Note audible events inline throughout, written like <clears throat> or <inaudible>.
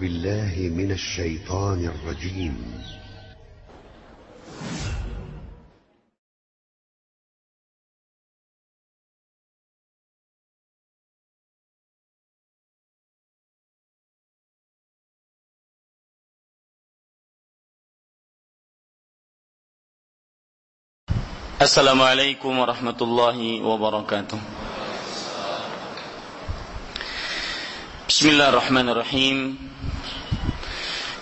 بالله من الشيطان الرجيم. السلام عليكم ورحمة الله وبركاته. بسم الله الرحمن الرحيم.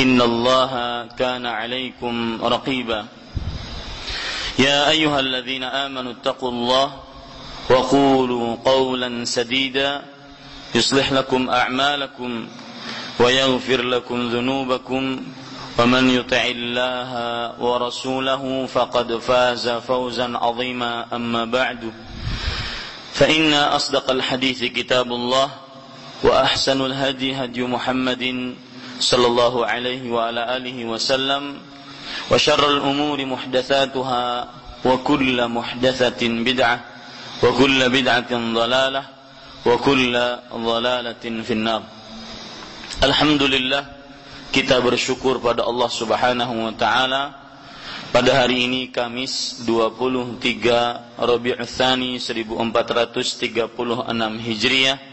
إن الله كان عليكم رقيبا. يا أيها الذين آمنوا اتقوا الله وقولوا قولا سديدا يصلح لكم أعمالكم ويغفر لكم ذنوبكم ومن يطع الله ورسوله فقد فاز فوزا عظيما. أما بعد فإن أصدق الحديث كتاب الله وأحسن الهدي هدي محمد صلى الله عليه وعلى آله وسلم وشر الأمور محدثاتها وكل محدثة بدعة وكل بدعة ضلالة وكل ضلالة في النار. الحمد لله kita bersyukur pada Allah Subhanahu wa taala. Pada hari ini Kamis 23 Rabiul Tsani 1436 Hijriah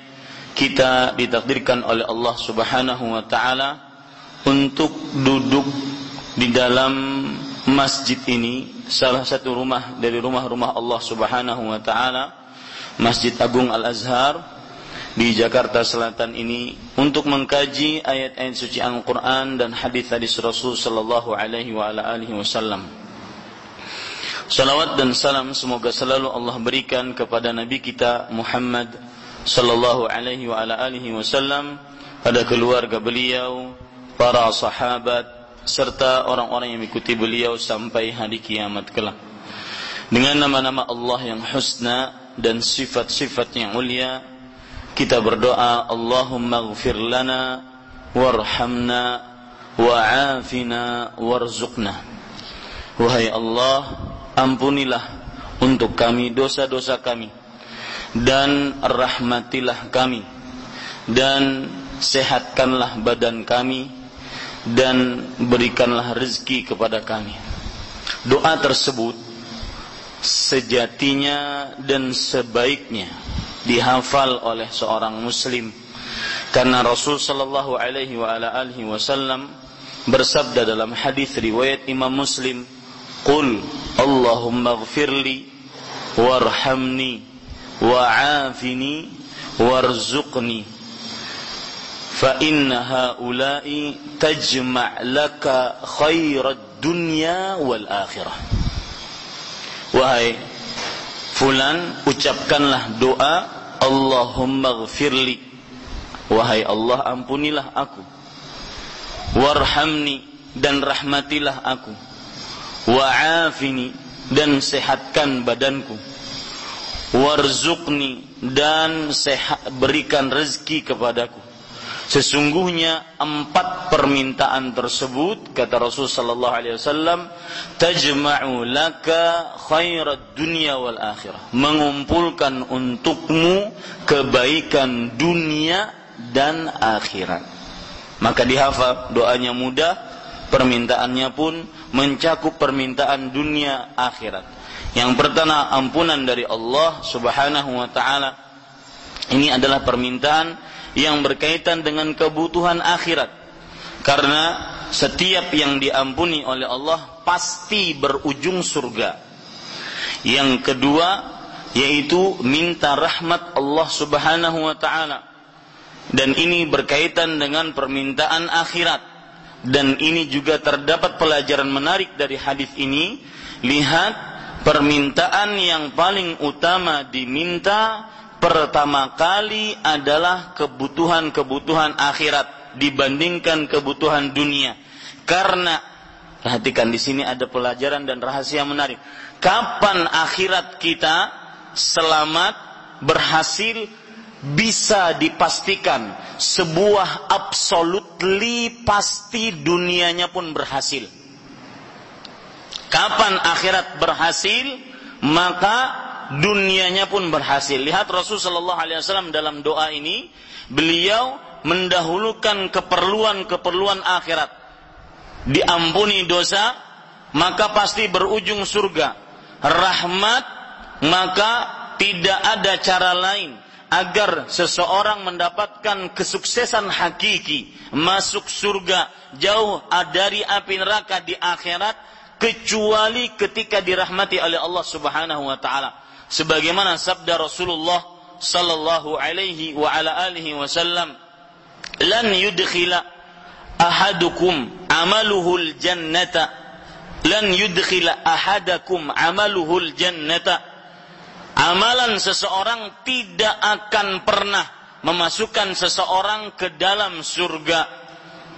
kita ditakdirkan oleh Allah Subhanahu wa taala untuk duduk di dalam masjid ini salah satu rumah dari rumah-rumah Allah Subhanahu wa taala Masjid Agung Al-Azhar di Jakarta Selatan ini untuk mengkaji ayat-ayat suci Al-Quran dan hadis-hadis Rasul Sallallahu Alaihi wa ala alihi Wasallam. Salawat dan salam semoga selalu Allah berikan kepada Nabi kita Muhammad Sallallahu Alaihi wa ala alihi Wasallam pada keluarga beliau, para sahabat serta orang-orang yang mengikuti beliau sampai hari kiamat kelak. Dengan nama-nama Allah yang husna dan sifat-sifat yang mulia, kita berdoa Allahumma gfir lana warhamna wa'afina warzuqna Wahai Allah ampunilah untuk kami dosa-dosa kami dan rahmatilah kami. Dan sehatkanlah badan kami. Dan berikanlah rezeki kepada kami. Doa tersebut sejatinya dan sebaiknya dihafal oleh seorang muslim. Karena Rasul sallallahu alaihi wa ala alihi wasallam bersabda dalam hadis riwayat Imam Muslim qul Allahumma ighfirli warhamni fa inna haula'i tajma' laka khairad dunya wal akhirah wahai fulan ucapkanlah doa Allahumma gfirli Wahai Allah ampunilah aku. Warhamni dan rahmatilah aku. Wa'afini dan sehatkan badanku Warzuqni dan sehat, berikan rezeki kepadaku. Sesungguhnya empat permintaan tersebut kata Rasul sallallahu alaihi wasallam tajma'u laka khairat dunya wal akhirah. Mengumpulkan untukmu kebaikan dunia dan akhirat. Maka dihafal doanya mudah permintaannya pun mencakup permintaan dunia akhirat yang pertama ampunan dari Allah Subhanahu wa taala ini adalah permintaan yang berkaitan dengan kebutuhan akhirat. Karena setiap yang diampuni oleh Allah pasti berujung surga. Yang kedua yaitu minta rahmat Allah Subhanahu wa taala. Dan ini berkaitan dengan permintaan akhirat. Dan ini juga terdapat pelajaran menarik dari hadis ini. Lihat permintaan yang paling utama diminta pertama kali adalah kebutuhan-kebutuhan akhirat dibandingkan kebutuhan dunia. Karena perhatikan di sini ada pelajaran dan rahasia menarik. Kapan akhirat kita selamat, berhasil, bisa dipastikan sebuah absolutely pasti dunianya pun berhasil. Kapan akhirat berhasil, maka dunianya pun berhasil. Lihat Rasulullah SAW dalam doa ini, beliau mendahulukan keperluan-keperluan akhirat. Diampuni dosa, maka pasti berujung surga. Rahmat, maka tidak ada cara lain agar seseorang mendapatkan kesuksesan hakiki masuk surga jauh dari api neraka di akhirat kecuali ketika dirahmati oleh Allah Subhanahu wa taala. Sebagaimana sabda Rasulullah sallallahu alaihi wa ala alihi wasallam lan yudkhila ahadukum amaluhul jannata. Lan yudkhila ahadakum amaluhul jannata. Amalan seseorang tidak akan pernah memasukkan seseorang ke dalam surga.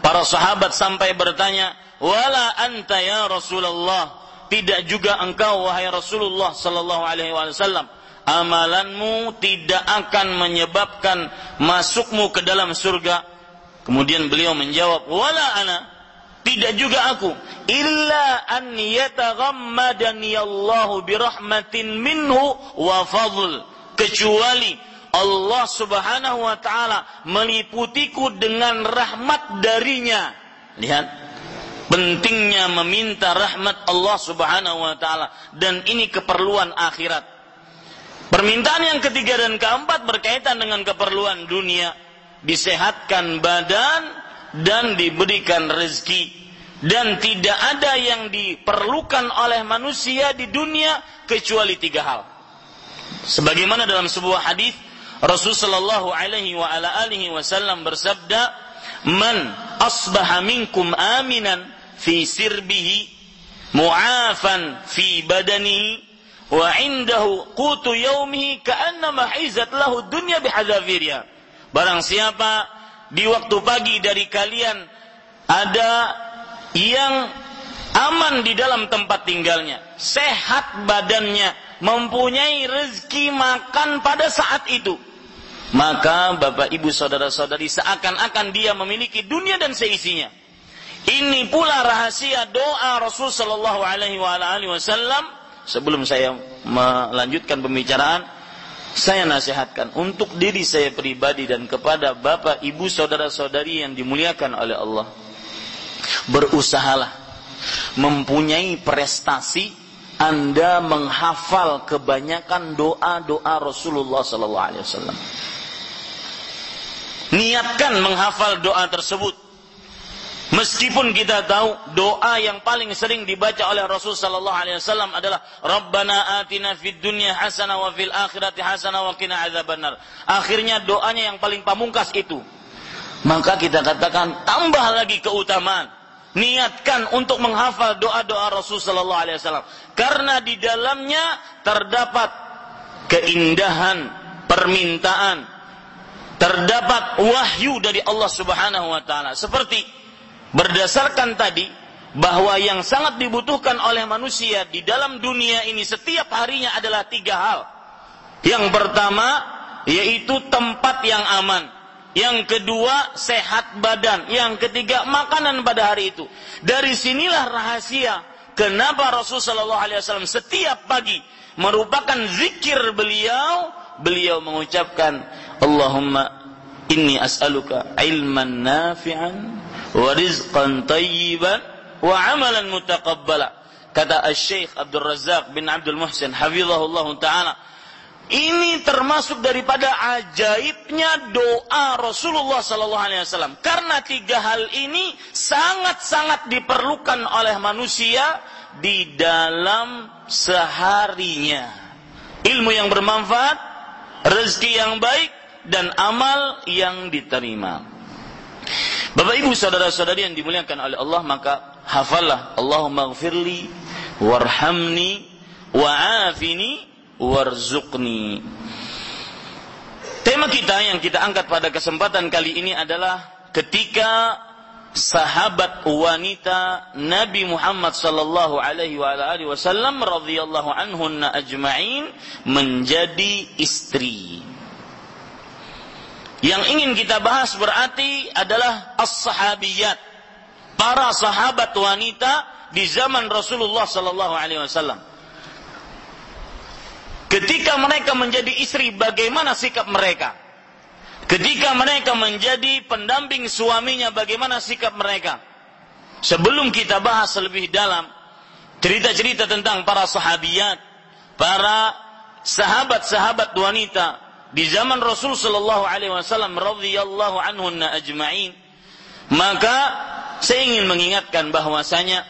Para sahabat sampai bertanya, "Wala anta ya Rasulullah?" Tidak juga engkau wahai Rasulullah sallallahu alaihi wasallam. Amalanmu tidak akan menyebabkan masukmu ke dalam surga. Kemudian beliau menjawab, "Wala ana." Tidak juga aku. Illa an yataghammadani Allahu birahmatin minhu wa fadl. Kecuali Allah subhanahu wa ta'ala meliputiku dengan rahmat darinya. Lihat. Pentingnya meminta rahmat Allah subhanahu wa ta'ala. Dan ini keperluan akhirat. Permintaan yang ketiga dan keempat berkaitan dengan keperluan dunia. Disehatkan badan, dan diberikan rezeki dan tidak ada yang diperlukan oleh manusia di dunia kecuali tiga hal. Sebagaimana dalam sebuah hadis Rasulullah Shallallahu Alaihi wa ala alihi Wasallam bersabda, "Man asbaha minkum aminan fi sirbihi, mu'afan fi badanihi, wa indahu qutu yaumihi ka'annama hizat lahu dunya bihadzafiriha." Barang siapa di waktu pagi dari kalian ada yang aman di dalam tempat tinggalnya, sehat badannya, mempunyai rezeki makan pada saat itu. Maka Bapak Ibu saudara-saudari seakan-akan dia memiliki dunia dan seisinya. Ini pula rahasia doa Rasul Shallallahu Alaihi Wasallam. Sebelum saya melanjutkan pembicaraan, saya nasihatkan untuk diri saya pribadi dan kepada bapak, ibu, saudara-saudari yang dimuliakan oleh Allah. Berusahalah mempunyai prestasi Anda menghafal kebanyakan doa-doa Rasulullah sallallahu alaihi wasallam. Niatkan menghafal doa tersebut Meskipun kita tahu doa yang paling sering dibaca oleh Rasul sallallahu alaihi wasallam adalah Rabbana atina fid dunya hasanah wa fil akhirati hasanah wa qina adzabannar. Akhirnya doanya yang paling pamungkas itu. Maka kita katakan tambah lagi keutamaan. Niatkan untuk menghafal doa-doa Rasul sallallahu alaihi wasallam karena di dalamnya terdapat keindahan permintaan terdapat wahyu dari Allah Subhanahu wa taala seperti Berdasarkan tadi bahwa yang sangat dibutuhkan oleh manusia di dalam dunia ini setiap harinya adalah tiga hal. Yang pertama yaitu tempat yang aman. Yang kedua sehat badan. Yang ketiga makanan pada hari itu. Dari sinilah rahasia kenapa Rasulullah SAW setiap pagi merupakan zikir beliau. Beliau mengucapkan Allahumma inni as'aluka ilman nafi'an wa rizqan tayyiban wa amalan. Kata Syekh Abdul Razak bin Abdul Muhsin hafizahullah taala, ini termasuk daripada ajaibnya doa Rasulullah sallallahu alaihi wasallam. Karena tiga hal ini sangat-sangat diperlukan oleh manusia di dalam seharinya. Ilmu yang bermanfaat, rezeki yang baik dan amal yang diterima. Bapak Ibu saudara-saudari yang dimuliakan oleh Allah maka hafallah Allahumma gfirli warhamni wa'afini warzuqni. Tema kita yang kita angkat pada kesempatan kali ini adalah ketika sahabat wanita Nabi Muhammad sallallahu alaihi wa alihi wasallam radhiyallahu anhunna ajma'in menjadi istri. Yang ingin kita bahas berarti adalah as-sahabiyat, para sahabat wanita di zaman Rasulullah sallallahu alaihi wasallam. Ketika mereka menjadi istri, bagaimana sikap mereka? Ketika mereka menjadi pendamping suaminya, bagaimana sikap mereka? Sebelum kita bahas lebih dalam cerita-cerita tentang para sahabiat, para sahabat-sahabat wanita di zaman Rasul sallallahu alaihi wasallam radhiyallahu anhunna ajma'in, maka saya ingin mengingatkan bahwasanya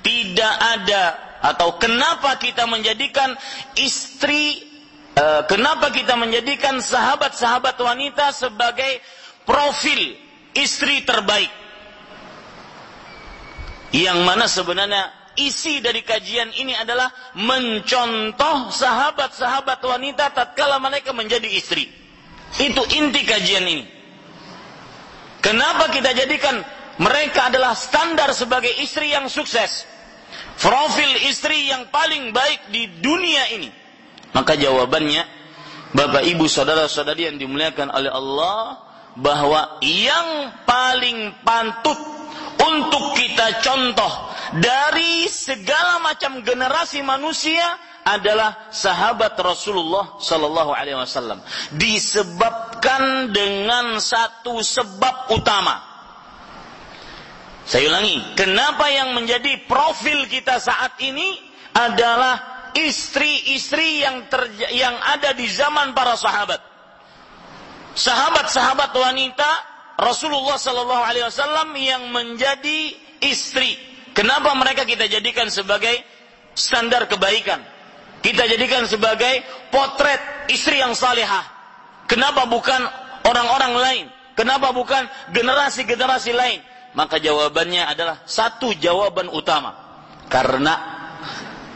tidak ada atau kenapa kita menjadikan istri uh, kenapa kita menjadikan sahabat-sahabat wanita sebagai profil istri terbaik. Yang mana sebenarnya isi dari kajian ini adalah mencontoh sahabat-sahabat wanita tatkala mereka menjadi istri. Itu inti kajian ini. Kenapa kita jadikan mereka adalah standar sebagai istri yang sukses? Profil istri yang paling baik di dunia ini? Maka jawabannya, Bapak Ibu saudara-saudari yang dimuliakan oleh Allah, bahwa yang paling pantut untuk kita contoh dari segala macam generasi manusia adalah sahabat Rasulullah Sallallahu Alaihi Wasallam disebabkan dengan satu sebab utama saya ulangi, kenapa yang menjadi profil kita saat ini adalah istri-istri yang yang ada di zaman para sahabat. Sahabat-sahabat wanita Rasulullah Sallallahu Alaihi Wasallam yang menjadi istri. Kenapa mereka kita jadikan sebagai standar kebaikan? Kita jadikan sebagai potret istri yang salihah. Kenapa bukan orang-orang lain? Kenapa bukan generasi-generasi lain? Maka jawabannya adalah satu jawaban utama. Karena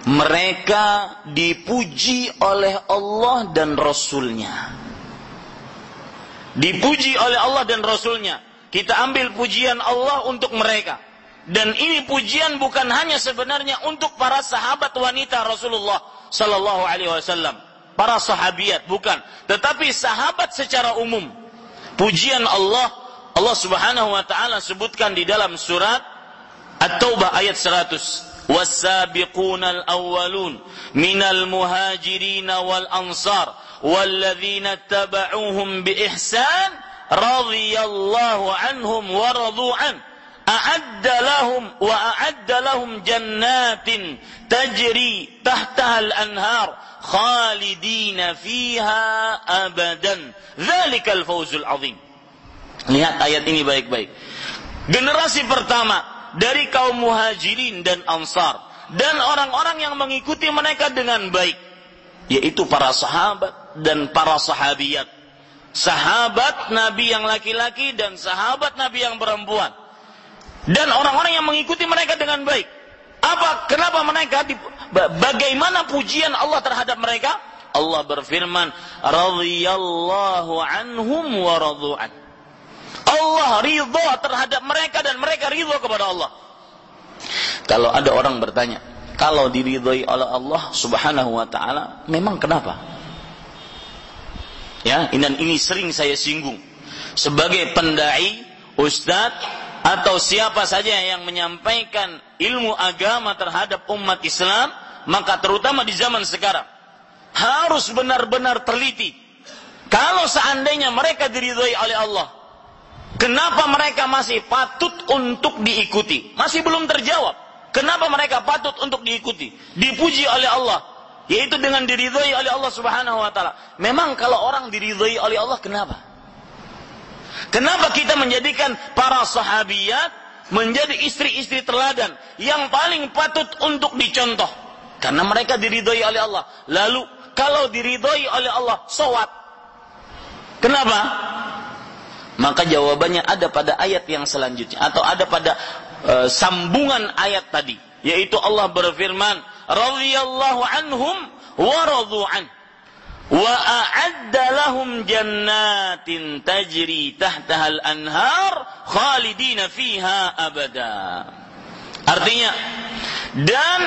mereka dipuji oleh Allah dan Rasulnya Dipuji oleh Allah dan Rasulnya. Kita ambil pujian Allah untuk mereka. Dan ini pujian bukan hanya sebenarnya untuk para sahabat wanita Rasulullah Sallallahu Alaihi Wasallam, para sahabiat bukan, tetapi sahabat secara umum. Pujian Allah Allah Subhanahu wa taala sebutkan di dalam surat At-Taubah ayat 100 والسابقون الأولون من المهاجرين والأنصار والذين اتبعوهم بإحسان رضي الله عنهم ورضوا عنه أعد لهم وأعد لهم جنات تجري تحتها الأنهار خالدين فيها أبدا ذلك الفوز العظيم Lihat ayat ini baik-baik. Generasi pertama dari kaum muhajirin dan ansar dan orang-orang yang mengikuti mereka dengan baik yaitu para sahabat dan para sahabiat. Sahabat Nabi yang laki-laki dan sahabat Nabi yang perempuan. Dan orang-orang yang mengikuti mereka dengan baik. Apa kenapa mereka bagaimana pujian Allah terhadap mereka? Allah berfirman, radhiyallahu anhum wa radu'an. Allah ridho terhadap mereka dan mereka ridho kepada Allah. Kalau ada orang bertanya, kalau diridhoi oleh Allah Subhanahu wa taala, memang kenapa? Ya, dan ini sering saya singgung. Sebagai pendai, ustadz atau siapa saja yang menyampaikan ilmu agama terhadap umat Islam, maka terutama di zaman sekarang harus benar-benar teliti. Kalau seandainya mereka diridhoi oleh Allah, Kenapa mereka masih patut untuk diikuti? Masih belum terjawab. Kenapa mereka patut untuk diikuti? Dipuji oleh Allah. Yaitu dengan diridhoi oleh Allah Subhanahu wa taala. Memang kalau orang diridhoi oleh Allah kenapa? Kenapa kita menjadikan para sahabiyat menjadi istri-istri teladan yang paling patut untuk dicontoh? Karena mereka diridhoi oleh Allah. Lalu kalau diridhoi oleh Allah, sowat. Kenapa? Maka jawabannya ada pada ayat yang selanjutnya atau ada pada uh, sambungan ayat tadi, yaitu Allah berfirman, radhiyallahu anhum wa radu an wa a'adda lahum jannatin tajri tahtaha al-anhar khalidina fiha abada. Artinya dan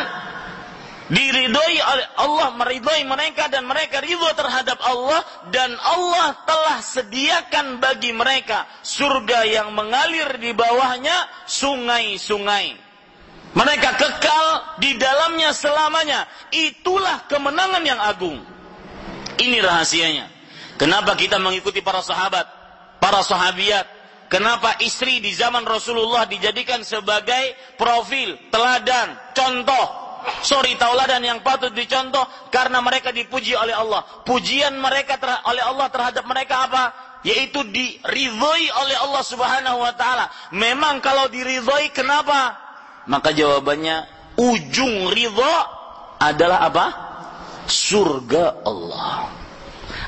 diridhoi oleh Allah meridhoi mereka dan mereka ridho terhadap Allah dan Allah telah sediakan bagi mereka surga yang mengalir di bawahnya sungai-sungai mereka kekal di dalamnya selamanya. Itulah kemenangan yang agung. Ini rahasianya. Kenapa kita mengikuti para sahabat, para sahabiat? Kenapa istri di zaman Rasulullah dijadikan sebagai profil, teladan, contoh? Sorry, tauladan yang patut dicontoh karena mereka dipuji oleh Allah. Pujian mereka oleh Allah terhadap mereka apa? Yaitu diridhoi oleh Allah Subhanahu wa taala. Memang kalau diridhoi kenapa? Maka jawabannya ujung ridha adalah apa? Surga Allah.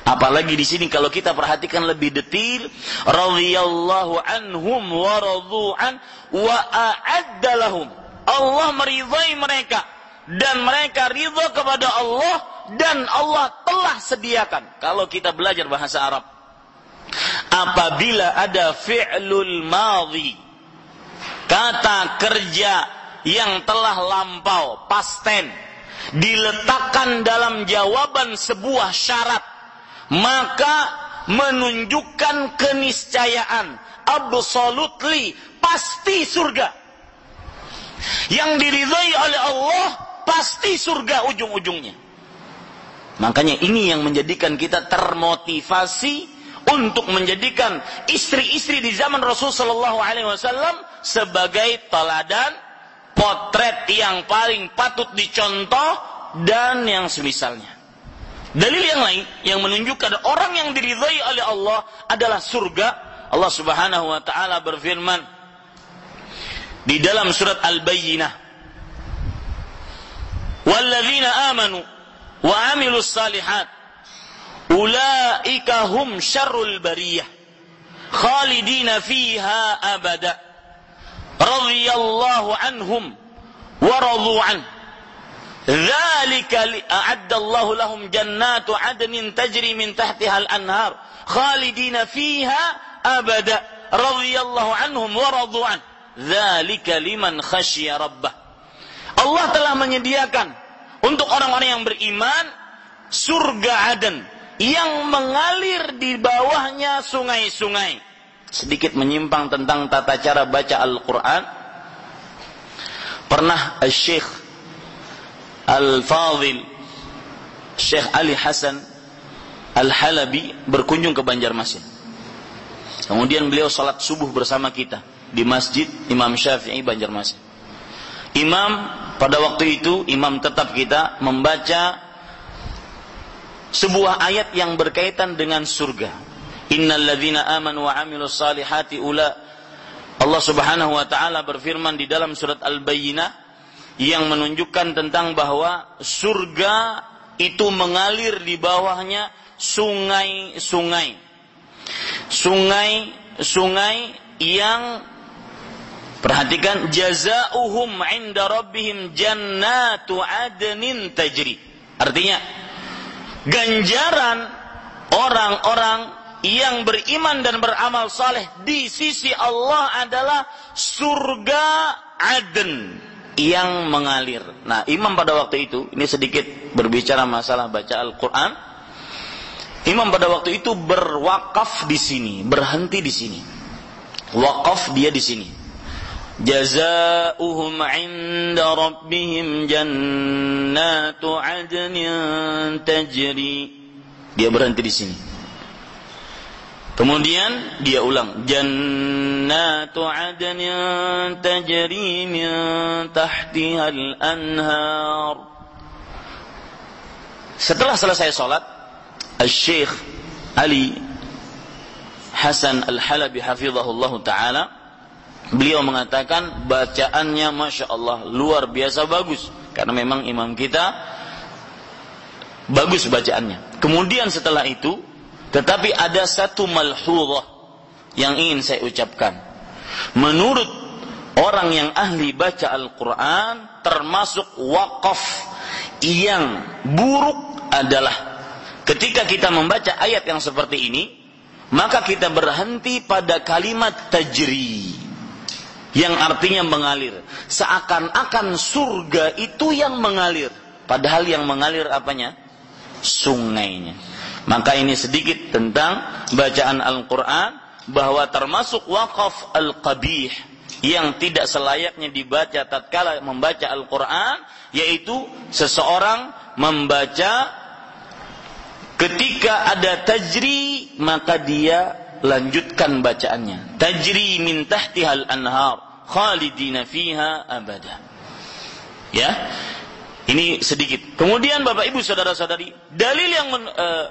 Apalagi di sini kalau kita perhatikan lebih detail, radhiyallahu anhum wa radu'an wa a'adda lahum. Allah meridhai mereka dan mereka ridha kepada Allah dan Allah telah sediakan. Kalau kita belajar bahasa Arab, apabila ada fi'lul madhi kata kerja yang telah lampau, pasten, diletakkan dalam jawaban sebuah syarat, maka menunjukkan keniscayaan, absolutely, pasti surga. Yang diridhai oleh Allah, pasti surga ujung-ujungnya. Makanya ini yang menjadikan kita termotivasi untuk menjadikan istri-istri di zaman Rasul Shallallahu Alaihi Wasallam sebagai teladan, potret yang paling patut dicontoh dan yang semisalnya. Dalil yang lain yang menunjukkan orang yang diridhai oleh Allah adalah surga. Allah Subhanahu wa taala berfirman di dalam surat Al-Bayyinah. Walladzina amanu wa amilus salihat ulaika hum syarrul bariyah khalidina fiha abada radhiyallahu anhum wa radu an. Dzalika a'adda Allahu lahum jannatu adnin tajri min tahtiha al-anhar khalidina fiha abada radhiyallahu anhum wa radu an. Dzalika liman khasyiya rabbah. Allah telah menyediakan untuk orang-orang yang beriman surga Aden yang mengalir di bawahnya sungai-sungai. Sedikit menyimpang tentang tata cara baca Al-Quran. Pernah Syekh Al-Fadhil, Syekh Ali Hasan Al-Halabi berkunjung ke Banjarmasin. Kemudian beliau salat subuh bersama kita di Masjid Imam Syafi'i Banjarmasin. Imam pada waktu itu, imam tetap kita membaca sebuah ayat yang berkaitan dengan surga. Innal ladzina amanu wa amilus salihati ula Allah Subhanahu wa taala berfirman di dalam surat Al-Bayyinah yang menunjukkan tentang bahwa surga itu mengalir di bawahnya sungai-sungai. Sungai-sungai yang perhatikan jazaohum 'inda rabbihim jannatu adnin tajri. Artinya ganjaran orang-orang yang beriman dan beramal saleh di sisi Allah adalah surga Aden yang mengalir. Nah, imam pada waktu itu, ini sedikit berbicara masalah baca Al-Quran. Imam pada waktu itu berwakaf di sini, berhenti di sini. Wakaf dia di sini. جزاؤهم عند ربهم جنات عدن تجري dia berhenti di sini kemudian dia ulang jannatu adnin tajri min tahtiha al-anhar setelah selesai sholat, Al-Syekh Ali Hasan Al-Halabi hafizahullah ta'ala, beliau mengatakan bacaannya Masya Allah luar biasa bagus. Karena memang imam kita bagus bacaannya. Kemudian setelah itu, tetapi ada satu malhudah yang ingin saya ucapkan. Menurut orang yang ahli baca Al-Quran, termasuk wakaf yang buruk adalah ketika kita membaca ayat yang seperti ini, maka kita berhenti pada kalimat tajri yang artinya mengalir. Seakan-akan surga itu yang mengalir, padahal yang mengalir apanya? Sungainya. Maka ini sedikit tentang bacaan Al-Qur'an bahwa termasuk wakaf al-qabih yang tidak selayaknya dibaca tatkala membaca Al-Qur'an yaitu seseorang membaca ketika ada tajri maka dia lanjutkan bacaannya. Tajri min tahtihal anhar khalidina fiha abada. Ya ini sedikit. Kemudian Bapak Ibu saudara-saudari dalil yang uh,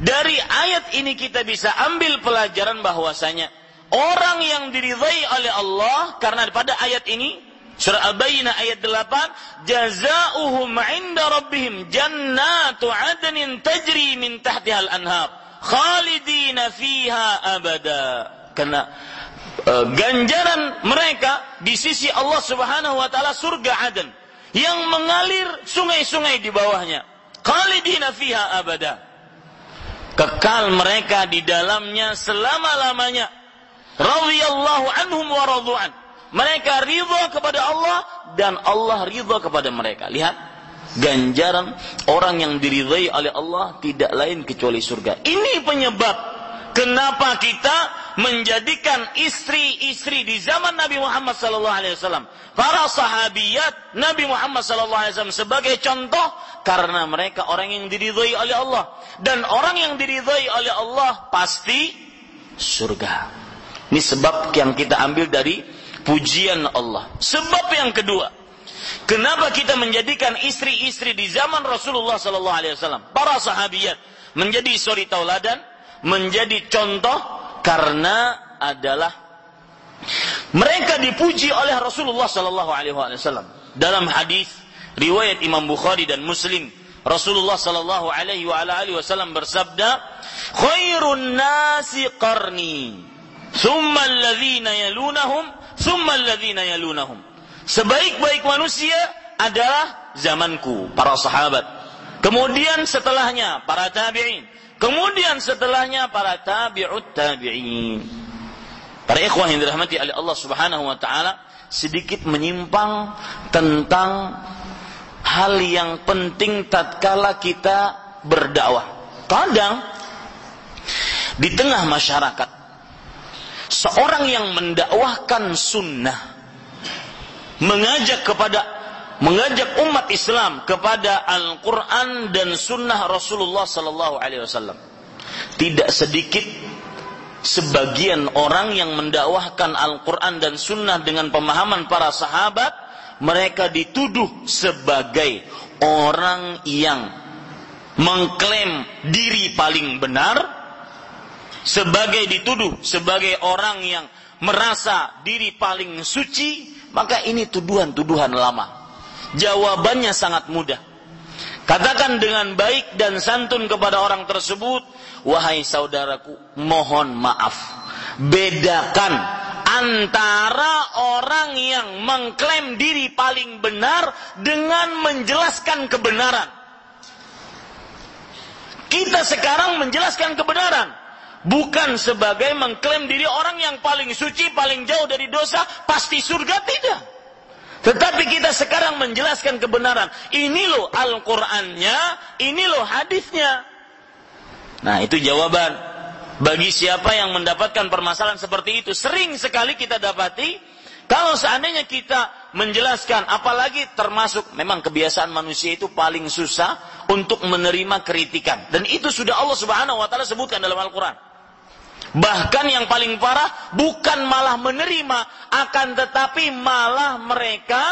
dari ayat ini kita bisa ambil pelajaran bahwasanya orang yang diridhai oleh Allah karena pada ayat ini Surah Al-Bayyinah ayat 8, jazaohum 'inda rabbihim jannatu 'adnin tajri min tahtiha al-anhar, khalidina fiha abada. Karena uh, ganjaran mereka di sisi Allah Subhanahu wa taala surga Aden yang mengalir sungai-sungai di bawahnya. Khalidina fiha abada. Kekal mereka di dalamnya selama-lamanya. Radhiyallahu anhum wa mereka ridha kepada Allah dan Allah ridha kepada mereka. Lihat, ganjaran orang yang diridhai oleh Allah tidak lain kecuali surga. Ini penyebab kenapa kita menjadikan istri-istri di zaman Nabi Muhammad sallallahu alaihi wasallam, para sahabiyat Nabi Muhammad sallallahu alaihi wasallam sebagai contoh karena mereka orang yang diridhai oleh Allah dan orang yang diridhai oleh Allah pasti surga. Ini sebab yang kita ambil dari pujian Allah. Sebab yang kedua, kenapa kita menjadikan istri-istri di zaman Rasulullah sallallahu alaihi wasallam, para sahabiat menjadi suri tauladan, menjadi contoh karena adalah mereka dipuji oleh Rasulullah sallallahu alaihi wasallam. Dalam hadis riwayat Imam Bukhari dan Muslim, Rasulullah sallallahu alaihi wasallam bersabda, "Khairun nasi qarni, thumma alladhina yalunahum, Summa alladzina yalunahum. Sebaik-baik manusia adalah zamanku, para sahabat. Kemudian setelahnya para tabi'in. Kemudian setelahnya para tabi'ut tabi'in. Para ikhwah yang dirahmati oleh Allah Subhanahu wa taala sedikit menyimpang tentang hal yang penting tatkala kita berdakwah. Kadang di tengah masyarakat seorang yang mendakwahkan sunnah mengajak kepada mengajak umat Islam kepada Al-Quran dan Sunnah Rasulullah Sallallahu Alaihi Wasallam. Tidak sedikit sebagian orang yang mendakwahkan Al-Quran dan Sunnah dengan pemahaman para sahabat, mereka dituduh sebagai orang yang mengklaim diri paling benar, sebagai dituduh sebagai orang yang merasa diri paling suci, maka ini tuduhan-tuduhan lama. Jawabannya sangat mudah. Katakan dengan baik dan santun kepada orang tersebut, wahai saudaraku, mohon maaf. Bedakan antara orang yang mengklaim diri paling benar dengan menjelaskan kebenaran. Kita sekarang menjelaskan kebenaran bukan sebagai mengklaim diri orang yang paling suci, paling jauh dari dosa, pasti surga tidak. Tetapi kita sekarang menjelaskan kebenaran. Ini loh Al-Qur'annya, ini loh hadisnya. Nah, itu jawaban bagi siapa yang mendapatkan permasalahan seperti itu. Sering sekali kita dapati kalau seandainya kita menjelaskan, apalagi termasuk memang kebiasaan manusia itu paling susah untuk menerima kritikan. Dan itu sudah Allah Subhanahu wa taala sebutkan dalam Al-Qur'an. Bahkan yang paling parah bukan malah menerima, akan tetapi malah mereka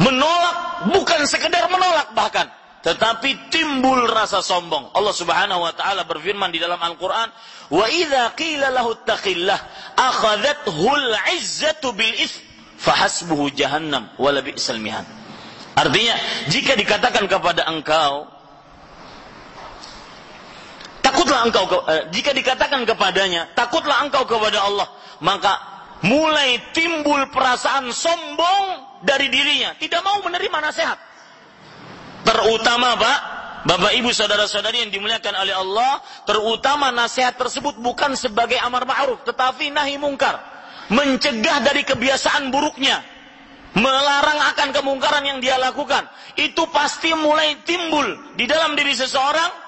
menolak bukan sekedar menolak bahkan tetapi timbul rasa sombong. Allah Subhanahu wa taala berfirman di dalam Al-Qur'an, "Wa idza qila lahu taqillah, akhadhathul 'izzatu bil its fahasbuhu jahannam wa bi'sal mihan." Artinya, jika dikatakan kepada engkau takutlah engkau eh, jika dikatakan kepadanya, takutlah engkau kepada Allah, maka mulai timbul perasaan sombong dari dirinya, tidak mau menerima nasihat Terutama Pak, Bapak Ibu saudara-saudari yang dimuliakan oleh Allah, terutama nasihat tersebut bukan sebagai amar ma'ruf, tetapi nahi mungkar. Mencegah dari kebiasaan buruknya. Melarang akan kemungkaran yang dia lakukan. Itu pasti mulai timbul di dalam diri seseorang.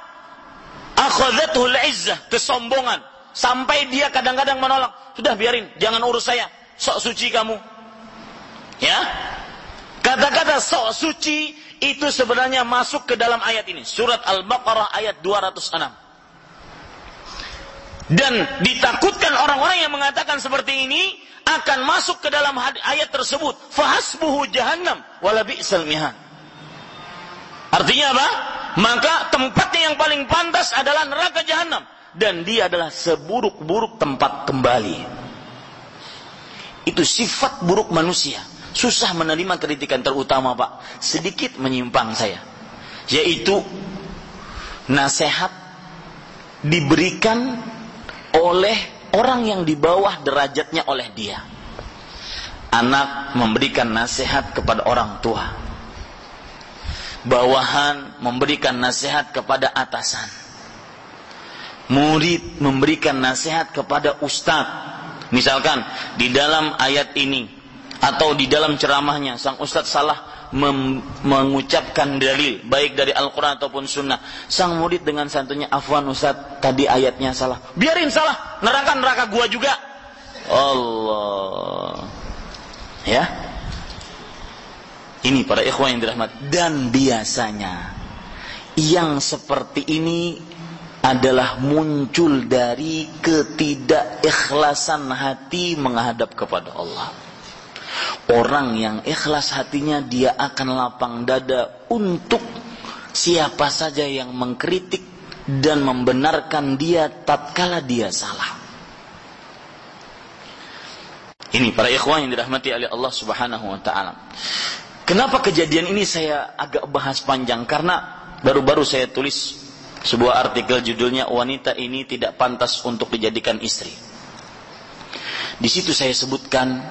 Akhadatul izzah, kesombongan. Sampai dia kadang-kadang menolak. Sudah biarin, jangan urus saya. Sok suci kamu. Ya, Kata-kata sok suci itu sebenarnya masuk ke dalam ayat ini. Surat Al-Baqarah ayat 206. Dan ditakutkan orang-orang yang mengatakan seperti ini akan masuk ke dalam ayat tersebut. Fahasbuhu jahannam wala bi'sal mihan. Artinya apa? Maka tempatnya yang paling pantas adalah neraka jahanam dan dia adalah seburuk-buruk tempat kembali. Itu sifat buruk manusia. Susah menerima kritikan terutama Pak. Sedikit menyimpang saya. Yaitu nasihat diberikan oleh orang yang di bawah derajatnya oleh dia. Anak memberikan nasihat kepada orang tua bawahan memberikan nasihat kepada atasan. Murid memberikan nasihat kepada ustadz misalkan di dalam ayat ini atau di dalam ceramahnya sang ustadz salah mengucapkan dalil baik dari Al-Quran ataupun Sunnah. Sang murid dengan santunya afwan ustadz tadi ayatnya salah. Biarin salah neraka neraka gua juga. Allah. Ya ini para ikhwan yang dirahmat dan biasanya yang seperti ini adalah muncul dari ketidakikhlasan hati menghadap kepada Allah Orang yang ikhlas hatinya dia akan lapang dada untuk siapa saja yang mengkritik dan membenarkan dia tatkala dia salah. Ini para ikhwan yang dirahmati oleh Allah Subhanahu wa taala. Kenapa kejadian ini saya agak bahas panjang? Karena baru-baru saya tulis sebuah artikel judulnya wanita ini tidak pantas untuk dijadikan istri. Di situ saya sebutkan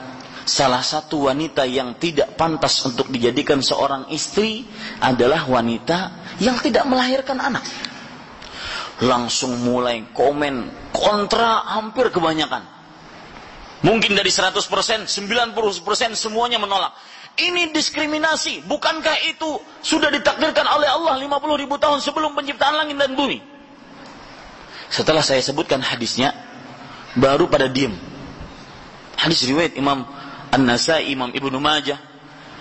salah satu wanita yang tidak pantas untuk dijadikan seorang istri adalah wanita yang tidak melahirkan anak. Langsung mulai komen kontra hampir kebanyakan. Mungkin dari 100%, 90% semuanya menolak. Ini diskriminasi. Bukankah itu sudah ditakdirkan oleh Allah 50 ribu tahun sebelum penciptaan langit dan bumi? Setelah saya sebutkan hadisnya, baru pada diem. Hadis riwayat Imam An-Nasai, Imam Ibnu Majah.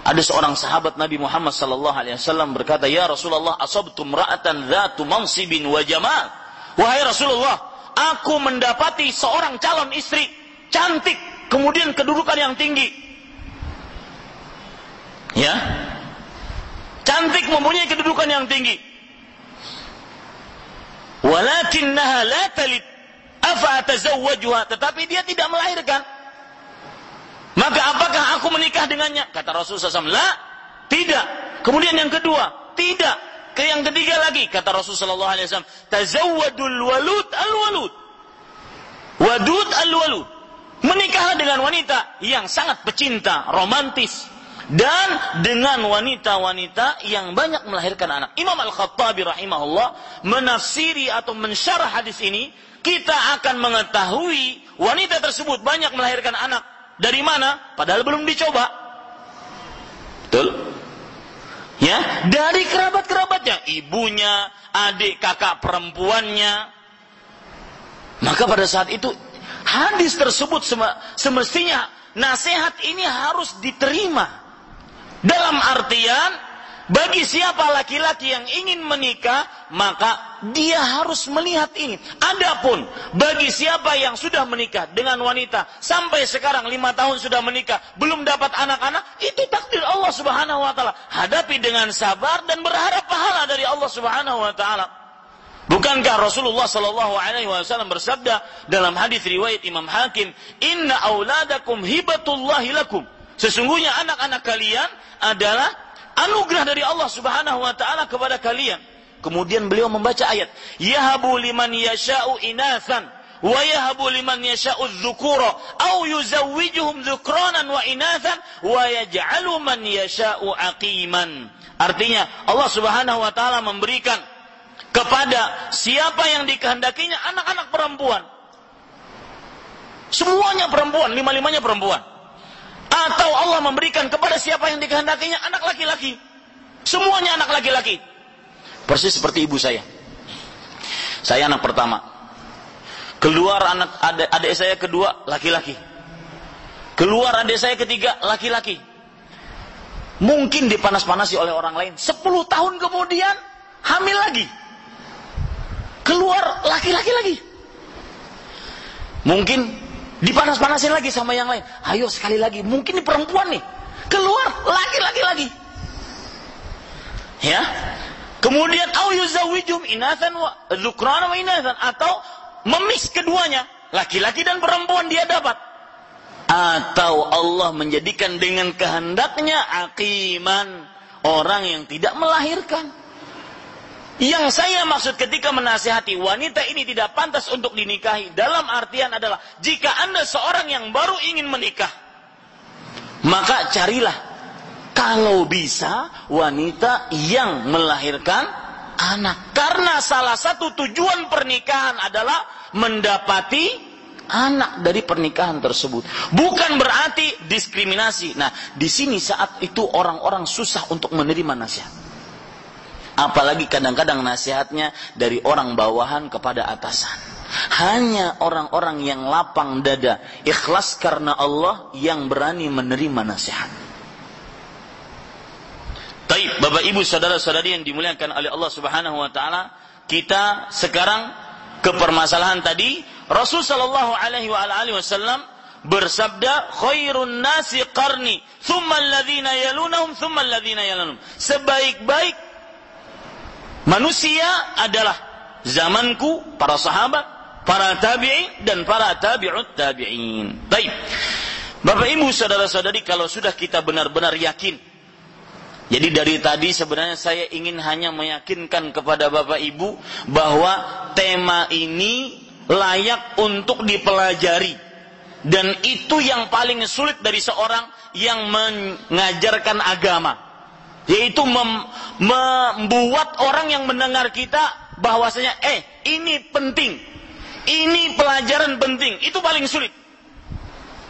Ada seorang sahabat Nabi Muhammad sallallahu alaihi wasallam berkata, "Ya Rasulullah, asabtu ra'atan dzatu mansibin wa jamal." Wahai Rasulullah, aku mendapati seorang calon istri cantik, kemudian kedudukan yang tinggi. Ya. Cantik mempunyai kedudukan yang tinggi. Walakinnaha la talid. Afa atazawwajuha, tetapi dia tidak melahirkan. Maka apakah aku menikah dengannya? Kata Rasulullah SAW, La, tidak. Kemudian yang kedua, tidak. Ke yang ketiga lagi, kata Rasulullah SAW, Tazawwadul walud al-walud. Wadud al-walud. Menikahlah dengan wanita yang sangat pecinta, romantis. Dan dengan wanita-wanita yang banyak melahirkan anak. Imam Al-Khattabi rahimahullah menafsiri atau mensyarah hadis ini, kita akan mengetahui wanita tersebut banyak melahirkan anak dari mana? Padahal belum dicoba. Betul? Ya, dari kerabat-kerabatnya, ibunya, adik kakak perempuannya. Maka pada saat itu hadis tersebut semestinya nasihat ini harus diterima. Dalam artian bagi siapa laki-laki yang ingin menikah, maka dia harus melihat ini. Adapun bagi siapa yang sudah menikah dengan wanita sampai sekarang lima tahun sudah menikah, belum dapat anak-anak, itu takdir Allah Subhanahu wa taala. Hadapi dengan sabar dan berharap pahala dari Allah Subhanahu wa taala. Bukankah Rasulullah Shallallahu Alaihi Wasallam bersabda dalam hadis riwayat Imam Hakim, Inna auladakum hibatullahi lakum. Sesungguhnya anak-anak kalian adalah anugerah dari Allah Subhanahu wa taala kepada kalian. Kemudian beliau membaca ayat, "Yahabu liman yasha'u inathan wa yahabu liman yasha'u dzukura aw yuzawwijuhum dzukranan wa inathan wa yaj'alu man yasha'u aqiman." Artinya Allah Subhanahu wa taala memberikan kepada siapa yang dikehendakinya anak-anak perempuan. Semuanya perempuan, lima-limanya perempuan. Atau Allah memberikan kepada siapa yang dikehendakinya anak laki-laki. Semuanya anak laki-laki. Persis seperti ibu saya. Saya anak pertama. Keluar anak adik, adik saya kedua laki-laki. Keluar adik saya ketiga laki-laki. Mungkin dipanas-panasi oleh orang lain. Sepuluh tahun kemudian hamil lagi. Keluar laki-laki lagi. Mungkin Dipanas-panasin lagi sama yang lain. Ayo sekali lagi. Mungkin ini perempuan nih. Keluar laki-laki lagi. Ya. Kemudian au yuzawijum inathan wa dzukrana wa inathan atau memis keduanya, laki-laki dan perempuan dia dapat. Atau Allah menjadikan dengan kehendaknya akiman orang yang tidak melahirkan. Yang saya maksud ketika menasihati wanita ini tidak pantas untuk dinikahi dalam artian adalah jika Anda seorang yang baru ingin menikah maka carilah kalau bisa wanita yang melahirkan anak karena salah satu tujuan pernikahan adalah mendapati anak dari pernikahan tersebut. Bukan berarti diskriminasi. Nah, di sini saat itu orang-orang susah untuk menerima nasihat. Apalagi kadang-kadang nasihatnya dari orang bawahan kepada atasan. Hanya orang-orang yang lapang dada, ikhlas karena Allah yang berani menerima nasihat. Taib, Bapak Ibu saudara-saudari yang dimuliakan oleh Allah Subhanahu wa taala, kita sekarang ke permasalahan tadi, Rasul sallallahu alaihi wasallam bersabda khairun nasi qarni thumma alladhina yalunahum thumma alladhina yalunahum sebaik-baik Manusia adalah zamanku, para sahabat, para tabi'in dan para tabi'ut tabi'in. Baik. Bapak Ibu saudara-saudari kalau sudah kita benar-benar yakin jadi dari tadi sebenarnya saya ingin hanya meyakinkan kepada Bapak Ibu bahwa tema ini layak untuk dipelajari dan itu yang paling sulit dari seorang yang mengajarkan agama yaitu mem membuat orang yang mendengar kita bahwasanya eh ini penting. Ini pelajaran penting. Itu paling sulit.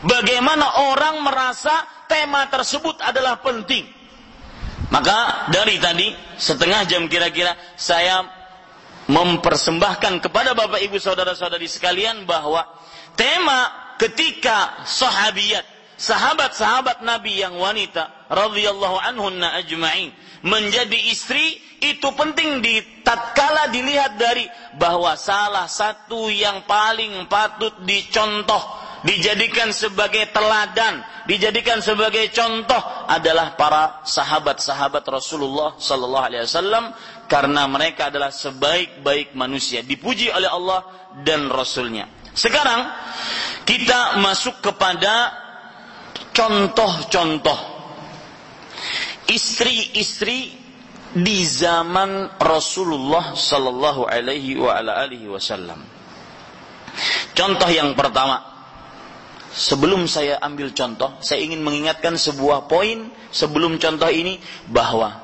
Bagaimana orang merasa tema tersebut adalah penting. Maka dari tadi setengah jam kira-kira saya mempersembahkan kepada Bapak Ibu saudara-saudari sekalian bahwa tema ketika sahabiat sahabat-sahabat Nabi yang wanita radhiyallahu anhunna ajma'in. Menjadi istri itu penting di tatkala dilihat dari bahwa salah satu yang paling patut dicontoh dijadikan sebagai teladan dijadikan sebagai contoh adalah para sahabat-sahabat Rasulullah sallallahu alaihi wasallam karena mereka adalah sebaik-baik manusia dipuji oleh Allah dan Rasulnya. Sekarang kita masuk kepada contoh-contoh istri-istri di zaman Rasulullah sallallahu alaihi wa ala alihi wasallam. Contoh yang pertama, sebelum saya ambil contoh, saya ingin mengingatkan sebuah poin sebelum contoh ini bahwa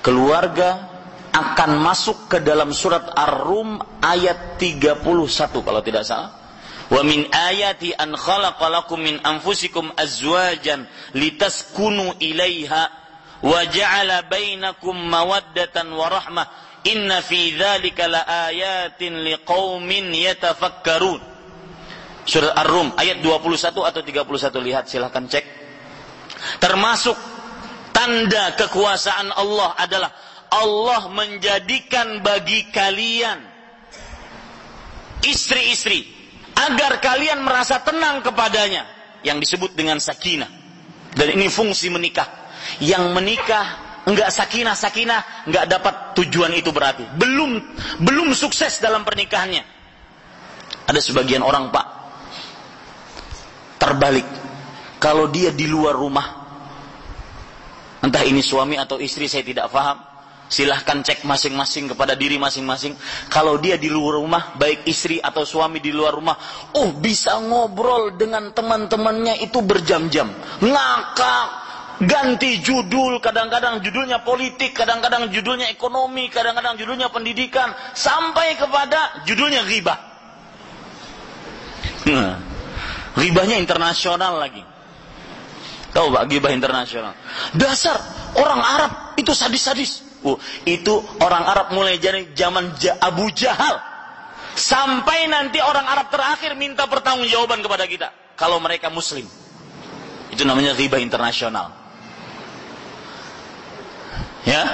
keluarga akan masuk ke dalam surat Ar-Rum ayat 31 kalau tidak salah. Wa min ayati an khalaqalakum min anfusikum azwajan litaskunu ilaiha wa ja'ala bainakum mawaddatan wa rahmah inna fi dzalika laayatin Surat Ar-Rum ayat 21 atau 31 lihat silahkan cek termasuk tanda kekuasaan Allah adalah Allah menjadikan bagi kalian istri-istri agar kalian merasa tenang kepadanya yang disebut dengan sakinah. Dan ini fungsi menikah. Yang menikah enggak sakinah sakinah enggak dapat tujuan itu berarti. Belum belum sukses dalam pernikahannya. Ada sebagian orang, Pak, terbalik. Kalau dia di luar rumah, entah ini suami atau istri saya tidak paham, Silahkan cek masing-masing kepada diri masing-masing. Kalau dia di luar rumah, baik istri atau suami di luar rumah, oh bisa ngobrol dengan teman-temannya itu berjam-jam. Ngakak, ganti judul, kadang-kadang judulnya politik, kadang-kadang judulnya ekonomi, kadang-kadang judulnya pendidikan, sampai kepada judulnya riba. Nah, ribahnya internasional lagi. Tahu Pak, gibah internasional. Dasar orang Arab itu sadis-sadis. Oh, itu orang Arab mulai dari zaman Abu Jahal sampai nanti orang Arab terakhir minta pertanggungjawaban kepada kita kalau mereka muslim. Itu namanya riba internasional. Ya.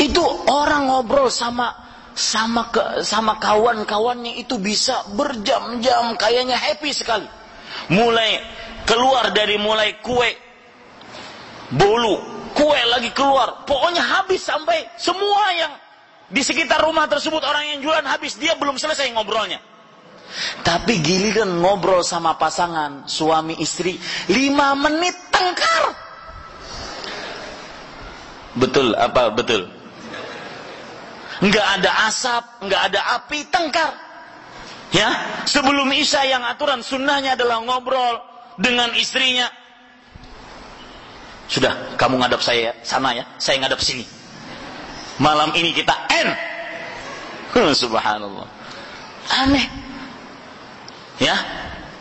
Itu orang ngobrol sama sama ke, sama kawan-kawannya itu bisa berjam-jam kayaknya happy sekali. Mulai keluar dari mulai kue bolu kue lagi keluar. Pokoknya habis sampai semua yang di sekitar rumah tersebut orang yang jualan habis. Dia belum selesai ngobrolnya. Tapi giliran ngobrol sama pasangan suami istri lima menit tengkar. Betul apa betul? Enggak ada asap, enggak ada api, tengkar. Ya, sebelum Isya yang aturan sunnahnya adalah ngobrol dengan istrinya, sudah, kamu ngadap saya sana ya, saya ngadap sini. Malam ini kita N. <laughs> Subhanallah. Aneh. Ya,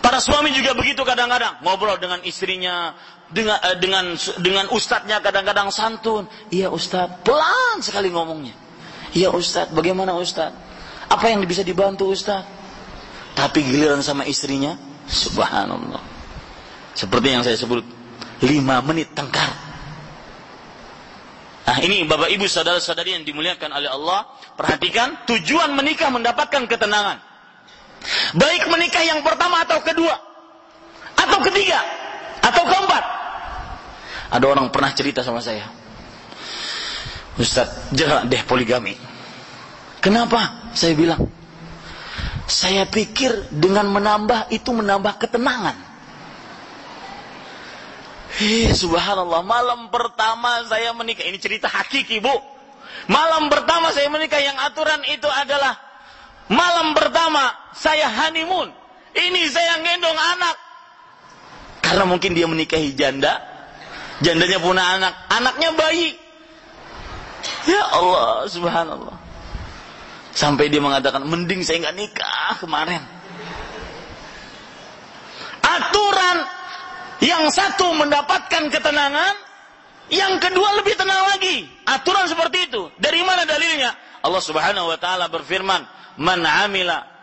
para suami juga begitu kadang-kadang ngobrol dengan istrinya, dengan uh, dengan dengan ustadznya kadang-kadang santun. Iya ustadz, pelan sekali ngomongnya. Iya ustadz, bagaimana ustadz? Apa yang bisa dibantu ustadz? Tapi giliran sama istrinya, subhanallah. Seperti yang saya sebut lima menit tengkar. Nah ini bapak ibu saudara-saudari yang dimuliakan oleh Allah. Perhatikan tujuan menikah mendapatkan ketenangan. Baik menikah yang pertama atau kedua. Atau ketiga. Atau keempat. Ada orang pernah cerita sama saya. Ustaz, jangan deh poligami. Kenapa? Saya bilang. Saya pikir dengan menambah itu menambah ketenangan. Hei, subhanallah, malam pertama saya menikah. Ini cerita hakiki, Bu. Malam pertama saya menikah yang aturan itu adalah malam pertama saya honeymoon. Ini saya gendong anak. Karena mungkin dia menikahi janda. Jandanya punya anak. Anaknya bayi. Ya Allah, subhanallah. Sampai dia mengatakan, mending saya nggak nikah kemarin. Aturan yang satu mendapatkan ketenangan, yang kedua lebih tenang lagi. Aturan seperti itu. Dari mana dalilnya? Allah Subhanahu wa taala berfirman, "Man 'amila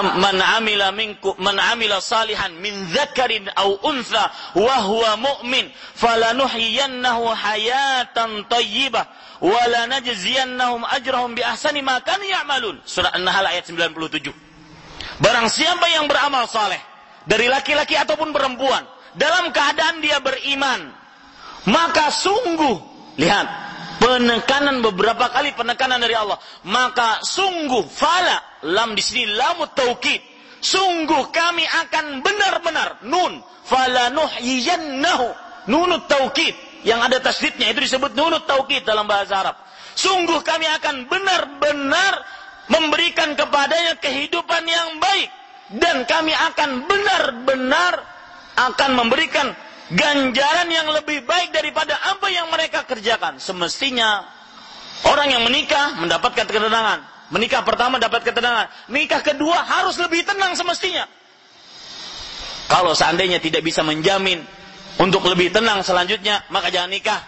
man amila minku man amila salihan min dzakarin aw untha wa huwa mu'min falanuhyiyannahu hayatan thayyibah wa lanajziyannahum ajrahum bi ahsani ma kanu ya'malun. Surah an-nahl ayat 97 barang siapa yang beramal saleh dari laki-laki ataupun perempuan dalam keadaan dia beriman maka sungguh lihat penekanan beberapa kali penekanan dari Allah. Maka sungguh fala lam di sini lamut taukid sungguh kami akan benar-benar nun fala nuhyiyannahu. Nunut taukid yang ada tasdidnya itu disebut nunut taukid dalam bahasa Arab. Sungguh kami akan benar-benar memberikan kepadanya kehidupan yang baik. Dan kami akan benar-benar akan memberikan ganjaran yang lebih baik daripada apa yang mereka kerjakan. Semestinya orang yang menikah mendapatkan ketenangan. Menikah pertama dapat ketenangan. Menikah kedua harus lebih tenang semestinya. Kalau seandainya tidak bisa menjamin untuk lebih tenang selanjutnya, maka jangan nikah.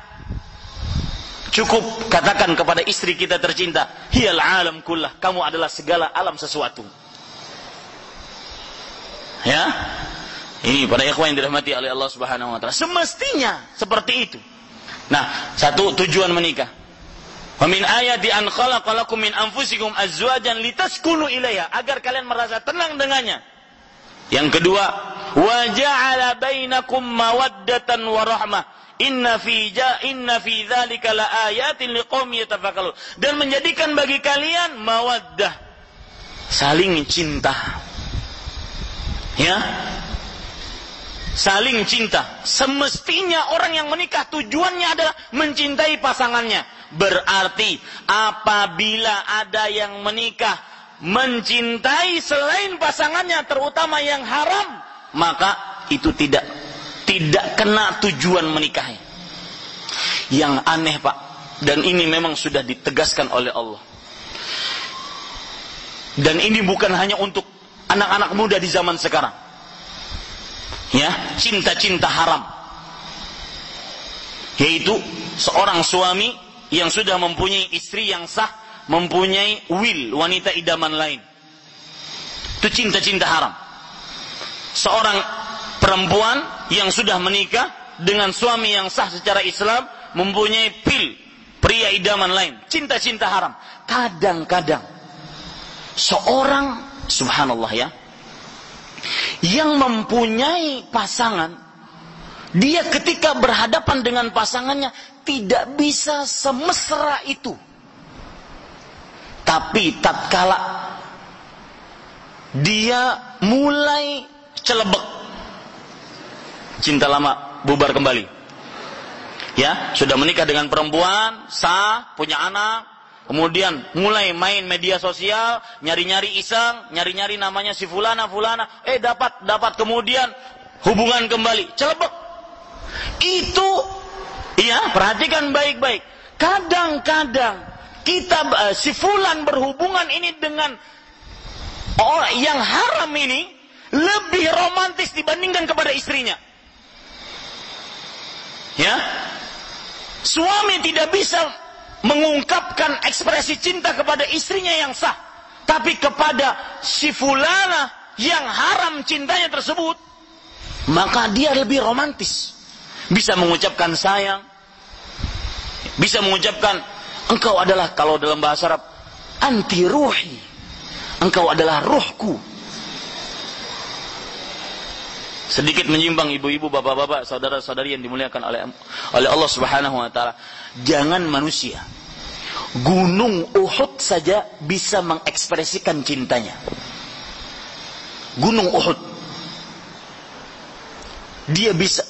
Cukup katakan kepada istri kita tercinta, hiyal alam kullah, kamu adalah segala alam sesuatu. Ya. Ini para ikhwan yang dirahmati oleh Allah Subhanahu wa taala. Semestinya seperti itu. Nah, satu tujuan menikah. Wa min ayati an khalaqalakum min anfusikum azwajan litaskunu ilaiha agar kalian merasa tenang dengannya. Yang kedua, wa ja'ala bainakum mawaddatan wa rahmah. Inna fi ja inna fi dzalika laayatin liqaumin yatafakkarun. Dan menjadikan bagi kalian mawaddah. Saling cinta. Ya, saling cinta. Semestinya orang yang menikah tujuannya adalah mencintai pasangannya. Berarti apabila ada yang menikah mencintai selain pasangannya terutama yang haram, maka itu tidak tidak kena tujuan menikahnya. Yang aneh, Pak, dan ini memang sudah ditegaskan oleh Allah. Dan ini bukan hanya untuk anak-anak muda di zaman sekarang ya cinta-cinta haram. Yaitu seorang suami yang sudah mempunyai istri yang sah mempunyai will wanita idaman lain. Itu cinta-cinta haram. Seorang perempuan yang sudah menikah dengan suami yang sah secara Islam mempunyai pil pria idaman lain. Cinta-cinta haram. Kadang-kadang seorang subhanallah ya yang mempunyai pasangan, dia ketika berhadapan dengan pasangannya tidak bisa semesra itu. Tapi tatkala dia mulai celebek, cinta lama bubar kembali. Ya, sudah menikah dengan perempuan, sah, punya anak, Kemudian mulai main media sosial, nyari-nyari iseng, nyari-nyari namanya si fulana fulana, eh dapat dapat kemudian hubungan kembali, celebek. Itu iya, perhatikan baik-baik. Kadang-kadang kita uh, si fulan berhubungan ini dengan orang yang haram ini lebih romantis dibandingkan kepada istrinya. Ya. Suami tidak bisa mengungkapkan ekspresi cinta kepada istrinya yang sah, tapi kepada si fulana yang haram cintanya tersebut, maka dia lebih romantis. Bisa mengucapkan sayang, bisa mengucapkan engkau adalah kalau dalam bahasa Arab anti ruhi. Engkau adalah ruhku. Sedikit menyimbang ibu-ibu, bapak-bapak, saudara-saudari yang dimuliakan oleh oleh Allah Subhanahu wa taala. Jangan manusia Gunung Uhud saja bisa mengekspresikan cintanya. Gunung Uhud. Dia bisa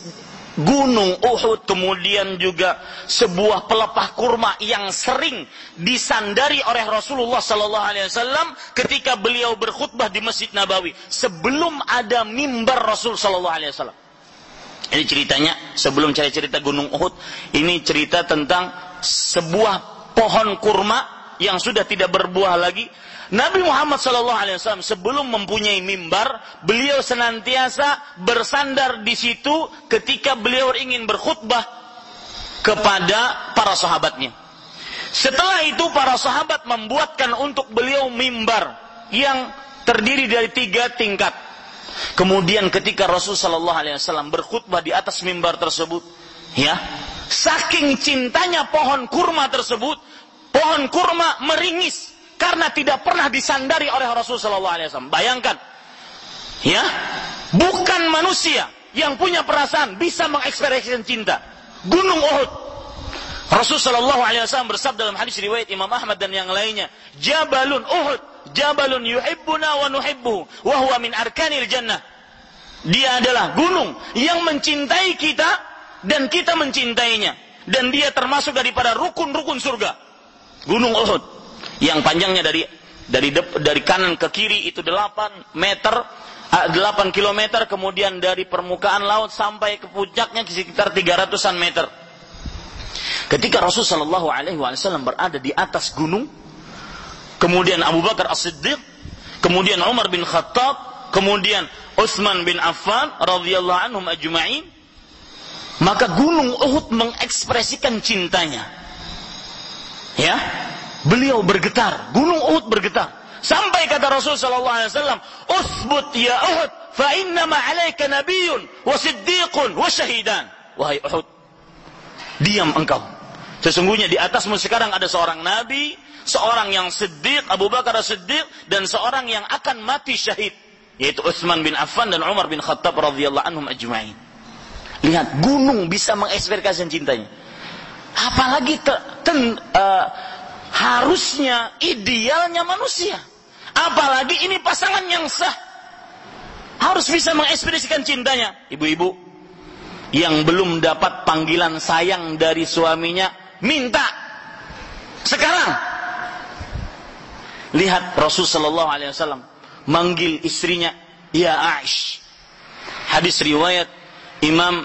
Gunung Uhud kemudian juga sebuah pelepah kurma yang sering disandari oleh Rasulullah sallallahu alaihi wasallam ketika beliau berkhutbah di Masjid Nabawi sebelum ada mimbar Rasul sallallahu alaihi wasallam. Ini ceritanya sebelum cerita cerita Gunung Uhud, ini cerita tentang sebuah pohon kurma yang sudah tidak berbuah lagi. Nabi Muhammad SAW sebelum mempunyai mimbar, beliau senantiasa bersandar di situ ketika beliau ingin berkhutbah kepada para sahabatnya. Setelah itu para sahabat membuatkan untuk beliau mimbar yang terdiri dari tiga tingkat. Kemudian ketika Rasul Shallallahu Alaihi Wasallam berkhutbah di atas mimbar tersebut, ya, Saking cintanya pohon kurma tersebut, pohon kurma meringis karena tidak pernah disandari oleh Rasulullah SAW. Bayangkan, ya, bukan manusia yang punya perasaan bisa mengekspresikan cinta. Gunung Uhud. Rasulullah SAW bersabda dalam hadis riwayat Imam Ahmad dan yang lainnya, Jabalun Uhud, Jabalun yuhibbuna wa nuhibbuhu, wa huwa min arkanil jannah. Dia adalah gunung yang mencintai kita dan kita mencintainya. Dan dia termasuk daripada rukun-rukun surga. Gunung Uhud. Yang panjangnya dari dari dari kanan ke kiri itu 8 meter 8 kilometer. Kemudian dari permukaan laut sampai ke puncaknya sekitar 300-an meter. Ketika Rasulullah Shallallahu Alaihi Wasallam berada di atas gunung kemudian Abu Bakar As-Siddiq kemudian Umar bin Khattab kemudian Utsman bin Affan radhiyallahu anhum ajma'in maka gunung Uhud mengekspresikan cintanya. Ya, beliau bergetar, gunung Uhud bergetar. Sampai kata Rasul sallallahu alaihi wasallam, "Uthbut ya Uhud, fa inna ma 'alaika nabiyyun wa siddiqun wa syahidan. Wahai Uhud, diam engkau. Sesungguhnya di atasmu sekarang ada seorang nabi, seorang yang siddiq, Abu Bakar siddiq, dan seorang yang akan mati syahid. Yaitu Utsman bin Affan dan Umar bin Khattab radhiyallahu anhum ajma'in. Lihat, gunung bisa mengekspresikan cintanya. Apalagi te, ten, uh, harusnya, idealnya manusia. Apalagi ini pasangan yang sah. Harus bisa mengekspresikan cintanya. Ibu-ibu, yang belum dapat panggilan sayang dari suaminya, minta sekarang lihat Rasul sallallahu alaihi wasallam manggil istrinya ya Aish hadis riwayat Imam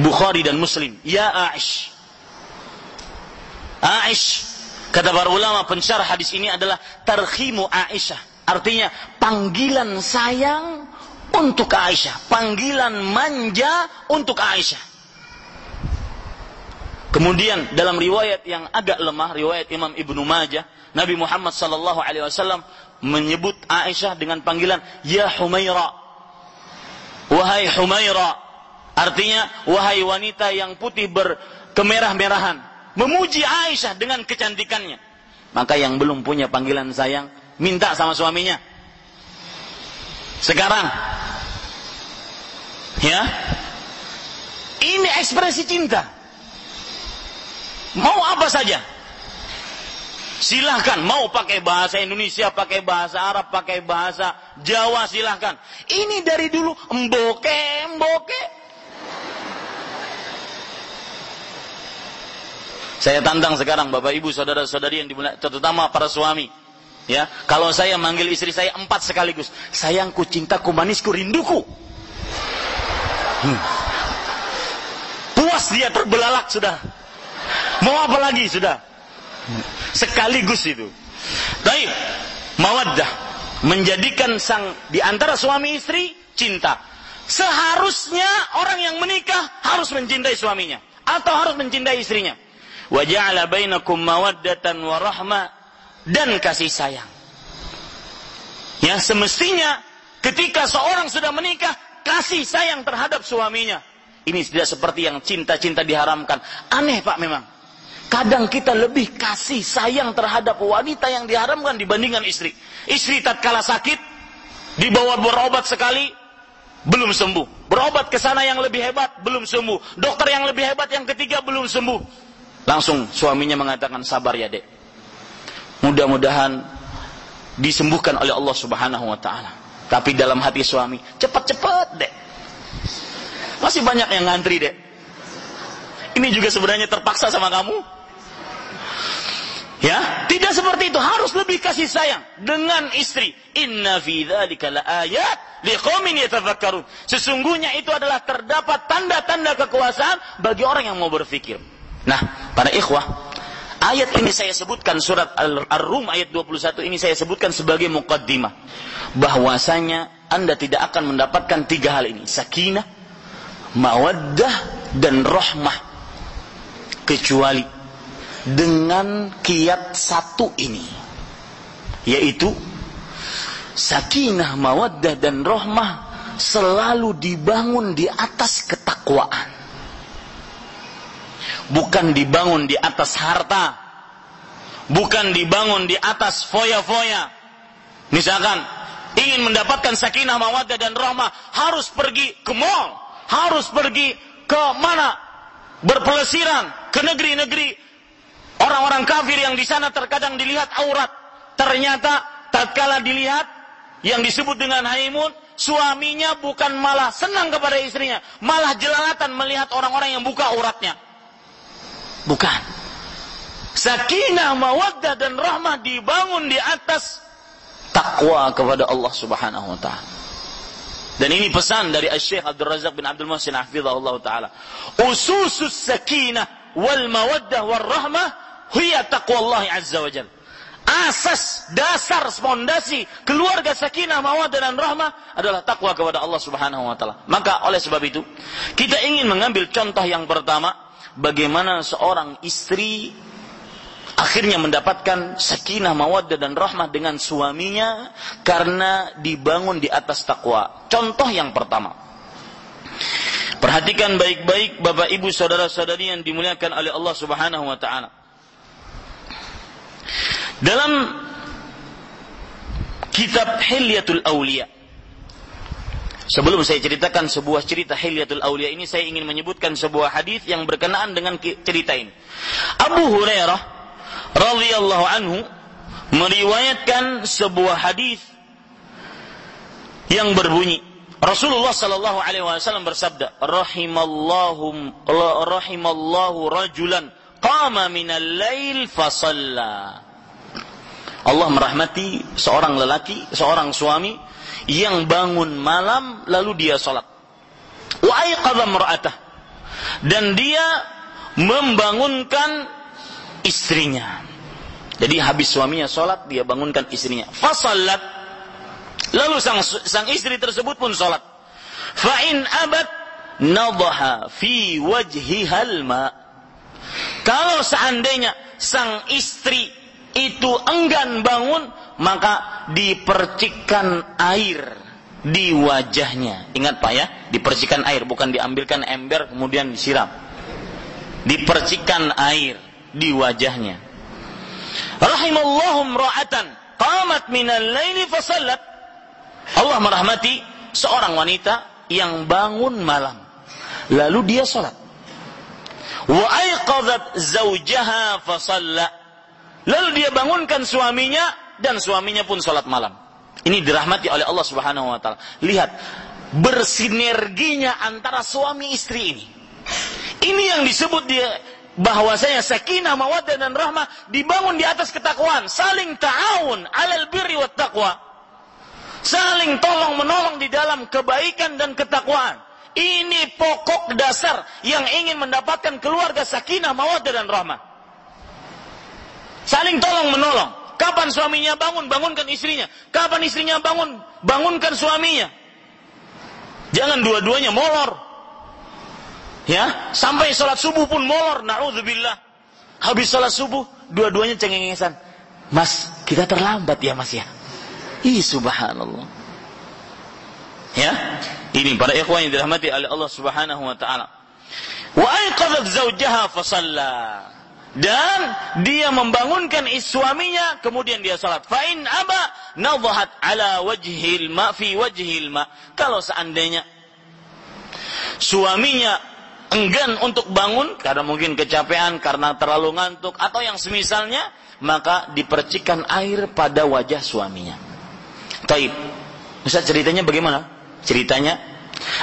Bukhari dan Muslim. Ya Aish. Aish. Kata para ulama pensyarah hadis ini adalah tarkhimu Aisyah. Artinya panggilan sayang untuk Aisyah. Panggilan manja untuk Aisyah. Kemudian dalam riwayat yang agak lemah, riwayat Imam Ibnu Majah, Nabi Muhammad sallallahu alaihi wasallam menyebut Aisyah dengan panggilan ya Humaira. Wahai Humaira. Artinya wahai wanita yang putih berkemerah-merahan. Memuji Aisyah dengan kecantikannya. Maka yang belum punya panggilan sayang, minta sama suaminya. Sekarang ya. Ini ekspresi cinta. Mau apa saja. Silahkan, mau pakai bahasa Indonesia, pakai bahasa Arab, pakai bahasa Jawa, silahkan. Ini dari dulu, emboke, emboke. Saya tantang sekarang Bapak Ibu, saudara-saudari yang dimulai, terutama para suami. Ya, kalau saya manggil istri saya empat sekaligus, sayangku, cintaku, manisku, rinduku. Hmm. Puas dia terbelalak sudah. Mau apa lagi sudah? Sekaligus itu. Baik, mawaddah menjadikan sang di antara suami istri cinta. Seharusnya orang yang menikah harus mencintai suaminya atau harus mencintai istrinya. Wa ja'ala bainakum mawaddatan wa rahmah dan kasih sayang. Ya, semestinya ketika seorang sudah menikah kasih sayang terhadap suaminya. Ini tidak seperti yang cinta-cinta diharamkan. Aneh Pak memang. Kadang kita lebih kasih sayang terhadap wanita yang diharamkan dibandingkan istri. Istri tatkala sakit, dibawa berobat sekali, belum sembuh. Berobat ke sana yang lebih hebat, belum sembuh. Dokter yang lebih hebat yang ketiga belum sembuh. Langsung suaminya mengatakan sabar ya dek. Mudah-mudahan disembuhkan oleh Allah Subhanahu wa taala. Tapi dalam hati suami, cepat-cepat dek. Masih banyak yang ngantri dek. Ini juga sebenarnya terpaksa sama kamu. Ya, tidak seperti itu. Harus lebih kasih sayang dengan istri. Inna fi dzalika laayat liqaumin yatafakkarun. Sesungguhnya itu adalah terdapat tanda-tanda kekuasaan bagi orang yang mau berfikir. Nah, para ikhwah, ayat ini saya sebutkan surat Ar-Rum ayat 21 ini saya sebutkan sebagai muqaddimah. Bahwasanya Anda tidak akan mendapatkan tiga hal ini, sakinah, mawaddah dan rahmah. Kecuali dengan kiat satu ini yaitu sakinah mawaddah dan rohmah selalu dibangun di atas ketakwaan bukan dibangun di atas harta. Bukan dibangun di atas foya-foya. Misalkan ingin mendapatkan sakinah mawaddah dan rohmah harus pergi ke mall. Harus pergi ke mana? Berpelesiran ke negeri-negeri. Orang-orang kafir yang di sana terkadang dilihat aurat. Ternyata tatkala dilihat yang disebut dengan haimun, suaminya bukan malah senang kepada istrinya, malah jelalatan melihat orang-orang yang buka auratnya. Bukan. Sakinah, mawaddah dan rahmah dibangun di atas takwa kepada Allah Subhanahu wa taala. Dan ini pesan dari Syekh Abdul Razak bin Abdul Muhsin hafizahullah taala. Ususus sakinah wal mawaddah wal rahmah hiya taqwallahi azza wa jal. Asas, dasar, fondasi keluarga sakinah, mawaddah dan rahmah adalah takwa kepada Allah Subhanahu wa taala. Maka oleh sebab itu, kita ingin mengambil contoh yang pertama bagaimana seorang istri akhirnya mendapatkan sakinah mawaddah dan rahmah dengan suaminya karena dibangun di atas takwa. Contoh yang pertama. Perhatikan baik-baik Bapak Ibu saudara-saudari yang dimuliakan oleh Allah Subhanahu wa taala. Dalam kitab Hilyatul Aulia Sebelum saya ceritakan sebuah cerita Hilyatul Aulia ini saya ingin menyebutkan sebuah hadis yang berkenaan dengan cerita ini. Abu Hurairah radhiyallahu anhu meriwayatkan sebuah hadis yang berbunyi Rasulullah sallallahu alaihi wasallam bersabda rahimallahu rahimallahu rajulan qama minal lail fasalla Allah merahmati seorang lelaki, seorang suami yang bangun malam lalu dia salat. Wa. Dan dia membangunkan istrinya. Jadi habis suaminya sholat, dia bangunkan istrinya. Fasallat. Lalu sang, sang istri tersebut pun sholat. Fa'in abad nadaha fi wajhi halma. Kalau seandainya sang istri itu enggan bangun, maka dipercikkan air di wajahnya. Ingat Pak ya, dipercikkan air, bukan diambilkan ember kemudian disiram. Dipercikkan air di wajahnya. Rahimallahum ra'atan qamat minal laili fasallat. Allah merahmati seorang wanita yang bangun malam. Lalu dia salat. Wa aiqadhat zawjaha fasalla Lalu dia bangunkan suaminya dan suaminya pun sholat malam. Ini dirahmati oleh Allah Subhanahu wa taala. Lihat bersinerginya antara suami istri ini. Ini yang disebut dia bahwasanya sakinah mawaddah dan rahmah dibangun di atas ketakwaan, saling ta'awun alal birri wat taqwa. Saling tolong menolong di dalam kebaikan dan ketakwaan. Ini pokok dasar yang ingin mendapatkan keluarga sakinah mawaddah dan rahmah. Saling tolong menolong. Kapan suaminya bangun, bangunkan istrinya. Kapan istrinya bangun, bangunkan suaminya. Jangan dua-duanya molor. Ya, sampai sholat subuh pun molor. Na'udzubillah. Habis sholat subuh, dua-duanya cengengesan. Mas, kita terlambat ya mas ya. Ih, subhanallah. Ya, ini para ikhwan yang dirahmati oleh Allah subhanahu wa ta'ala. Wa aiqadat zawjaha fasalla dan dia membangunkan suaminya kemudian dia salat. Fa in aba nadhat ala wajhil ma fi wajhil ma. Kalau seandainya suaminya enggan untuk bangun karena mungkin kecapean karena terlalu ngantuk atau yang semisalnya maka dipercikan air pada wajah suaminya. Taib. Ustaz ceritanya bagaimana? Ceritanya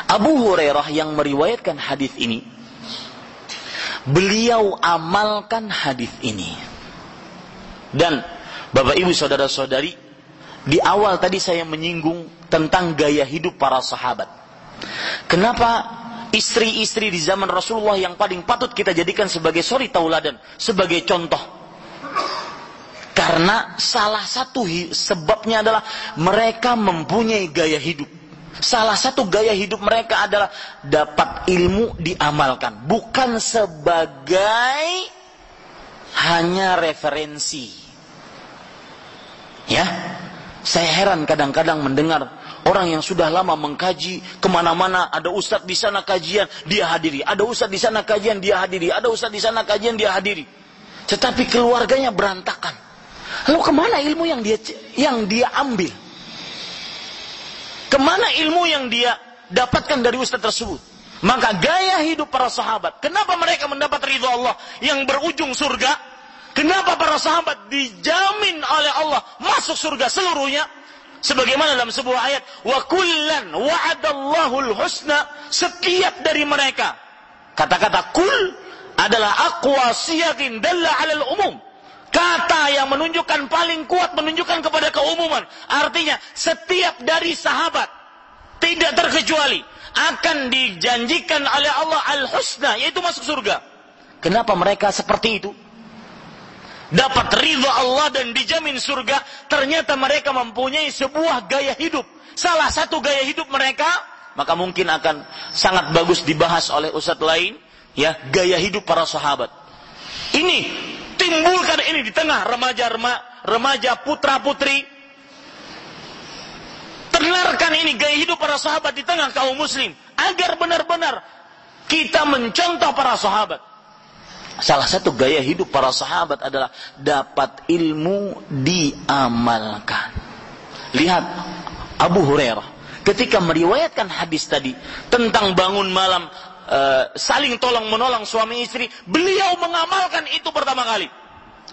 Abu Hurairah yang meriwayatkan hadis ini beliau amalkan hadis ini. Dan Bapak Ibu saudara-saudari, di awal tadi saya menyinggung tentang gaya hidup para sahabat. Kenapa istri-istri di zaman Rasulullah yang paling patut kita jadikan sebagai sori tauladan, sebagai contoh? Karena salah satu sebabnya adalah mereka mempunyai gaya hidup Salah satu gaya hidup mereka adalah dapat ilmu diamalkan, bukan sebagai hanya referensi. Ya, saya heran kadang-kadang mendengar orang yang sudah lama mengkaji ke mana-mana ada ustadz di sana kajian dia hadiri, ada ustadz di sana kajian dia hadiri, ada ustadz di sana kajian dia hadiri. Tetapi keluarganya berantakan. Lalu ke mana ilmu yang dia yang dia ambil? Ke mana ilmu yang dia dapatkan dari ustaz tersebut? Maka gaya hidup para sahabat. Kenapa mereka mendapat ridho Allah yang berujung surga? Kenapa para sahabat dijamin oleh Allah masuk surga seluruhnya? Sebagaimana dalam sebuah ayat, wa kullan wa'adallahu husna setiap dari mereka. Kata-kata kul adalah aqwa siyakin dalla 'alal umum. Kata yang menunjukkan paling kuat menunjukkan kepada keumuman. Artinya setiap dari sahabat tidak terkecuali akan dijanjikan oleh Allah al-husna yaitu masuk surga. Kenapa mereka seperti itu? Dapat ridha Allah dan dijamin surga, ternyata mereka mempunyai sebuah gaya hidup. Salah satu gaya hidup mereka, maka mungkin akan sangat bagus dibahas oleh ustadz lain, ya, gaya hidup para sahabat. Ini Timbulkan ini di tengah remaja remaja putra putri. Terlarkan ini gaya hidup para sahabat di tengah kaum muslim agar benar-benar kita mencontoh para sahabat. Salah satu gaya hidup para sahabat adalah dapat ilmu diamalkan. Lihat Abu Hurairah ketika meriwayatkan hadis tadi tentang bangun malam uh, saling tolong menolong suami istri, beliau mengamalkan itu pertama kali.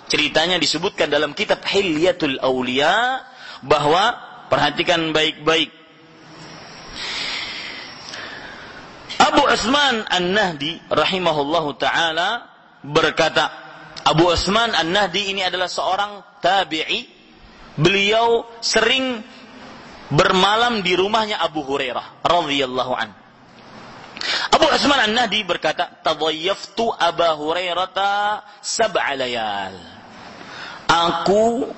Ceritanya disebutkan dalam kitab Hilyatul Aulia bahwa perhatikan baik-baik. Abu Utsman An-Nahdi rahimahullahu taala berkata, Abu Utsman An-Nahdi ini adalah seorang tabi'i. Beliau sering bermalam di rumahnya Abu Hurairah radhiyallahu an. Abu Utsman An-Nahdi berkata, "Tadayyaftu Abu Hurairah sab'a layal." Aku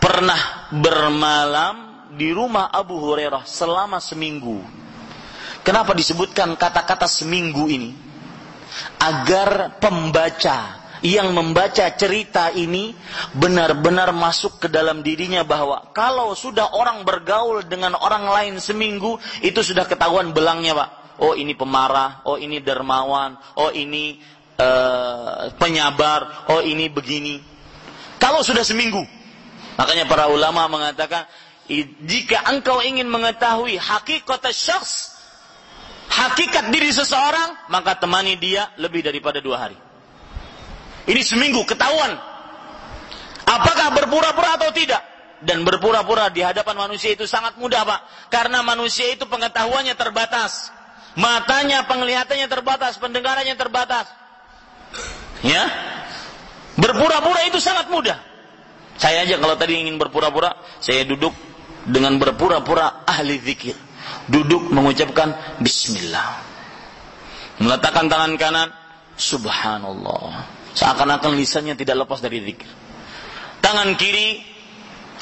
pernah bermalam di rumah Abu Hurairah selama seminggu. Kenapa disebutkan kata-kata seminggu ini? Agar pembaca yang membaca cerita ini benar-benar masuk ke dalam dirinya bahwa kalau sudah orang bergaul dengan orang lain seminggu itu sudah ketahuan belangnya pak oh ini pemarah oh ini dermawan oh ini uh, penyabar oh ini begini kalau sudah seminggu makanya para ulama mengatakan jika engkau ingin mengetahui hakikat syakhs hakikat diri seseorang maka temani dia lebih daripada dua hari ini seminggu ketahuan. Apakah berpura-pura atau tidak? Dan berpura-pura di hadapan manusia itu sangat mudah, Pak. Karena manusia itu pengetahuannya terbatas. Matanya, penglihatannya terbatas, pendengarannya terbatas. Ya? Berpura-pura itu sangat mudah. Saya aja kalau tadi ingin berpura-pura, saya duduk dengan berpura-pura ahli zikir. Duduk mengucapkan bismillah. Meletakkan tangan kanan, subhanallah. Seakan-akan lisannya tidak lepas dari zikir. Tangan kiri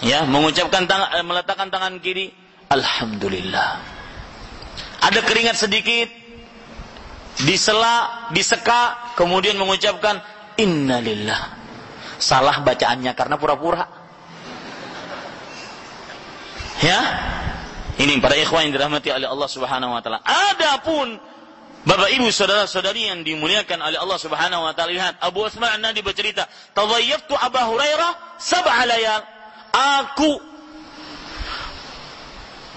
ya mengucapkan tangan eh, meletakkan tangan kiri alhamdulillah. Ada keringat sedikit disela, diseka, kemudian mengucapkan innalillah. Salah bacaannya karena pura-pura. Ya. Ini para ikhwan yang dirahmati oleh Allah Subhanahu wa taala. Adapun Bapak Ibu saudara-saudari yang dimuliakan oleh Allah Subhanahu wa taala lihat Abu Utsman An-Nadi bercerita, "Tadhayyaftu Abu Hurairah sab'a layal." Aku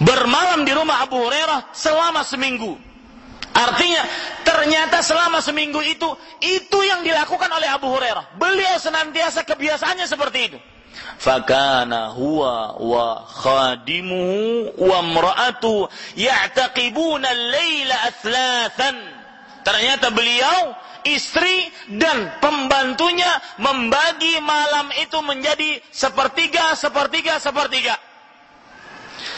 bermalam di rumah Abu Hurairah selama seminggu. Artinya ternyata selama seminggu itu itu yang dilakukan oleh Abu Hurairah. Beliau senantiasa kebiasaannya seperti itu. Fakana huwa wa khadimuhu wa mra'atu ya'taqibuna al-laila athlathan. Ternyata beliau, istri dan pembantunya membagi malam itu menjadi sepertiga, sepertiga, sepertiga.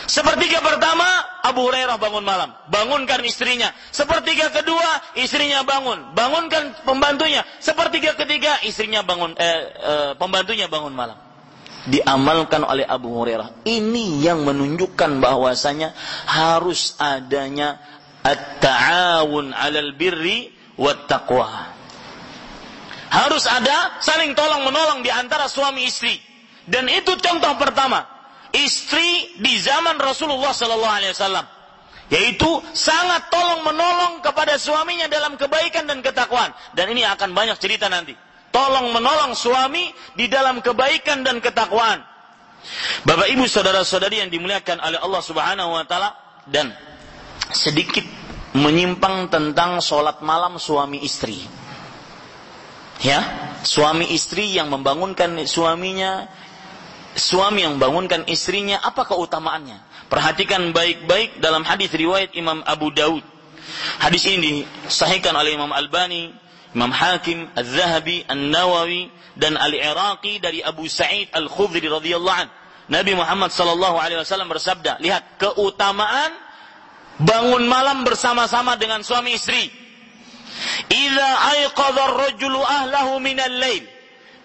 Sepertiga pertama, Abu Hurairah bangun malam. Bangunkan istrinya. Sepertiga kedua, istrinya bangun. Bangunkan pembantunya. Sepertiga ketiga, istrinya bangun, eh, eh, pembantunya bangun malam diamalkan oleh Abu Hurairah. Ini yang menunjukkan bahwasanya harus adanya at-ta'awun 'alal birri wat taqwa. Harus ada saling tolong menolong di antara suami istri. Dan itu contoh pertama. Istri di zaman Rasulullah sallallahu alaihi wasallam yaitu sangat tolong menolong kepada suaminya dalam kebaikan dan ketakwaan. Dan ini akan banyak cerita nanti tolong menolong suami di dalam kebaikan dan ketakwaan. Bapak Ibu saudara-saudari yang dimuliakan oleh Allah Subhanahu wa taala dan sedikit menyimpang tentang sholat malam suami istri. Ya, suami istri yang membangunkan suaminya, suami yang membangunkan istrinya, apa keutamaannya? Perhatikan baik-baik dalam hadis riwayat Imam Abu Daud. Hadis ini disahihkan oleh Imam Albani Imam Hakim, Al-Zahabi, Al-Nawawi dan Al-Iraqi dari Abu Sa'id Al-Khudri radhiyallahu an. Nabi Muhammad sallallahu alaihi wasallam bersabda, lihat keutamaan bangun malam bersama-sama dengan suami istri. Idza ayqadha ar-rajulu ahlahu min al-lail.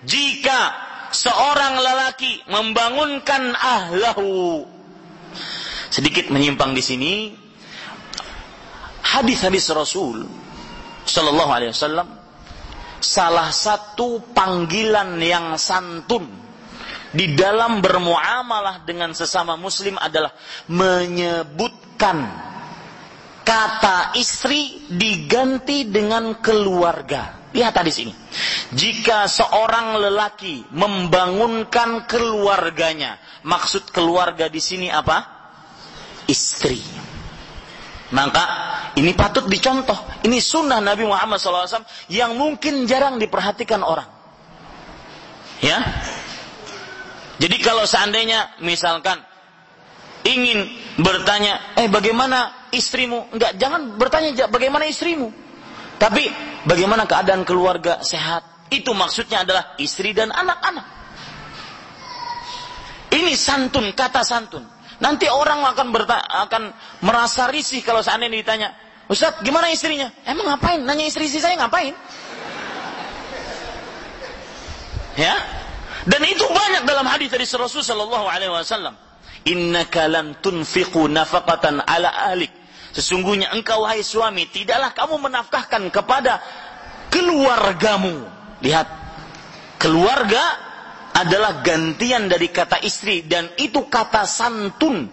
Jika seorang lelaki membangunkan ahlahu. Sedikit menyimpang di sini. Hadis-hadis Rasul sallallahu alaihi wasallam salah satu panggilan yang santun di dalam bermuamalah dengan sesama muslim adalah menyebutkan kata istri diganti dengan keluarga. Lihat tadi sini. Jika seorang lelaki membangunkan keluarganya, maksud keluarga di sini apa? Istri. Maka ini patut dicontoh. Ini sunnah Nabi Muhammad SAW yang mungkin jarang diperhatikan orang. Ya. Jadi kalau seandainya misalkan ingin bertanya, eh bagaimana istrimu? Enggak, jangan bertanya bagaimana istrimu. Tapi bagaimana keadaan keluarga sehat? Itu maksudnya adalah istri dan anak-anak. Ini santun, kata santun. Nanti orang akan akan merasa risih kalau seandainya ditanya, Ustaz, gimana istrinya? Emang ngapain? Nanya istri istri saya ngapain? Ya, dan itu banyak dalam hadis dari Rasul Shallallahu Alaihi Wasallam. Inna kalam tunfiqu ala ahlik. Sesungguhnya engkau hai suami tidaklah kamu menafkahkan kepada keluargamu. Lihat, keluarga adalah gantian dari kata istri dan itu kata santun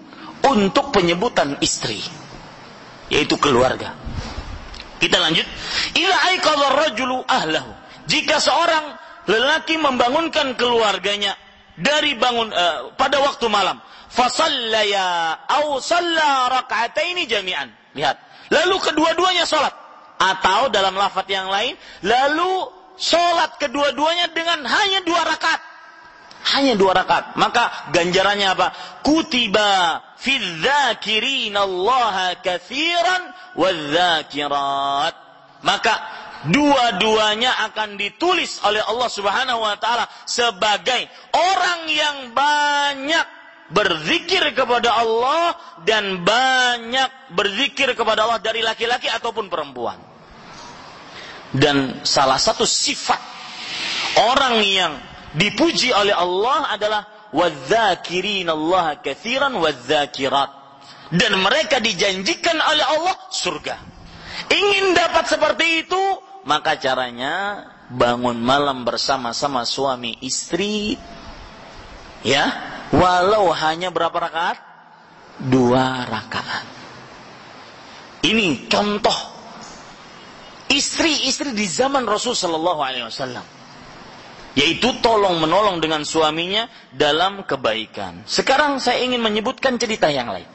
untuk penyebutan istri yaitu keluarga. Kita lanjut. Ila rajulu ahlahu. Jika seorang lelaki membangunkan keluarganya dari bangun uh, pada waktu malam, fasallaya au salla raka'ataini jami'an. Lihat. Lalu kedua-duanya salat atau dalam lafaz yang lain, lalu salat kedua-duanya dengan hanya dua rakaat hanya dua rakaat. Maka ganjarannya apa? Kutiba fil dzakirin Allah katsiran wadzakirat. Maka dua-duanya akan ditulis oleh Allah Subhanahu wa taala sebagai orang yang banyak berzikir kepada Allah dan banyak berzikir kepada Allah dari laki-laki ataupun perempuan. Dan salah satu sifat orang yang dipuji oleh Allah adalah wadzakirin Allah katsiran wadzakirat dan mereka dijanjikan oleh Allah surga. Ingin dapat seperti itu, maka caranya bangun malam bersama-sama suami istri ya, walau hanya berapa rakaat? Dua rakaat. Ini contoh istri-istri di zaman Rasul Shallallahu Alaihi Wasallam yaitu tolong menolong dengan suaminya dalam kebaikan. Sekarang saya ingin menyebutkan cerita yang lain.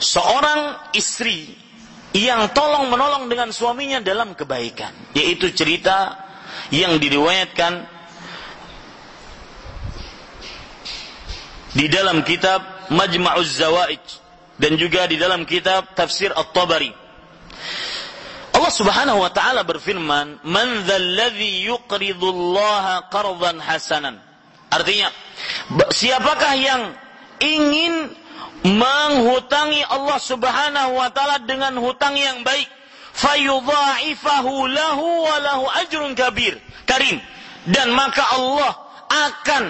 Seorang istri yang tolong menolong dengan suaminya dalam kebaikan, yaitu cerita yang diriwayatkan di dalam kitab Majma'uz Zawaid dan juga di dalam kitab Tafsir At-Tabari Allah Subhanahu wa taala berfirman, "Man dzalladzi yuqridullaha qardan hasanan." Artinya, siapakah yang ingin menghutangi Allah Subhanahu wa taala dengan hutang yang baik, fayudha'ifahu lahu wa lahu ajrun kabir. Karim. Dan maka Allah akan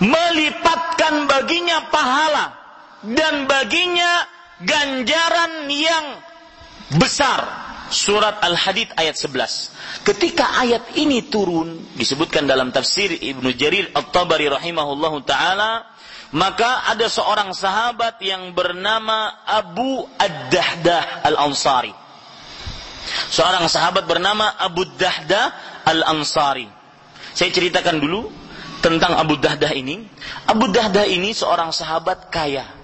melipatkan baginya pahala dan baginya ganjaran yang besar surat Al-Hadid ayat 11. Ketika ayat ini turun disebutkan dalam tafsir Ibnu Jarir At-Tabari rahimahullahu taala, maka ada seorang sahabat yang bernama Abu Ad-Dahdah Al-Ansari. Seorang sahabat bernama Abu Dahdah Al-Ansari. Saya ceritakan dulu tentang Abu Dahdah ini. Abu Dahdah ini seorang sahabat kaya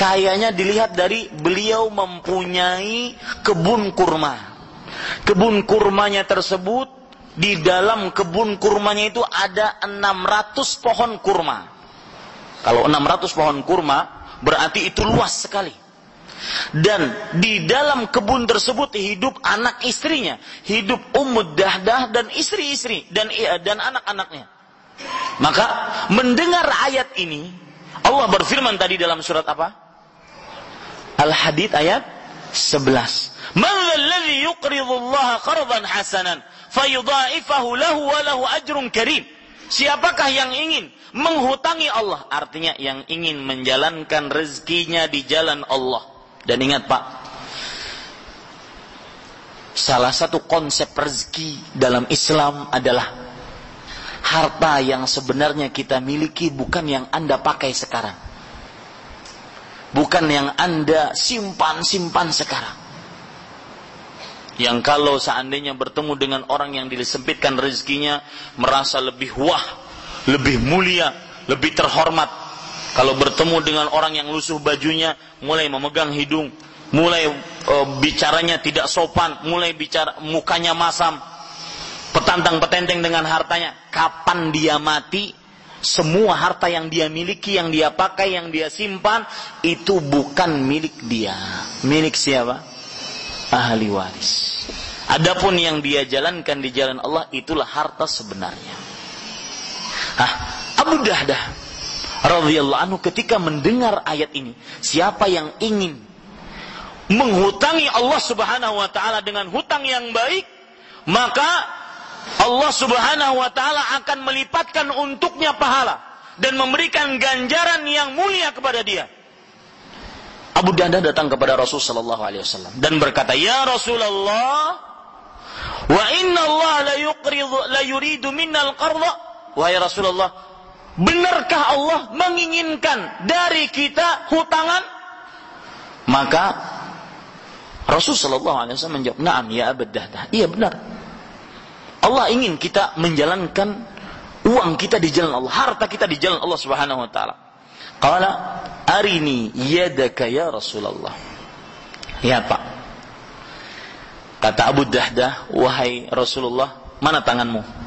kayanya dilihat dari beliau mempunyai kebun kurma. Kebun kurmanya tersebut di dalam kebun kurmanya itu ada 600 pohon kurma. Kalau 600 pohon kurma berarti itu luas sekali. Dan di dalam kebun tersebut hidup anak istrinya, hidup Ummu Dahdah dan istri-istri dan dan anak-anaknya. Maka mendengar ayat ini, Allah berfirman tadi dalam surat apa? Al-Hadid ayat 11. Man alladhi yuqridu Allah qardan hasanan fayudha'ifahu lahu wa lahu ajrun karim. Siapakah yang ingin menghutangi Allah? Artinya yang ingin menjalankan rezekinya di jalan Allah. Dan ingat Pak, salah satu konsep rezeki dalam Islam adalah harta yang sebenarnya kita miliki bukan yang Anda pakai sekarang. Bukan yang Anda simpan-simpan sekarang. Yang kalau seandainya bertemu dengan orang yang disempitkan rezekinya, merasa lebih wah, lebih mulia, lebih terhormat. Kalau bertemu dengan orang yang lusuh bajunya, mulai memegang hidung, mulai e, bicaranya tidak sopan, mulai bicara mukanya masam, petantang petenteng dengan hartanya. Kapan dia mati, semua harta yang dia miliki, yang dia pakai, yang dia simpan, itu bukan milik dia. Milik siapa? Ahli waris. Adapun yang dia jalankan di jalan Allah, itulah harta sebenarnya. Hah, Abu Dahdah radhiyallahu anhu ketika mendengar ayat ini, siapa yang ingin menghutangi Allah Subhanahu wa taala dengan hutang yang baik, maka Allah Subhanahu wa taala akan melipatkan untuknya pahala dan memberikan ganjaran yang mulia kepada dia. Abu Danda datang kepada Rasul sallallahu alaihi wasallam dan berkata, "Ya Rasulullah, wa inna Allah la yuqridu la yuridu minnal qarda." Wahai Rasulullah, benarkah Allah menginginkan dari kita hutangan? Maka Rasul Shallallahu Alaihi Wasallam menjawab, Naam ya. Iya benar. Allah ingin kita menjalankan uang kita di jalan Allah, harta kita di jalan Allah Subhanahu Wa Taala. Qala arini yadaka ya Rasulullah. Ya Pak. Kata Abu Dahdah, wahai Rasulullah, mana tanganmu?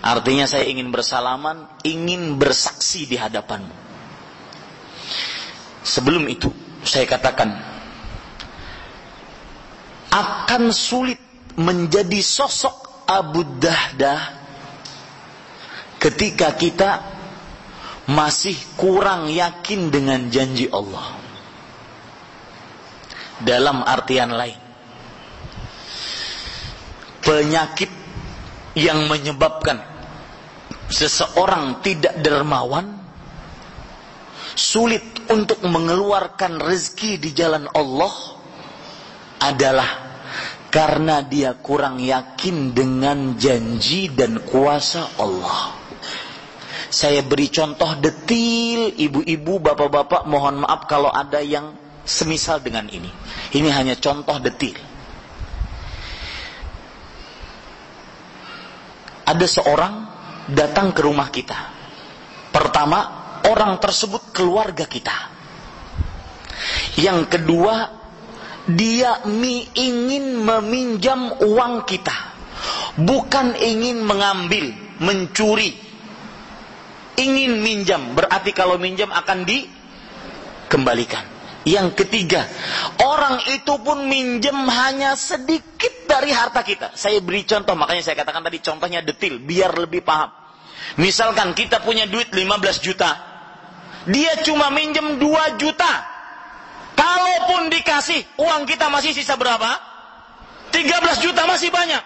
Artinya saya ingin bersalaman, ingin bersaksi di hadapanmu. Sebelum itu, saya katakan, akan sulit menjadi sosok Abu Dahdah ketika kita masih kurang yakin dengan janji Allah. Dalam artian lain, penyakit yang menyebabkan seseorang tidak dermawan, sulit untuk mengeluarkan rezeki di jalan Allah adalah karena dia kurang yakin dengan janji dan kuasa Allah. Saya beri contoh detil, ibu-ibu, bapak-bapak, mohon maaf kalau ada yang semisal dengan ini. Ini hanya contoh detil. Ada seorang datang ke rumah kita. Pertama, orang tersebut keluarga kita. Yang kedua, dia ingin meminjam uang kita. Bukan ingin mengambil, mencuri. Ingin minjam, berarti kalau minjam akan dikembalikan. Yang ketiga, orang itu pun minjem hanya sedikit dari harta kita. Saya beri contoh, makanya saya katakan tadi contohnya detil, biar lebih paham. Misalkan kita punya duit 15 juta, dia cuma minjem 2 juta. Kalaupun dikasih, uang kita masih sisa berapa? 13 juta masih banyak.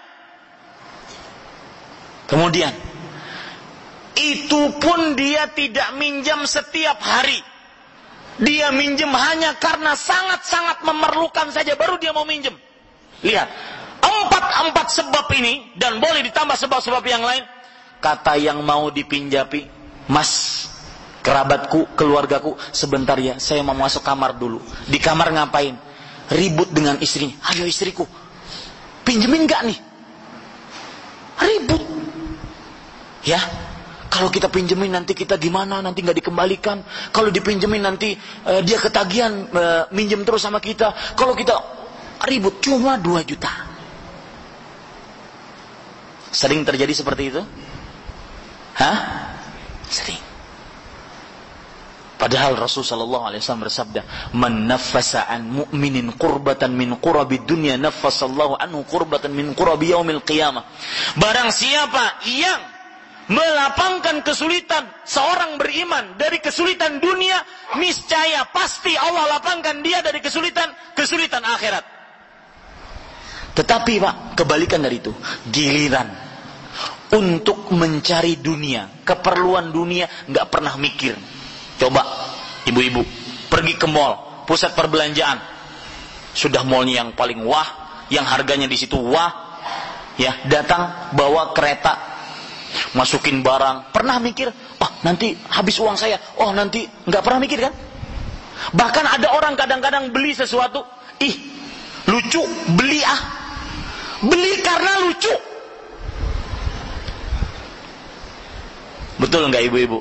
Kemudian, itu pun dia tidak minjam setiap hari. Dia minjem hanya karena sangat-sangat memerlukan saja, baru dia mau minjem. Lihat, empat-empat sebab ini, dan boleh ditambah sebab-sebab yang lain, kata yang mau dipinjapi, Mas, kerabatku, keluargaku, sebentar ya, saya mau masuk kamar dulu. Di kamar ngapain? Ribut dengan istrinya. Ayo istriku, pinjemin gak nih? Ribut. Ya, kalau kita pinjemin nanti kita gimana? Nanti nggak dikembalikan. Kalau dipinjemin nanti uh, dia ketagihan uh, minjem terus sama kita. Kalau kita ribut cuma 2 juta. Sering terjadi seperti itu? Hah? Sering. Padahal Rasul wasallam bersabda, "Man an mu'minin qurbatan min qurabi dunya naffasallahu anhu qurbatan min qurabi yaumil qiyamah." Barang siapa yang melapangkan kesulitan seorang beriman dari kesulitan dunia, niscaya pasti Allah lapangkan dia dari kesulitan kesulitan akhirat. Tetapi Pak, kebalikan dari itu, giliran untuk mencari dunia, keperluan dunia nggak pernah mikir. Coba ibu-ibu pergi ke mall, pusat perbelanjaan. Sudah mallnya yang paling wah, yang harganya di situ wah, ya datang bawa kereta, masukin barang. Pernah mikir, oh nanti habis uang saya, oh nanti nggak pernah mikir kan? Bahkan ada orang kadang-kadang beli sesuatu, ih lucu, beli ah, beli karena lucu. Betul nggak ibu-ibu?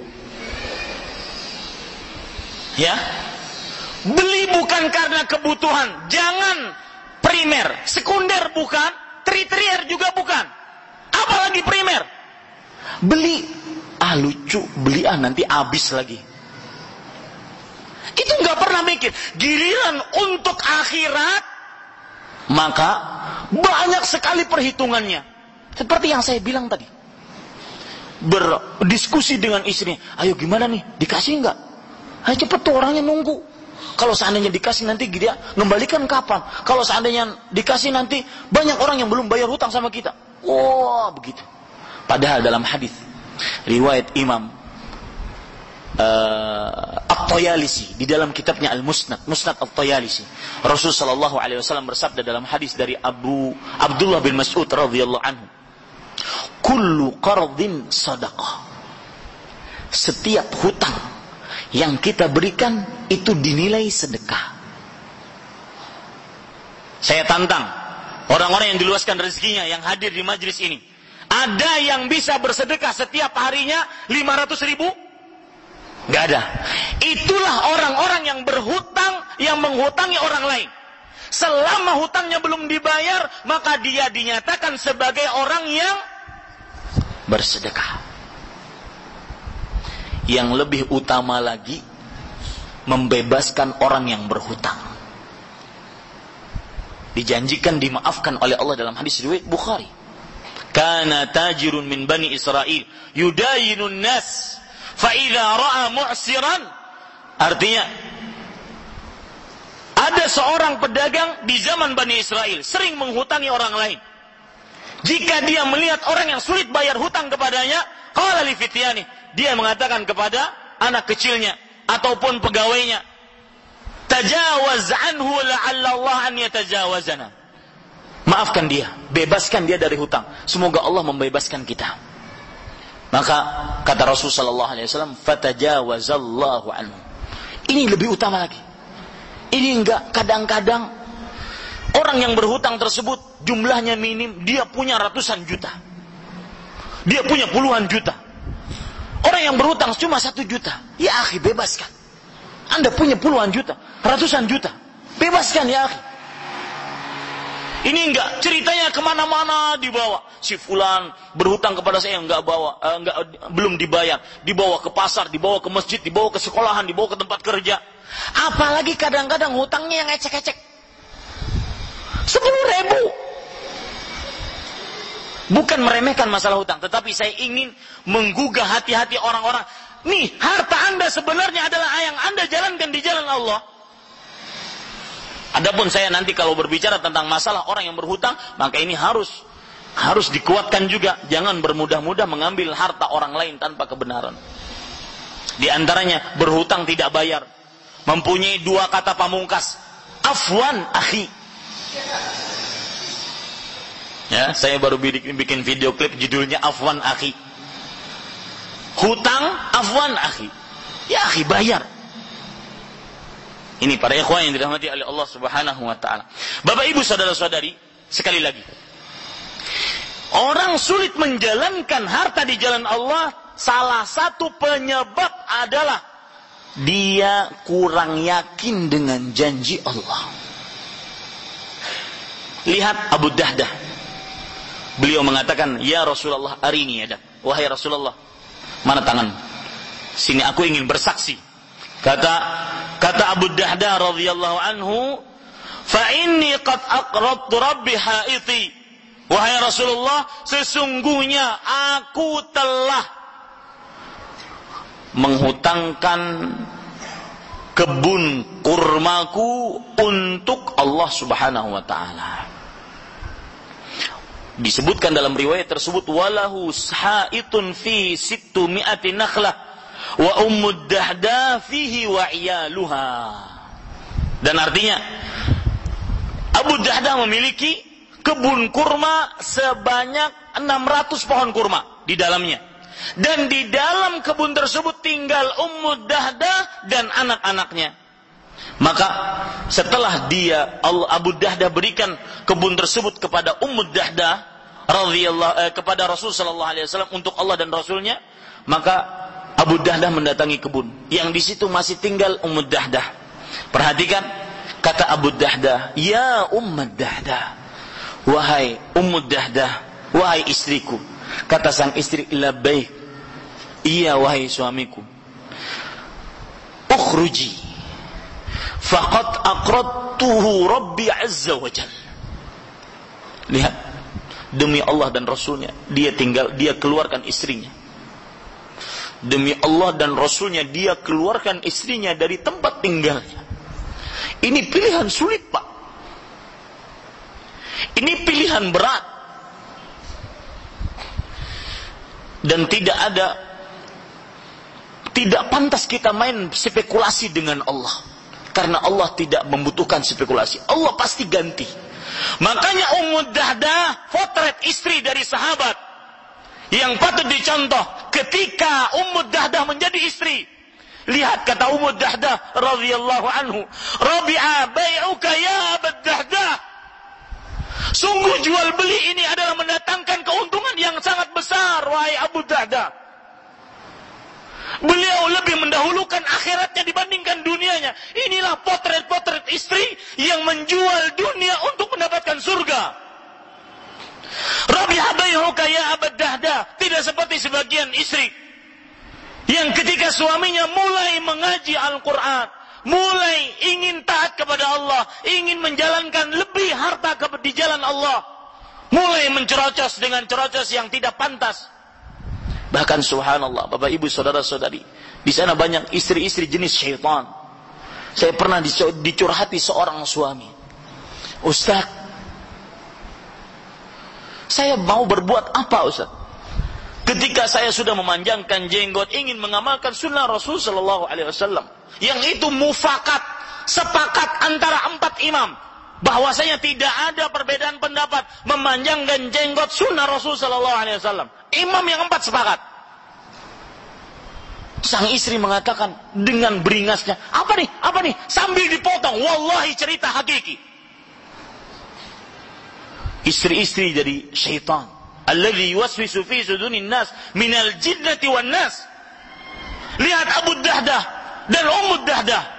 Ya, Beli bukan karena kebutuhan. Jangan primer. Sekunder bukan. Tritrier juga bukan. Apalagi primer. Beli. Ah lucu. Beli ah nanti habis lagi. Itu nggak pernah mikir. Giliran untuk akhirat. Maka banyak sekali perhitungannya. Seperti yang saya bilang tadi. Berdiskusi dengan istrinya. Ayo gimana nih? Dikasih nggak? Ayo cepet tuh orangnya nunggu. Kalau seandainya dikasih nanti dia kembalikan kapan? Kalau seandainya dikasih nanti banyak orang yang belum bayar hutang sama kita. Wah, wow, begitu. Padahal dalam hadis riwayat Imam uh, At-Tayalisi di dalam kitabnya Al-Musnad, Musnad At-Tayalisi. Rasul sallallahu alaihi wasallam bersabda dalam hadis dari Abu Abdullah bin Mas'ud radhiyallahu anhu. Kullu qardin sadaqah. Setiap hutang yang kita berikan itu dinilai sedekah. Saya tantang orang-orang yang diluaskan rezekinya yang hadir di majlis ini. Ada yang bisa bersedekah setiap harinya 500 ribu? Gak ada. Itulah orang-orang yang berhutang, yang menghutangi orang lain. Selama hutangnya belum dibayar, maka dia dinyatakan sebagai orang yang bersedekah yang lebih utama lagi membebaskan orang yang berhutang. Dijanjikan dimaafkan oleh Allah dalam hadis riwayat Bukhari. Kana tajirun min bani Israel yudayinun nas. Fa idza ra'a mu'siran. Artinya ada seorang pedagang di zaman Bani Israel sering menghutangi orang lain. Jika dia melihat orang yang sulit bayar hutang kepadanya, qala fityani, dia mengatakan kepada anak kecilnya ataupun pegawainya, "Tajawaz anhu la'alla Allah an yatajawazana." Maafkan dia, bebaskan dia dari hutang. Semoga Allah membebaskan kita. Maka kata Rasul sallallahu alaihi wasallam, "Fatajawazallahu anhu." Ini lebih utama lagi. Ini enggak kadang-kadang orang yang berhutang tersebut jumlahnya minim, dia punya ratusan juta. Dia punya puluhan juta. Orang yang berhutang cuma satu juta. Ya akhi, bebaskan. Anda punya puluhan juta, ratusan juta. Bebaskan ya akhi. Ini enggak ceritanya ke mana-mana dibawa. Si fulan berhutang kepada saya enggak bawa, uh, enggak belum dibayar, dibawa ke pasar, dibawa ke masjid, dibawa ke sekolahan, dibawa ke tempat kerja. Apalagi kadang-kadang hutangnya yang ecek-ecek. Sepuluh ribu, Bukan meremehkan masalah hutang, tetapi saya ingin menggugah hati-hati orang-orang. Nih, harta Anda sebenarnya adalah yang Anda jalankan di jalan Allah. Adapun saya nanti kalau berbicara tentang masalah orang yang berhutang, maka ini harus harus dikuatkan juga. Jangan bermudah-mudah mengambil harta orang lain tanpa kebenaran. Di antaranya berhutang tidak bayar. Mempunyai dua kata pamungkas. Afwan akhi. Ya, saya baru bikin, video klip judulnya Afwan Akhi. Hutang Afwan Akhi. Ya akhi bayar. Ini para ikhwan yang dirahmati oleh Allah Subhanahu wa taala. Bapak Ibu saudara-saudari, sekali lagi. Orang sulit menjalankan harta di jalan Allah, salah satu penyebab adalah dia kurang yakin dengan janji Allah. Lihat Abu Dahdah Beliau mengatakan, "Ya Rasulullah, arini ya Wahai Rasulullah, mana tangan? Sini aku ingin bersaksi." Kata kata Abu Dahda radhiyallahu anhu, "Fa inni qad aqradtu rabbi haiti." Wahai Rasulullah, sesungguhnya aku telah menghutangkan kebun kurmaku untuk Allah Subhanahu wa taala disebutkan dalam riwayat tersebut walahu haitun fi sittu mi'ati nakhlah wa ummud dahda fihi wa iyaluha dan artinya Abu Dahda memiliki kebun kurma sebanyak 600 pohon kurma di dalamnya. Dan di dalam kebun tersebut tinggal Ummu Dahdah dan anak-anaknya. Maka setelah dia Allah Abu Dahdah berikan kebun tersebut kepada Ummu Dahdah radhiyallahu eh, kepada Rasul sallallahu alaihi wasallam untuk Allah dan Rasulnya, maka Abu Dahdah mendatangi kebun. Yang di situ masih tinggal Ummu Dahdah. Perhatikan kata Abu Dahdah, "Ya Ummu Dahdah, wahai Ummu Dahdah, wahai istriku." Kata sang istri, "Labbaik." Iya wahai suamiku. Ukhruji. Faqad aqradtuhu Rabbi Azza wa Jal. Lihat. Demi Allah dan Rasulnya. Dia tinggal, dia keluarkan istrinya. Demi Allah dan Rasulnya. Dia keluarkan istrinya dari tempat tinggalnya. Ini pilihan sulit pak. Ini pilihan berat. Dan tidak ada tidak pantas kita main spekulasi dengan Allah. Karena Allah tidak membutuhkan spekulasi. Allah pasti ganti. Makanya Ummu Dahdah potret istri dari sahabat yang patut dicontoh ketika Ummu Dahdah menjadi istri. Lihat kata Ummu Dahdah radhiyallahu anhu, "Rabi'a bai'uka ya Abad Dahdah." Sungguh jual beli ini adalah mendatangkan keuntungan yang sangat besar wahai Abu Dahdah. Beliau lebih mendahulukan akhiratnya dibandingkan dunianya. Inilah potret-potret istri yang menjual dunia untuk mendapatkan surga. Rabi habayhuka ya abad dahda. Tidak seperti sebagian istri. Yang ketika suaminya mulai mengaji Al-Quran. Mulai ingin taat kepada Allah. Ingin menjalankan lebih harta di jalan Allah. Mulai mencerocos dengan cerocos yang tidak pantas Bahkan subhanallah, Bapak Ibu saudara-saudari, di sana banyak istri-istri jenis syaitan. Saya pernah dicurhati seorang suami. Ustaz, saya mau berbuat apa Ustaz? Ketika saya sudah memanjangkan jenggot, ingin mengamalkan sunnah Rasul Sallallahu Alaihi Wasallam, yang itu mufakat, sepakat antara empat imam, bahwasanya tidak ada perbedaan pendapat memanjangkan jenggot sunnah Rasul Sallallahu Alaihi Wasallam. Imam yang empat sepakat. Sang istri mengatakan dengan beringasnya, apa nih, apa nih, sambil dipotong, wallahi cerita hakiki. Istri-istri dari syaitan. Alladhi yuwaswisu fi sudunin nas minal jinnati wan nas. Lihat Abu Dahdah dan Ummu Dahdah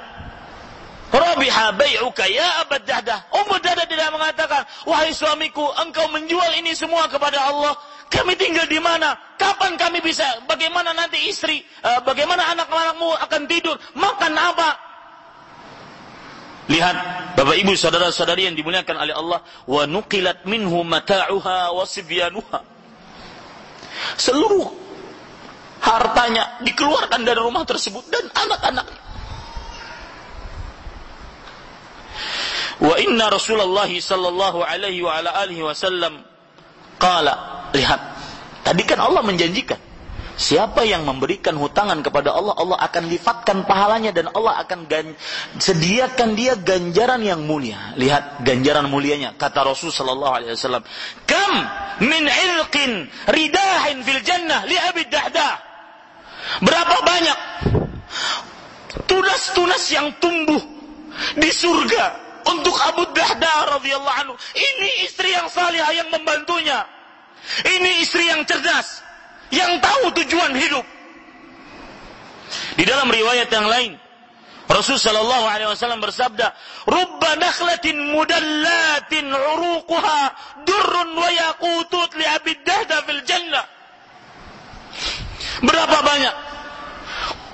Rabiha bay'uka ya abad dahdah. Ummu dahdah tidak mengatakan, wahai suamiku, engkau menjual ini semua kepada Allah. Kami tinggal di mana? Kapan kami bisa? Bagaimana nanti istri? Uh, bagaimana anak-anakmu akan tidur? Makan apa? Lihat, Bapak Ibu saudara-saudari yang dimuliakan oleh Allah, wa nuqilat minhu mata'uha wa sibyanuha. Seluruh hartanya dikeluarkan dari rumah tersebut dan anak-anaknya. Wa inna Rasulullah sallallahu alaihi wa ala alihi wasallam qala, lihat. Tadi kan Allah menjanjikan Siapa yang memberikan hutangan kepada Allah, Allah akan lifatkan pahalanya dan Allah akan sediakan dia ganjaran yang mulia. Lihat ganjaran mulianya. Kata Rasul sallallahu alaihi wasallam, "Kam min ilqin ridahin fil jannah li Abi Dahdah." Berapa banyak tunas-tunas yang tumbuh di surga untuk Abu Dahda radhiyallahu anhu. Ini istri yang salihah yang membantunya. Ini istri yang cerdas, yang tahu tujuan hidup. Di dalam riwayat yang lain, Rasul sallallahu alaihi wasallam bersabda, "Rubba nakhlatin mudallatin uruquha durrun wa yaqutut li Abi Dahda fil jannah." Berapa banyak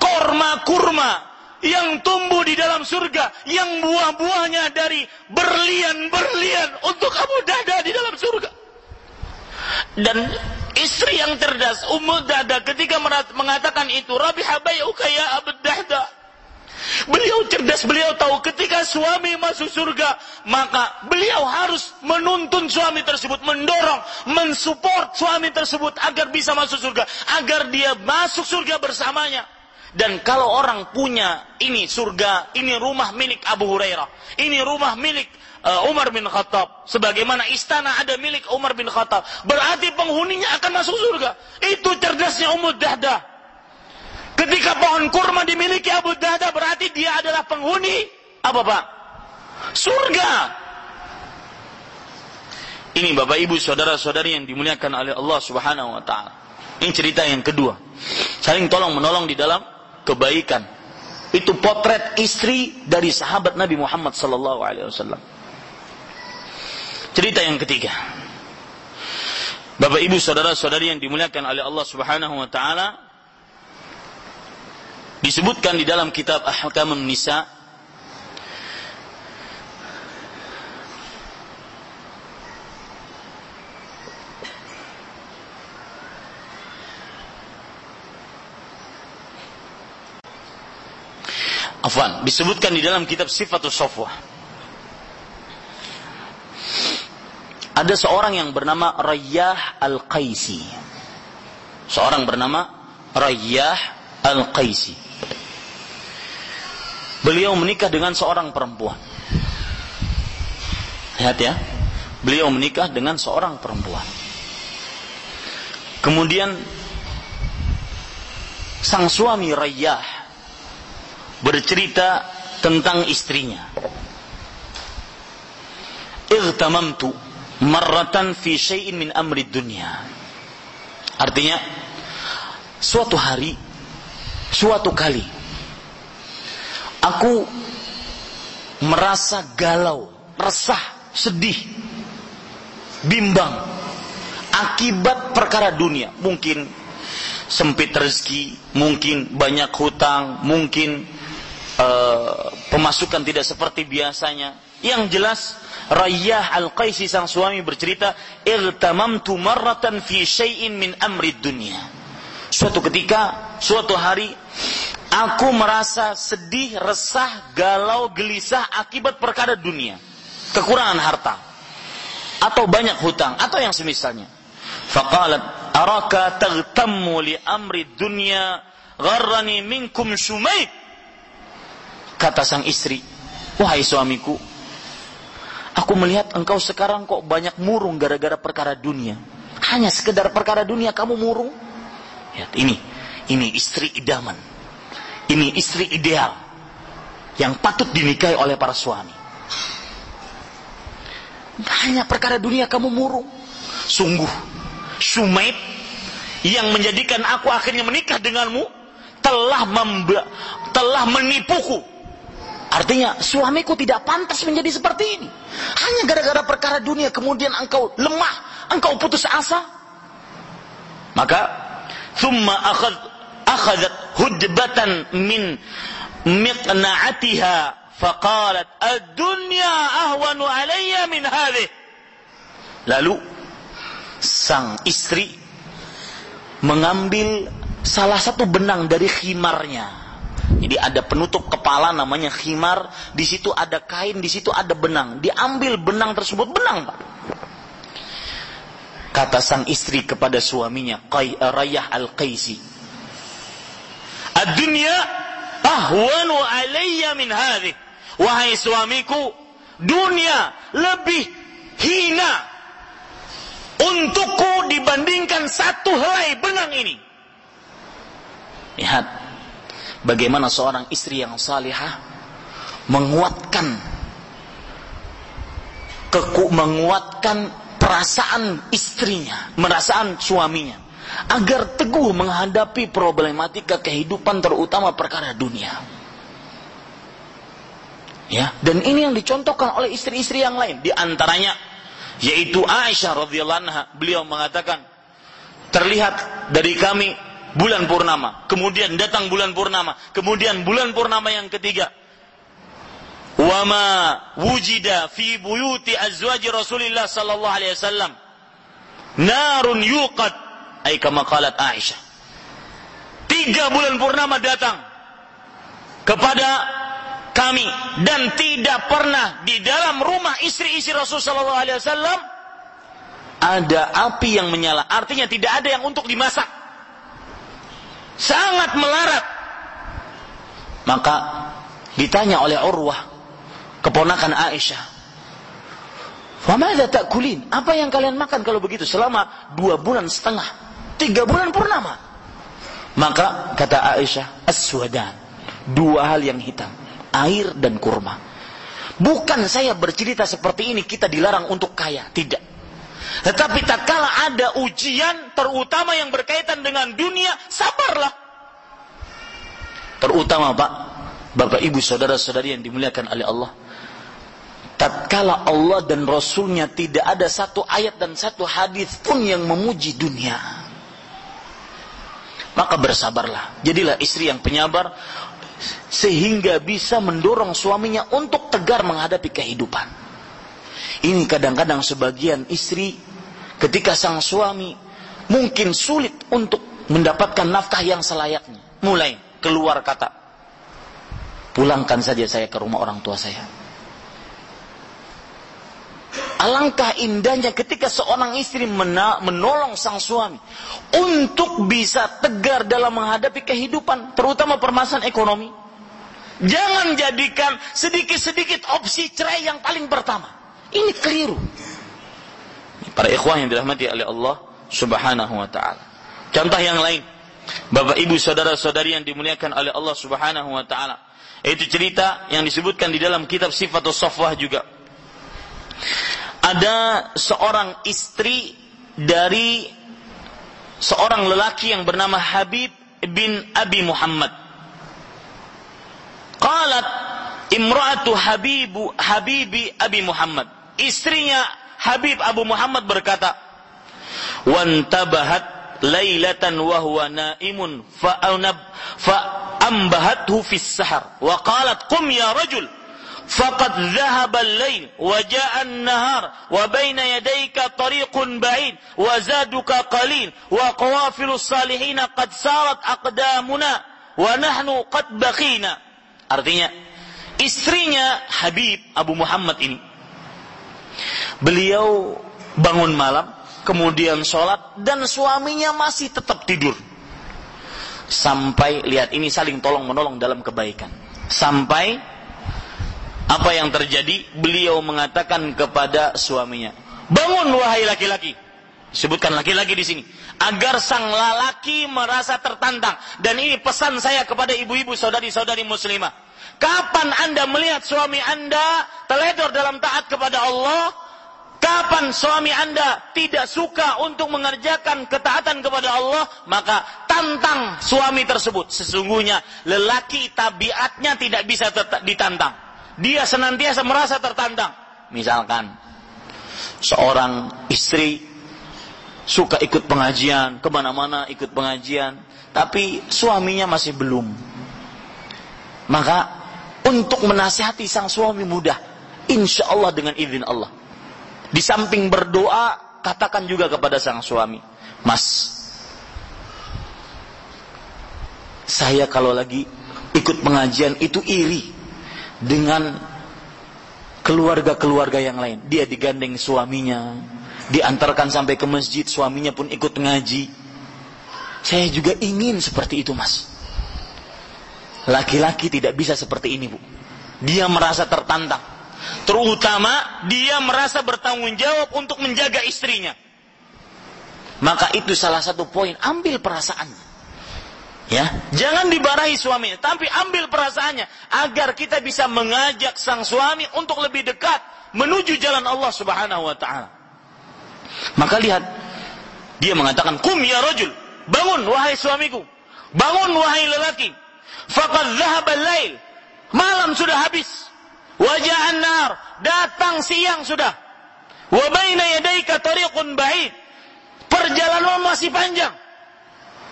korma-kurma yang tumbuh di dalam surga, yang buah-buahnya dari berlian-berlian untuk Abu Dada di dalam surga. Dan istri yang cerdas, Ummu Dada ketika mengatakan itu, Rabi habayuka ya Abu Dada. Beliau cerdas, beliau tahu ketika suami masuk surga, maka beliau harus menuntun suami tersebut, mendorong, mensupport suami tersebut agar bisa masuk surga, agar dia masuk surga bersamanya. Dan kalau orang punya ini surga, ini rumah milik Abu Hurairah, ini rumah milik uh, Umar bin Khattab. Sebagaimana istana ada milik Umar bin Khattab. Berarti penghuninya akan masuk surga. Itu cerdasnya Ummu Dahdah. Ketika pohon kurma dimiliki Abu Dahdah berarti dia adalah penghuni apa Pak? Surga. Ini Bapak Ibu saudara-saudari yang dimuliakan oleh Allah Subhanahu wa taala. Ini cerita yang kedua. Saling tolong menolong di dalam kebaikan. Itu potret istri dari sahabat Nabi Muhammad sallallahu alaihi wasallam. Cerita yang ketiga. Bapak Ibu saudara-saudari yang dimuliakan oleh Allah Subhanahu wa taala disebutkan di dalam kitab Ahkamun Nisa Afwan, disebutkan di dalam kitab Sifatul Sofwah. Ada seorang yang bernama Rayyah Al-Qaisi. Seorang bernama Rayyah Al-Qaisi. Beliau menikah dengan seorang perempuan. Lihat ya. Beliau menikah dengan seorang perempuan. Kemudian sang suami Rayyah bercerita tentang istrinya. Irtamamtu marratan fi syai'in min amri dunya. Artinya suatu hari suatu kali aku merasa galau, resah, sedih, bimbang akibat perkara dunia. Mungkin sempit rezeki, mungkin banyak hutang, mungkin uh, pemasukan tidak seperti biasanya. Yang jelas Rayyah Al-Qaisi sang suami bercerita, "Irtamamtu marratan fi syai'in min amri dunia." Suatu ketika, suatu hari aku merasa sedih, resah, galau, gelisah akibat perkara dunia. Kekurangan harta atau banyak hutang atau yang semisalnya. Faqalat, "Araka taghtammu li amri dunya gharrani minkum shumait." Kata sang istri, wahai suamiku, aku melihat engkau sekarang kok banyak murung gara-gara perkara dunia. Hanya sekedar perkara dunia kamu murung. Ya, ini, ini istri idaman. Ini istri ideal yang patut dinikahi oleh para suami. Hanya perkara dunia kamu murung. Sungguh, Sumaib yang menjadikan aku akhirnya menikah denganmu telah telah menipuku Artinya suamiku tidak pantas menjadi seperti ini. Hanya gara-gara perkara dunia kemudian engkau lemah, engkau putus asa. Maka thumma akhad akhadat hujbatan min miqna'atiha faqalat ad-dunya ahwanu alayya min hadhihi. Lalu sang istri mengambil salah satu benang dari khimarnya jadi ada penutup kepala namanya khimar, di situ ada kain, di situ ada benang. Diambil benang tersebut, benang Pak. Kata sang istri kepada suaminya, Rayah Al-Qaisi. Ad-dunya ahwanu alayya min hadhi. Wahai suamiku, dunia lebih hina untukku dibandingkan satu helai benang ini. Lihat, bagaimana seorang istri yang salihah menguatkan keku menguatkan perasaan istrinya, perasaan suaminya agar teguh menghadapi problematika kehidupan terutama perkara dunia. Ya, dan ini yang dicontohkan oleh istri-istri yang lain di antaranya yaitu Aisyah radhiyallahu anha beliau mengatakan terlihat dari kami bulan purnama, kemudian datang bulan purnama, kemudian bulan purnama yang ketiga. Wama wujida fi buyuti azwaji Rasulillah sallallahu alaihi wasallam narun yuqad ay kama qalat Aisyah. Tiga bulan purnama datang kepada kami dan tidak pernah di dalam rumah istri-istri Rasul sallallahu alaihi wasallam ada api yang menyala. Artinya tidak ada yang untuk dimasak sangat melarat. Maka ditanya oleh Urwah, keponakan Aisyah, Famadha ta'kulin? Apa yang kalian makan kalau begitu selama dua bulan setengah? Tiga bulan purnama. Maka kata Aisyah, aswadan. Dua hal yang hitam. Air dan kurma. Bukan saya bercerita seperti ini kita dilarang untuk kaya. Tidak. Tetapi tak kala ada ujian terutama yang berkaitan dengan dunia, sabarlah. Terutama Pak, Bapak Ibu saudara-saudari yang dimuliakan oleh Allah. Tatkala Allah dan Rasulnya tidak ada satu ayat dan satu hadis pun yang memuji dunia maka bersabarlah. Jadilah istri yang penyabar sehingga bisa mendorong suaminya untuk tegar menghadapi kehidupan ini kadang-kadang sebagian istri ketika sang suami mungkin sulit untuk mendapatkan nafkah yang selayaknya mulai keluar kata pulangkan saja saya ke rumah orang tua saya Alangkah indahnya ketika seorang istri menolong sang suami untuk bisa tegar dalam menghadapi kehidupan, terutama permasalahan ekonomi. Jangan jadikan sedikit-sedikit opsi cerai yang paling pertama. Ini keliru. Para ikhwan yang dirahmati oleh Allah Subhanahu wa taala. Contoh yang lain, Bapak Ibu saudara-saudari yang dimuliakan oleh Allah Subhanahu wa taala. Itu cerita yang disebutkan di dalam kitab Sifatul Safwah juga ada seorang istri dari seorang lelaki yang bernama Habib bin Abi Muhammad. Qalat imra'atu Habibu Habibi Abi Muhammad Istrinya Habib Abu Muhammad berkata, "Wantabahat lailatan wa huwa naimun fa fa ambahathu fis sahar wa qalat qum ya rajul فقد ذهب الليل وجاء النهار وبين يديك طريق بعيد وزادك قليل وقوافل الصالحين قد سارت أقدامنا ونحن قد بقينا artinya istrinya Habib Abu Muhammad ini beliau bangun malam kemudian sholat dan suaminya masih tetap tidur sampai lihat ini saling tolong menolong dalam kebaikan sampai apa yang terjadi? Beliau mengatakan kepada suaminya, "Bangun wahai laki-laki." Sebutkan laki-laki di sini, agar sang lelaki merasa tertantang. Dan ini pesan saya kepada ibu-ibu saudari-saudari muslimah. Kapan Anda melihat suami Anda teledor dalam taat kepada Allah? Kapan suami Anda tidak suka untuk mengerjakan ketaatan kepada Allah? Maka tantang suami tersebut. Sesungguhnya lelaki tabiatnya tidak bisa ditantang dia senantiasa merasa tertantang. Misalkan seorang istri suka ikut pengajian, ke mana-mana ikut pengajian, tapi suaminya masih belum. Maka untuk menasihati sang suami mudah, insya Allah dengan izin Allah. Di samping berdoa, katakan juga kepada sang suami, Mas, saya kalau lagi ikut pengajian itu iri dengan keluarga-keluarga yang lain. Dia digandeng suaminya, diantarkan sampai ke masjid, suaminya pun ikut ngaji. Saya juga ingin seperti itu, Mas. Laki-laki tidak bisa seperti ini, Bu. Dia merasa tertantang. Terutama dia merasa bertanggung jawab untuk menjaga istrinya. Maka itu salah satu poin, ambil perasaannya. Ya, jangan dibarahi suaminya, tapi ambil perasaannya agar kita bisa mengajak sang suami untuk lebih dekat menuju jalan Allah Subhanahu wa taala. Maka lihat dia mengatakan, "Kum ya rajul, bangun wahai suamiku. Bangun wahai lelaki. Faqad dhahaba lail Malam sudah habis. Wajah an-nar, datang siang sudah. Wa baina yadayka tariqun ba'id. Perjalanan masih panjang.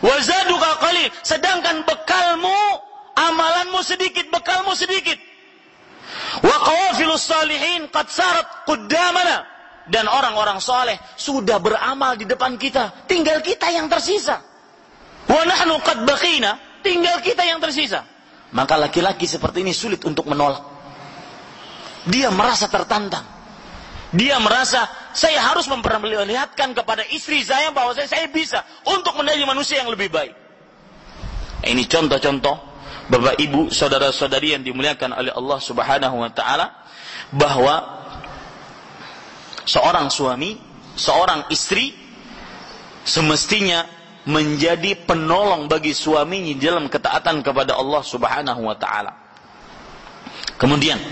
Wazaduka qalil. Sedangkan bekalmu, amalanmu sedikit, bekalmu sedikit. Wa qawafilus salihin qad sarat quddamana. Dan orang-orang soleh sudah beramal di depan kita. Tinggal kita yang tersisa. Wa nahnu qad baqina. Tinggal kita yang tersisa. Maka laki-laki seperti ini sulit untuk menolak. Dia merasa tertantang. Dia merasa saya harus memperlihatkan kepada istri saya bahwa saya, saya bisa untuk menjadi manusia yang lebih baik. Ini contoh-contoh Bapak Ibu, saudara-saudari yang dimuliakan oleh Allah Subhanahu wa taala bahwa seorang suami, seorang istri semestinya menjadi penolong bagi suaminya dalam ketaatan kepada Allah Subhanahu wa taala. Kemudian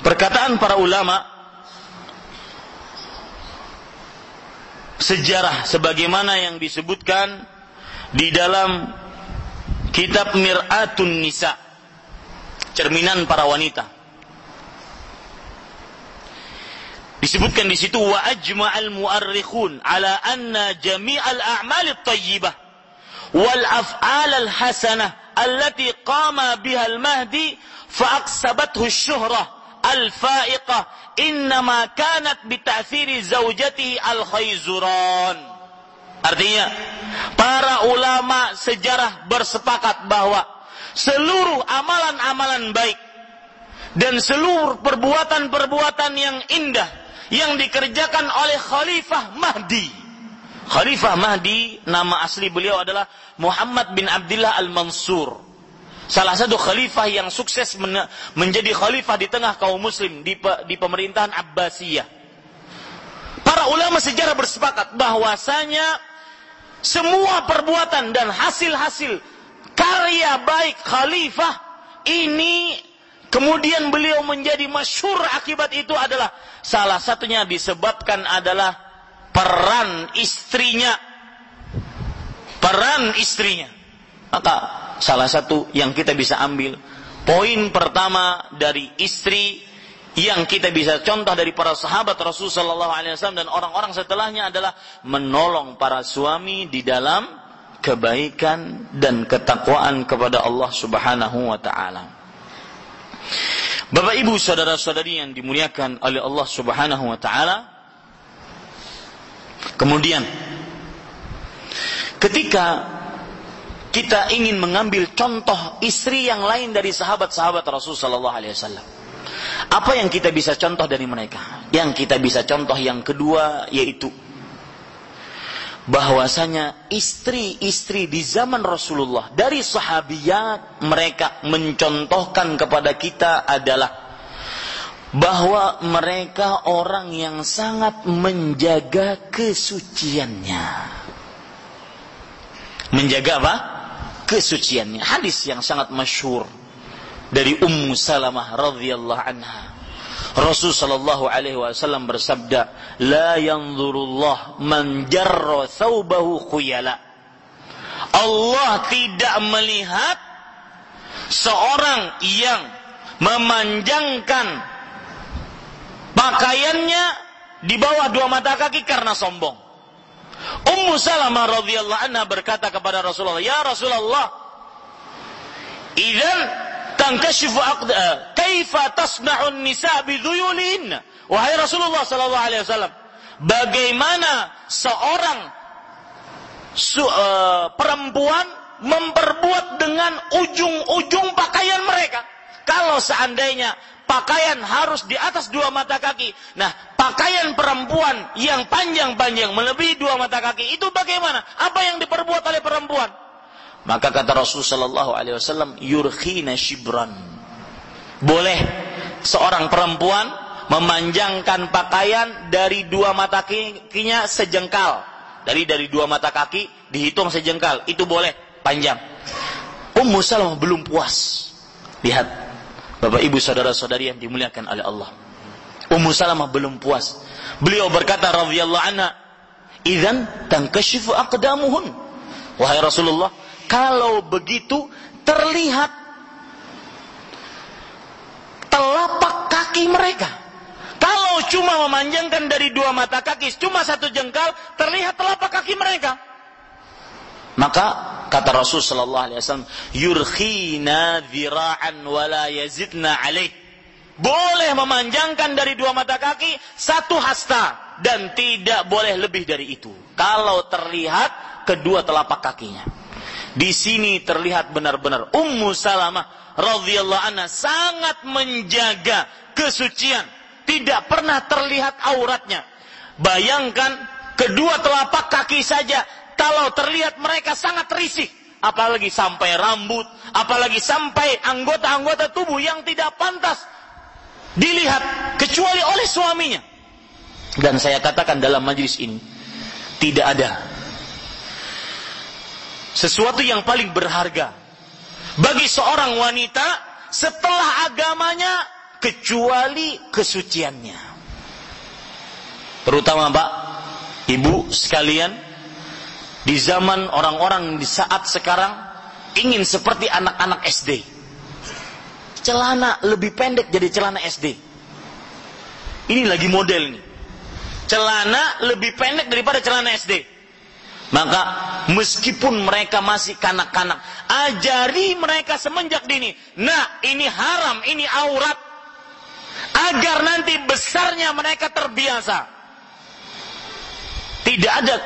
perkataan para ulama sejarah sebagaimana yang disebutkan di dalam kitab Mir'atun Nisa cerminan para wanita disebutkan di situ wa ajma'al mu'arrikhun ala anna jami'al a'mal at-tayyibah wal af'al al-hasanah allati qama biha al-mahdi fa aqsabathu asy-syuhrah al-fa'iqah innama kanat bi ta'thiri zawjatihi al-khayzuran. Artinya para ulama sejarah bersepakat bahwa seluruh amalan-amalan baik dan seluruh perbuatan-perbuatan yang indah yang dikerjakan oleh Khalifah Mahdi. Khalifah Mahdi nama asli beliau adalah Muhammad bin Abdullah Al-Mansur. Salah satu khalifah yang sukses menjadi khalifah di tengah kaum muslim di, di pemerintahan Abbasiyah. Para ulama sejarah bersepakat bahwasanya semua perbuatan dan hasil-hasil karya baik khalifah ini Kemudian beliau menjadi masyur akibat itu adalah salah satunya disebabkan adalah peran istrinya. Peran istrinya. Maka salah satu yang kita bisa ambil poin pertama dari istri yang kita bisa contoh dari para sahabat Rasulullah SAW dan orang-orang setelahnya adalah menolong para suami di dalam kebaikan dan ketakwaan kepada Allah Subhanahu wa taala. Bapak Ibu saudara-saudari yang dimuliakan oleh Allah Subhanahu wa taala. Kemudian ketika kita ingin mengambil contoh istri yang lain dari sahabat-sahabat Rasul sallallahu alaihi wasallam. Apa yang kita bisa contoh dari mereka? Yang kita bisa contoh yang kedua yaitu bahwasanya istri-istri di zaman Rasulullah dari sahabiat mereka mencontohkan kepada kita adalah bahwa mereka orang yang sangat menjaga kesuciannya. Menjaga apa? Kesuciannya. Hadis yang sangat masyhur dari Ummu Salamah radhiyallahu anha Rasul sallallahu alaihi wasallam bersabda, "La yanzurullah man jarra thawbahu khuyala." Allah tidak melihat seorang yang memanjangkan pakaiannya di bawah dua mata kaki karena sombong. Ummu Salamah radhiyallahu anha berkata kepada Rasulullah, "Ya Rasulullah, idzan tankashifu aqda kaifa tasna'un nisa bidhuyulin wahai Rasulullah sallallahu alaihi wasallam bagaimana seorang su, uh, perempuan memperbuat dengan ujung-ujung pakaian mereka kalau seandainya pakaian harus di atas dua mata kaki. Nah, pakaian perempuan yang panjang-panjang melebihi dua mata kaki itu bagaimana? Apa yang diperbuat oleh perempuan? Maka kata Rasulullah Shallallahu Alaihi Wasallam, yurkhina shibran. Boleh seorang perempuan memanjangkan pakaian dari dua mata kakinya sejengkal. Dari dari dua mata kaki dihitung sejengkal. Itu boleh panjang. Ummu Salamah belum puas. Lihat, Bapak Ibu saudara-saudari yang dimuliakan oleh Allah. Ummu Salamah belum puas. Beliau berkata radhiyallahu anha, "Idzan tankashifu aqdamuhun." Wahai Rasulullah, kalau begitu terlihat telapak kaki mereka. Kalau cuma memanjangkan dari dua mata kaki, cuma satu jengkal, terlihat telapak kaki mereka. Maka kata Rasul sallallahu alaihi wasallam, "Yurkhina dhira'an wa la yazidna alaih." Boleh memanjangkan dari dua mata kaki satu hasta dan tidak boleh lebih dari itu. Kalau terlihat kedua telapak kakinya. Di sini terlihat benar-benar Ummu Salamah radhiyallahu anha sangat menjaga kesucian, tidak pernah terlihat auratnya. Bayangkan kedua telapak kaki saja kalau terlihat mereka sangat risih, apalagi sampai rambut, apalagi sampai anggota-anggota tubuh yang tidak pantas dilihat kecuali oleh suaminya. Dan saya katakan dalam majlis ini, tidak ada sesuatu yang paling berharga bagi seorang wanita setelah agamanya kecuali kesuciannya. Terutama Pak, Ibu sekalian, di zaman orang-orang di saat sekarang ingin seperti anak-anak SD. Celana lebih pendek jadi celana SD. Ini lagi model nih. Celana lebih pendek daripada celana SD. Maka meskipun mereka masih kanak-kanak, ajari mereka semenjak dini. Nah, ini haram, ini aurat. Agar nanti besarnya mereka terbiasa. Tidak ada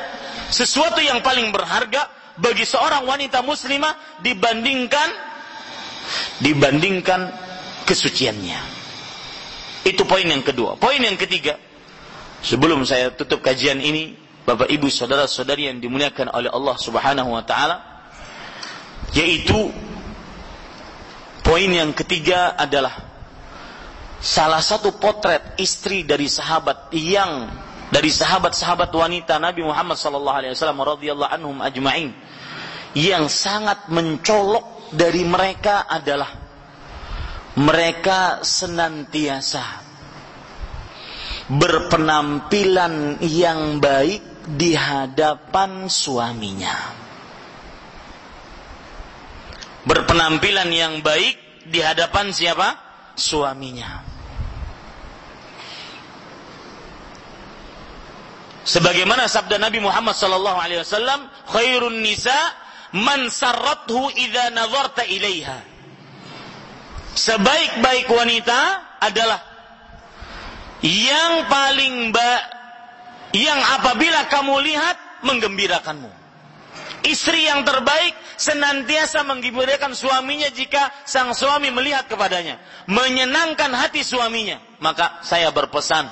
sesuatu yang paling berharga bagi seorang wanita muslimah dibandingkan dibandingkan kesuciannya. Itu poin yang kedua. Poin yang ketiga, sebelum saya tutup kajian ini, Bapak Ibu saudara-saudari yang dimuliakan oleh Allah Subhanahu wa taala yaitu poin yang ketiga adalah salah satu potret istri dari sahabat yang dari sahabat-sahabat wanita Nabi Muhammad ajmain yang sangat mencolok dari mereka adalah mereka senantiasa berpenampilan yang baik di hadapan suaminya. Berpenampilan yang baik di hadapan siapa? Suaminya. Sebagaimana sabda Nabi Muhammad sallallahu alaihi wasallam, khairun nisa man sarrathu idza nazarta ilaiha. Sebaik-baik wanita adalah yang paling ba yang apabila kamu lihat menggembirakanmu. Istri yang terbaik senantiasa menggembirakan suaminya jika sang suami melihat kepadanya, menyenangkan hati suaminya. Maka saya berpesan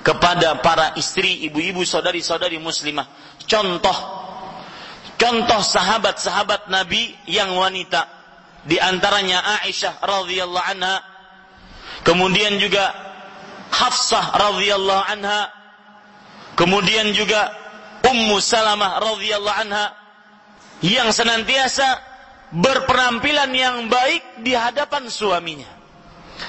kepada para istri, ibu-ibu, saudari-saudari muslimah, contoh contoh sahabat-sahabat Nabi yang wanita. Di antaranya Aisyah radhiyallahu anha, kemudian juga Hafsah radhiyallahu anha, Kemudian juga Ummu Salamah radhiyallahu anha yang senantiasa berpenampilan yang baik di hadapan suaminya.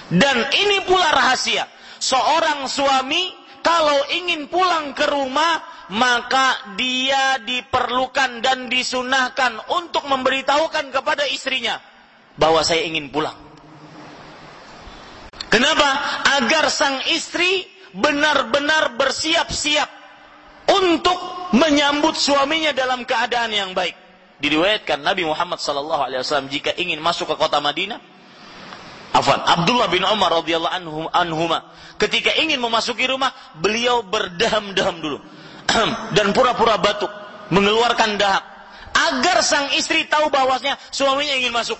Dan ini pula rahasia. Seorang suami kalau ingin pulang ke rumah maka dia diperlukan dan disunahkan untuk memberitahukan kepada istrinya bahwa saya ingin pulang. Kenapa? Agar sang istri benar-benar bersiap-siap untuk menyambut suaminya dalam keadaan yang baik. Diriwayatkan Nabi Muhammad sallallahu alaihi wasallam jika ingin masuk ke kota Madinah, Afan, Abdullah bin Umar radhiyallahu anhu anhuma ketika ingin memasuki rumah, beliau berdaham-daham dulu <clears throat> dan pura-pura batuk, mengeluarkan dahak agar sang istri tahu bahwasanya suaminya ingin masuk.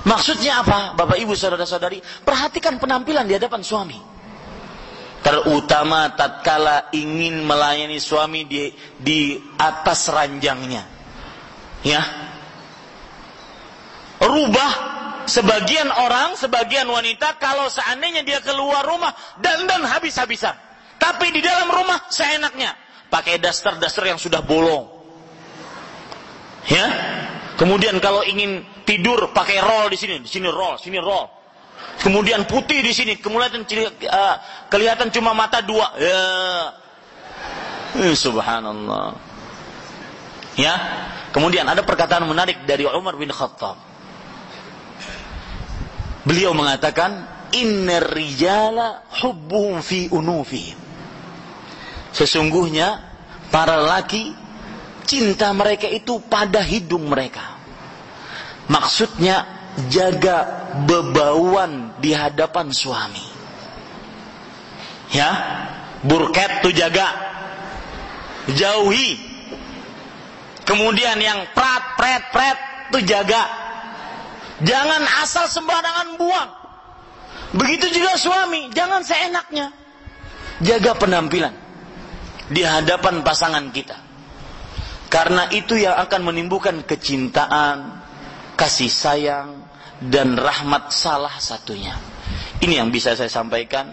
Maksudnya apa? Bapak Ibu saudara-saudari, perhatikan penampilan di hadapan suami terutama tatkala ingin melayani suami di di atas ranjangnya. Ya. Rubah sebagian orang sebagian wanita kalau seandainya dia keluar rumah dan dan habis-habisan. Tapi di dalam rumah seenaknya. Pakai daster-daster yang sudah bolong. Ya. Kemudian kalau ingin tidur pakai roll di sini. Di sini roll sini roll Kemudian putih di sini, kemudian uh, kelihatan cuma mata dua. Ya. Eh, subhanallah. Ya. Kemudian ada perkataan menarik dari Umar bin Khattab. Beliau mengatakan, "Innar rijala hubbuhum fi unufi." Sesungguhnya para laki cinta mereka itu pada hidung mereka. Maksudnya jaga bebauan di hadapan suami. Ya, burket tuh jaga. Jauhi. Kemudian yang prat, pret, pret tuh jaga. Jangan asal sembarangan buang. Begitu juga suami, jangan seenaknya. Jaga penampilan di hadapan pasangan kita. Karena itu yang akan menimbulkan kecintaan, kasih sayang, dan rahmat salah satunya. Ini yang bisa saya sampaikan.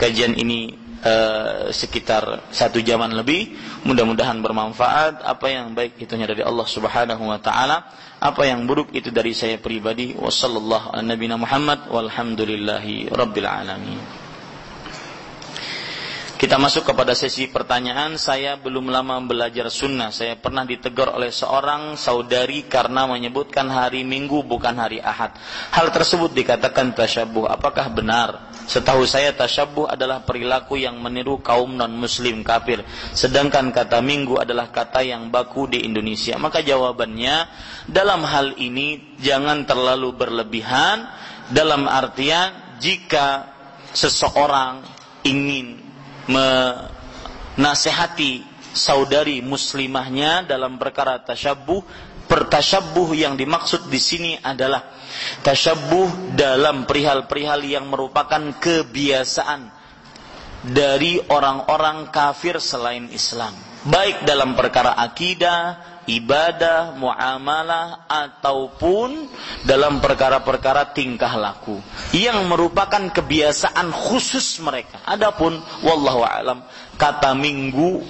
Kajian ini uh, sekitar satu jaman lebih. Mudah-mudahan bermanfaat. Apa yang baik itunya dari Allah Subhanahu wa taala, apa yang buruk itu dari saya pribadi. Ala nabiyina Muhammad walhamdulillahi rabbil alamin. Kita masuk kepada sesi pertanyaan. Saya belum lama belajar sunnah. Saya pernah ditegur oleh seorang saudari karena menyebutkan hari Minggu bukan hari Ahad. Hal tersebut dikatakan tasyabuh. Apakah benar? Setahu saya tasyabuh adalah perilaku yang meniru kaum non-muslim kafir. Sedangkan kata Minggu adalah kata yang baku di Indonesia. Maka jawabannya dalam hal ini jangan terlalu berlebihan. Dalam artian jika seseorang ingin menasehati saudari muslimahnya dalam perkara tasyabuh pertasyabuh yang dimaksud di sini adalah tasyabuh dalam perihal-perihal yang merupakan kebiasaan dari orang-orang kafir selain Islam. Baik dalam perkara akidah ibadah, muamalah ataupun dalam perkara-perkara tingkah laku. Yang merupakan kebiasaan khusus mereka. Adapun wallahu alam kata minggu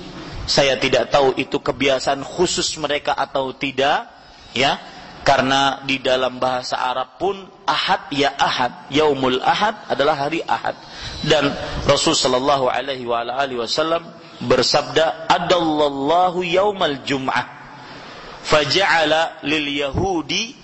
saya tidak tahu itu kebiasaan khusus mereka atau tidak ya. Karena di dalam bahasa Arab pun ahad ya ahad yaumul ahad adalah hari ahad. Dan Rasul sallallahu alaihi wasallam bersabda adallallahu yaumal jum'ah faja'ala lil yahudi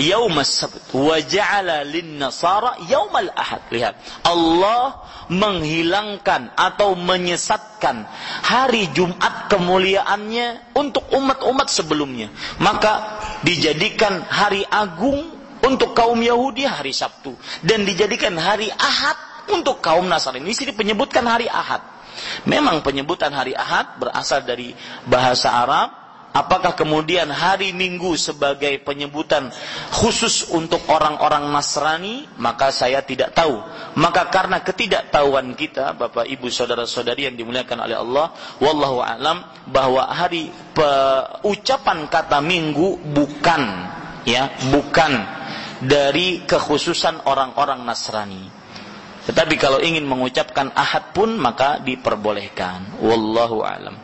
yaumas sabt wa ja'ala lin nasara yaumal ahad. Lihat. Allah menghilangkan atau menyesatkan hari Jumat kemuliaannya untuk umat-umat sebelumnya. Maka dijadikan hari agung untuk kaum Yahudi hari Sabtu. Dan dijadikan hari Ahad untuk kaum Nasrani ini sini penyebutkan hari Ahad. Memang penyebutan hari Ahad berasal dari bahasa Arab Apakah kemudian hari Minggu sebagai penyebutan khusus untuk orang-orang Nasrani? Maka saya tidak tahu. Maka karena ketidaktahuan kita, Bapak Ibu saudara-saudari yang dimuliakan oleh Allah, wallahu alam bahwa hari ucapan kata Minggu bukan ya, bukan dari kekhususan orang-orang Nasrani. Tetapi kalau ingin mengucapkan ahad pun maka diperbolehkan. Wallahu alam.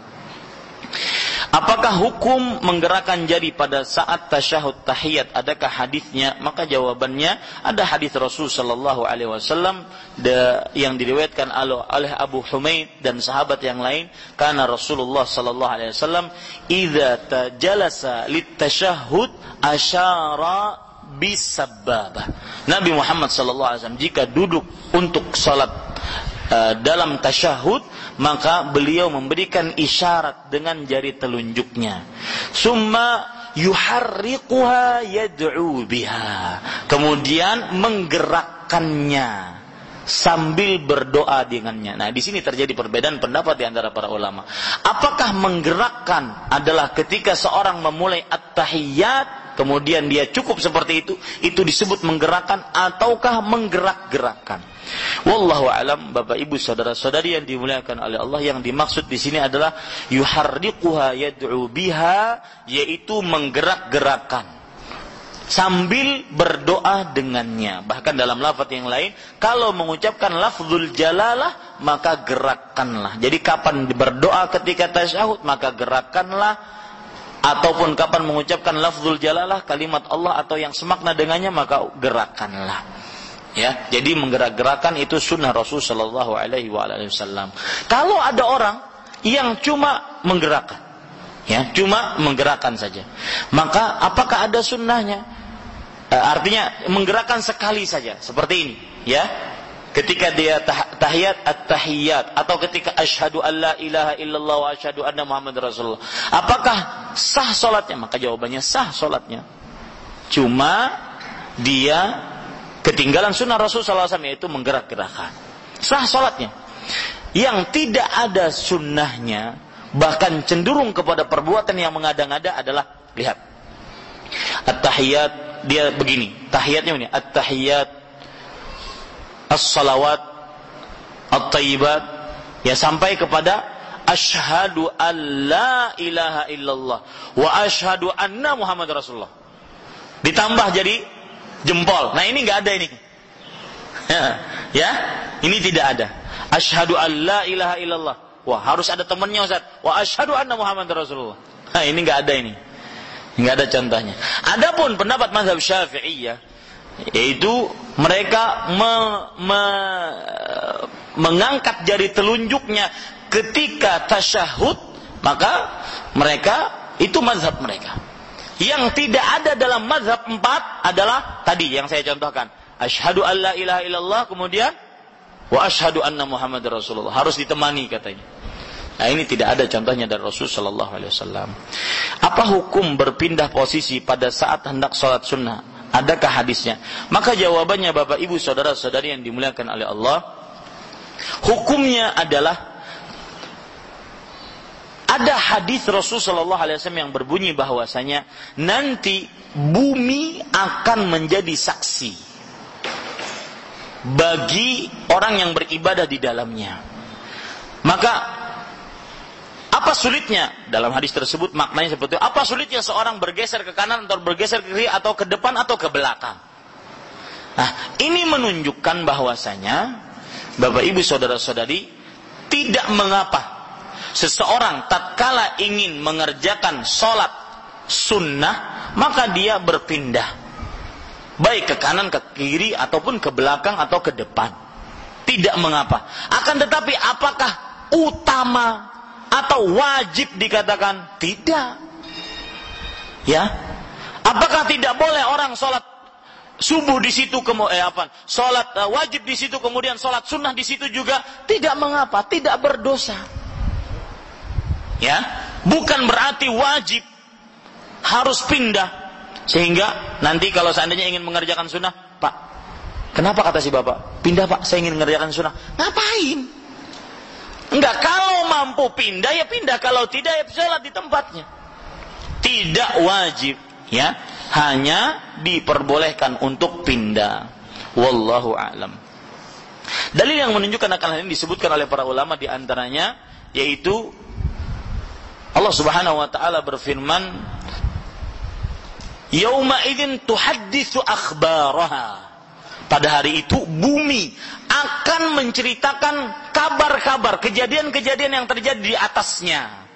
Apakah hukum menggerakkan jari pada saat tasyahud tahiyat? Adakah hadisnya? Maka jawabannya ada hadis Rasul Shallallahu Alaihi Wasallam yang diriwayatkan oleh Abu Humaid dan sahabat yang lain. Karena Rasulullah Shallallahu Alaihi Wasallam idza tajalasa litashahud asyara bisababah. Nabi Muhammad Sallallahu Alaihi Wasallam jika duduk untuk salat dalam tasyahud maka beliau memberikan isyarat dengan jari telunjuknya. Summa yuharriquha yad'u biha. Kemudian menggerakkannya sambil berdoa dengannya. Nah, di sini terjadi perbedaan pendapat di antara para ulama. Apakah menggerakkan adalah ketika seorang memulai at-tahiyyat kemudian dia cukup seperti itu, itu disebut menggerakkan ataukah menggerak-gerakkan? Wallahu alam Bapak Ibu saudara-saudari yang dimuliakan oleh Allah yang dimaksud di sini adalah yuharriquha yad'u biha yaitu menggerak-gerakkan sambil berdoa dengannya. Bahkan dalam lafaz yang lain, kalau mengucapkan lafzul jalalah, maka gerakkanlah. Jadi kapan berdoa ketika tasyahud, maka gerakkanlah. Ataupun kapan mengucapkan lafzul jalalah, kalimat Allah atau yang semakna dengannya, maka gerakkanlah. Ya, jadi menggerak-gerakan itu sunnah Rasul Shallallahu Alaihi Wasallam. Kalau ada orang yang cuma menggerakkan, ya cuma menggerakkan saja maka apakah ada sunnahnya e, artinya menggerakkan sekali saja seperti ini ya ketika dia tah tahiyat at-tahiyat. Atau ketika asyhadu alla ilaha illallah wa asyhadu anna muhammad rasulullah. Apakah sah solatnya? Maka jawabannya sah solatnya. Cuma dia ketinggalan sunnah Rasul SAW yaitu menggerak-gerakkan sah solatnya. Yang tidak ada sunnahnya bahkan cenderung kepada perbuatan yang mengada-ngada adalah lihat. At-tahiyat dia begini. Tahiyatnya ini at-tahiyat as-salawat at-tayyibat ya sampai kepada asyhadu an la ilaha illallah wa asyhadu anna muhammad rasulullah ditambah jadi jempol nah ini nggak ada ini ya ini tidak ada Asyhadu an la ilaha illallah. Wah, harus ada temannya Ustaz. Wa asyhadu anna Muhammad Rasulullah. Nah, ini enggak ada ini. Enggak ada contohnya. Adapun pendapat mazhab Syafi'iyah yaitu mereka me, me, mengangkat jari telunjuknya ketika tasyahud maka mereka itu mazhab mereka yang tidak ada dalam mazhab empat adalah tadi yang saya contohkan asyhadu alla ilaha illallah kemudian wa asyhadu anna muhammad rasulullah harus ditemani katanya Nah ini tidak ada contohnya dari Rasul Shallallahu Alaihi Wasallam. Apa hukum berpindah posisi pada saat hendak sholat sunnah? Adakah hadisnya? Maka jawabannya Bapak Ibu Saudara Saudari yang dimuliakan oleh Allah, hukumnya adalah ada hadis Rasul Shallallahu Alaihi Wasallam yang berbunyi bahwasanya nanti bumi akan menjadi saksi bagi orang yang beribadah di dalamnya. Maka apa sulitnya? Dalam hadis tersebut maknanya seperti itu. Apa sulitnya seorang bergeser ke kanan atau bergeser ke kiri atau ke depan atau ke belakang? Nah, ini menunjukkan bahwasanya Bapak Ibu Saudara-saudari tidak mengapa seseorang tatkala ingin mengerjakan sholat sunnah maka dia berpindah baik ke kanan ke kiri ataupun ke belakang atau ke depan tidak mengapa akan tetapi apakah utama atau wajib dikatakan tidak. Ya. Apakah tidak boleh orang sholat subuh di situ kemudian eh, apa? Sholat uh, wajib di situ kemudian sholat sunnah di situ juga tidak mengapa, tidak berdosa. Ya, bukan berarti wajib harus pindah sehingga nanti kalau seandainya ingin mengerjakan sunnah, Pak, kenapa kata si bapak? Pindah pak, saya ingin mengerjakan sunnah. Ngapain? Enggak, kalau mampu pindah ya pindah, kalau tidak ya sholat di tempatnya. Tidak wajib, ya. Hanya diperbolehkan untuk pindah. Wallahu a'lam. Dalil yang menunjukkan akan hal ini disebutkan oleh para ulama di antaranya yaitu Allah Subhanahu wa taala berfirman Yauma idzin tuhadditsu akhbaraha pada hari itu bumi akan menceritakan kabar-kabar, kejadian-kejadian yang terjadi di atasnya.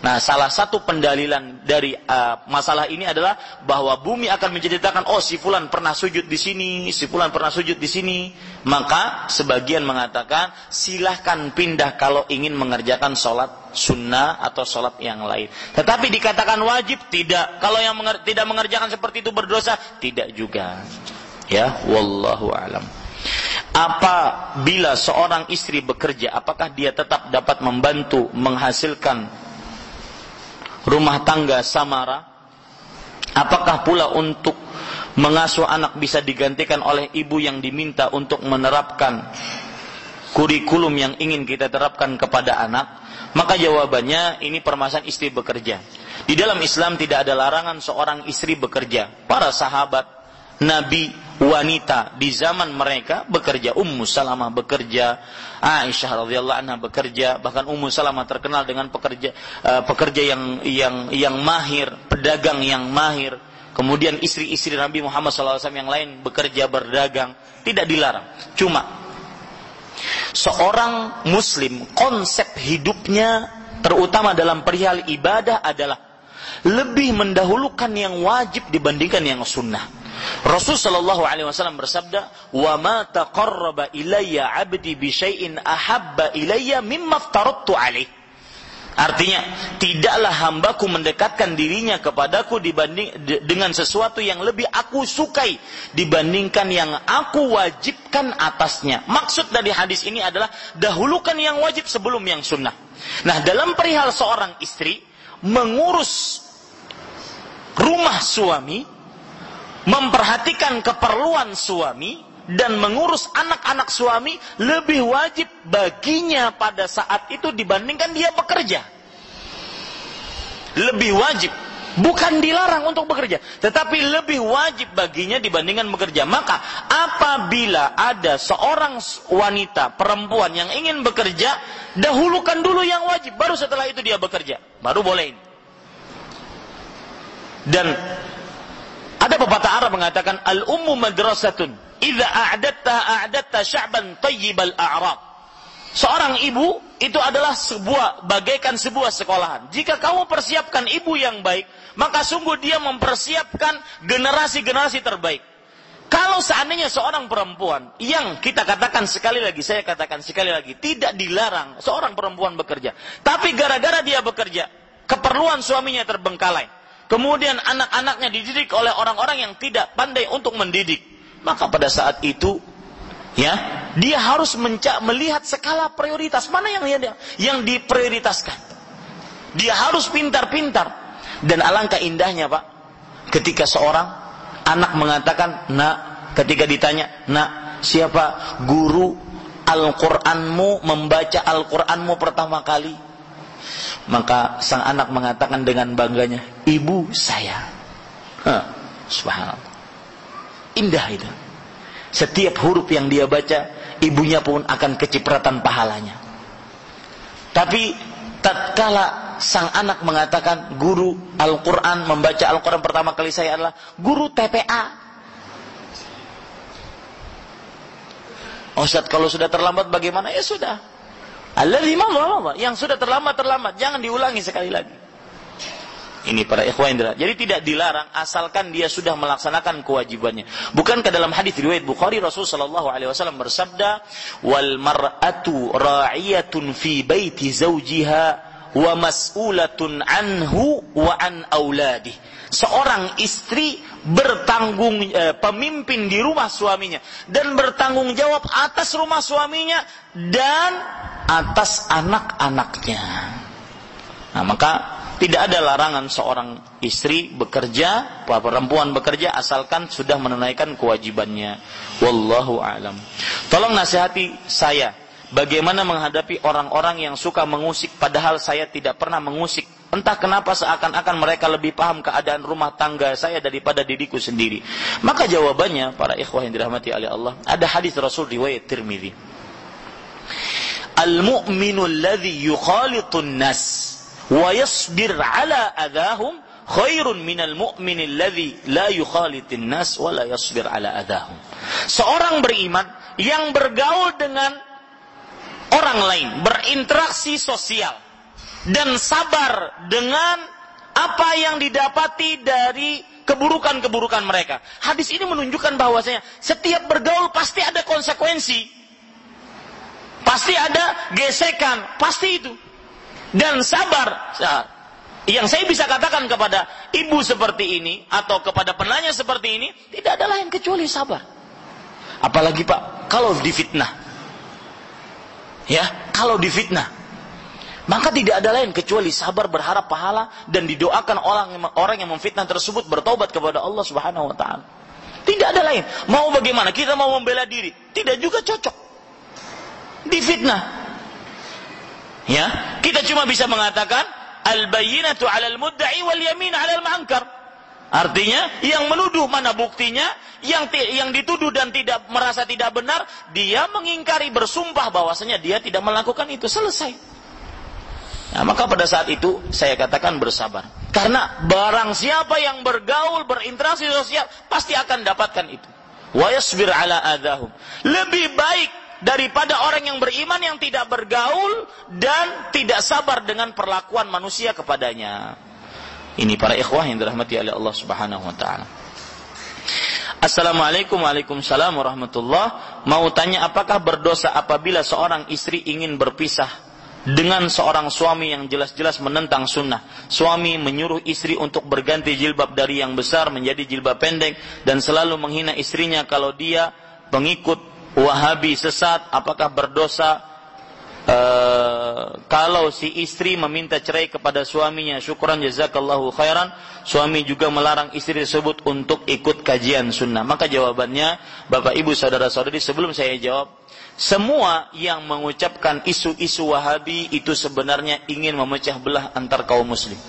Nah, salah satu pendalilan dari uh, masalah ini adalah bahwa bumi akan menceritakan, oh si fulan pernah sujud di sini, si fulan pernah sujud di sini. Maka sebagian mengatakan silahkan pindah kalau ingin mengerjakan sholat sunnah atau sholat yang lain. Tetapi dikatakan wajib tidak. Kalau yang menger tidak mengerjakan seperti itu berdosa tidak juga. Ya, wallahu alam. Apabila seorang istri bekerja, apakah dia tetap dapat membantu menghasilkan rumah tangga samara? Apakah pula untuk mengasuh anak bisa digantikan oleh ibu yang diminta untuk menerapkan kurikulum yang ingin kita terapkan kepada anak? Maka jawabannya ini permasalahan istri bekerja. Di dalam Islam tidak ada larangan seorang istri bekerja. Para sahabat, nabi, wanita di zaman mereka bekerja. Ummu Salamah bekerja, Aisyah radhiyallahu anha bekerja, bahkan Ummu Salamah terkenal dengan pekerja uh, pekerja yang yang yang mahir, pedagang yang mahir. Kemudian istri-istri Nabi Muhammad SAW yang lain bekerja berdagang, tidak dilarang. Cuma seorang muslim konsep hidupnya terutama dalam perihal ibadah adalah lebih mendahulukan yang wajib dibandingkan yang sunnah. Rasul sallallahu alaihi wasallam bersabda, "Wa ma taqarraba ilayya 'abdi bi syai'in ahabba ilayya mimma aftaradtu alaih." Artinya, tidaklah hambaku mendekatkan dirinya kepadaku dibanding dengan sesuatu yang lebih aku sukai dibandingkan yang aku wajibkan atasnya. Maksud dari hadis ini adalah dahulukan yang wajib sebelum yang sunnah. Nah, dalam perihal seorang istri mengurus rumah suami memperhatikan keperluan suami dan mengurus anak-anak suami lebih wajib baginya pada saat itu dibandingkan dia bekerja. Lebih wajib, bukan dilarang untuk bekerja, tetapi lebih wajib baginya dibandingkan bekerja. Maka apabila ada seorang wanita perempuan yang ingin bekerja, dahulukan dulu yang wajib, baru setelah itu dia bekerja, baru boleh ini. Dan ada pepatah Arab mengatakan al-ummu madrasatun idza a'datta a'datta sya'ban tayyibal a'rab. seorang ibu itu adalah sebuah bagaikan sebuah sekolahan. Jika kamu persiapkan ibu yang baik, maka sungguh dia mempersiapkan generasi-generasi terbaik. Kalau seandainya seorang perempuan yang kita katakan sekali lagi, saya katakan sekali lagi, tidak dilarang seorang perempuan bekerja. Tapi gara-gara dia bekerja, keperluan suaminya terbengkalai. Kemudian anak-anaknya dididik oleh orang-orang yang tidak pandai untuk mendidik. Maka pada saat itu, ya, dia harus menca melihat skala prioritas mana yang yang, yang diprioritaskan. Dia harus pintar-pintar. Dan alangkah indahnya, Pak, ketika seorang anak mengatakan, nak, ketika ditanya, nak, siapa guru Al-Qur'anmu, membaca Al-Qur'anmu pertama kali? Maka sang anak mengatakan dengan bangganya, ibu saya. Huh, subhanallah. Indah itu. Setiap huruf yang dia baca, ibunya pun akan kecipratan pahalanya. Tapi tatkala sang anak mengatakan guru Al-Quran membaca Al-Quran pertama kali saya adalah guru TPA Ustaz kalau sudah terlambat bagaimana ya sudah Allah lima yang sudah terlambat terlambat jangan diulangi sekali lagi ini para ikhwan indra. Jadi tidak dilarang asalkan dia sudah melaksanakan kewajibannya. Bukankah dalam hadis riwayat Bukhari Rasul sallallahu alaihi wasallam bersabda, "Wal mar'atu ra'iyatun fi baiti zawjiha wa mas'ulatun anhu wa an auladih." Seorang istri bertanggung eh, pemimpin di rumah suaminya dan bertanggung jawab atas rumah suaminya dan atas anak-anaknya. Nah, maka tidak ada larangan seorang istri bekerja, perempuan bekerja asalkan sudah menunaikan kewajibannya. Wallahu alam. Tolong nasihati saya bagaimana menghadapi orang-orang yang suka mengusik padahal saya tidak pernah mengusik. Entah kenapa seakan-akan mereka lebih paham keadaan rumah tangga saya daripada diriku sendiri. Maka jawabannya para ikhwah yang dirahmati oleh Allah, ada hadis Rasul riwayat Tirmidzi. Al-mu'minu alladhi yukhalitun nas wa yasbir ala adahum khairun minal mu'min alladhi la yukhalitin nas wa la yasbir ala adahum. Seorang beriman yang bergaul dengan orang lain, berinteraksi sosial dan sabar dengan apa yang didapati dari keburukan-keburukan mereka. Hadis ini menunjukkan bahwasanya setiap bergaul pasti ada konsekuensi. Pasti ada gesekan, pasti itu dan sabar. Yang saya bisa katakan kepada ibu seperti ini atau kepada penanya seperti ini tidak ada lain kecuali sabar. Apalagi Pak, kalau difitnah. Ya, kalau difitnah. Maka tidak ada lain kecuali sabar berharap pahala dan didoakan orang orang yang memfitnah tersebut bertobat kepada Allah Subhanahu wa taala. Tidak ada lain. Mau bagaimana? Kita mau membela diri, tidak juga cocok. Difitnah, Ya, kita cuma bisa mengatakan al-bayyinatu 'alal mudda'i wal yamin 'alal ma'ankar. Artinya yang menuduh mana buktinya, yang yang dituduh dan tidak merasa tidak benar, dia mengingkari bersumpah bahwasanya dia tidak melakukan itu selesai. Nah, maka pada saat itu saya katakan bersabar. Karena barang siapa yang bergaul, berinteraksi sosial, pasti akan dapatkan itu. Wa yasbir ala adahum. Lebih baik daripada orang yang beriman yang tidak bergaul dan tidak sabar dengan perlakuan manusia kepadanya. Ini para ikhwah yang dirahmati oleh Allah Subhanahu wa taala. Assalamualaikum Waalaikumsalam warahmatullah Mau tanya apakah berdosa apabila seorang istri ingin berpisah dengan seorang suami yang jelas-jelas menentang sunnah. Suami menyuruh istri untuk berganti jilbab dari yang besar menjadi jilbab pendek dan selalu menghina istrinya kalau dia pengikut Wahabi sesat, apakah berdosa e, kalau si istri meminta cerai kepada suaminya? Syukuran jazakallahu khairan. Suami juga melarang istri tersebut untuk ikut kajian sunnah. Maka jawabannya, Bapak Ibu saudara-saudari, sebelum saya jawab, semua yang mengucapkan isu-isu Wahabi itu sebenarnya ingin memecah belah antar kaum muslim.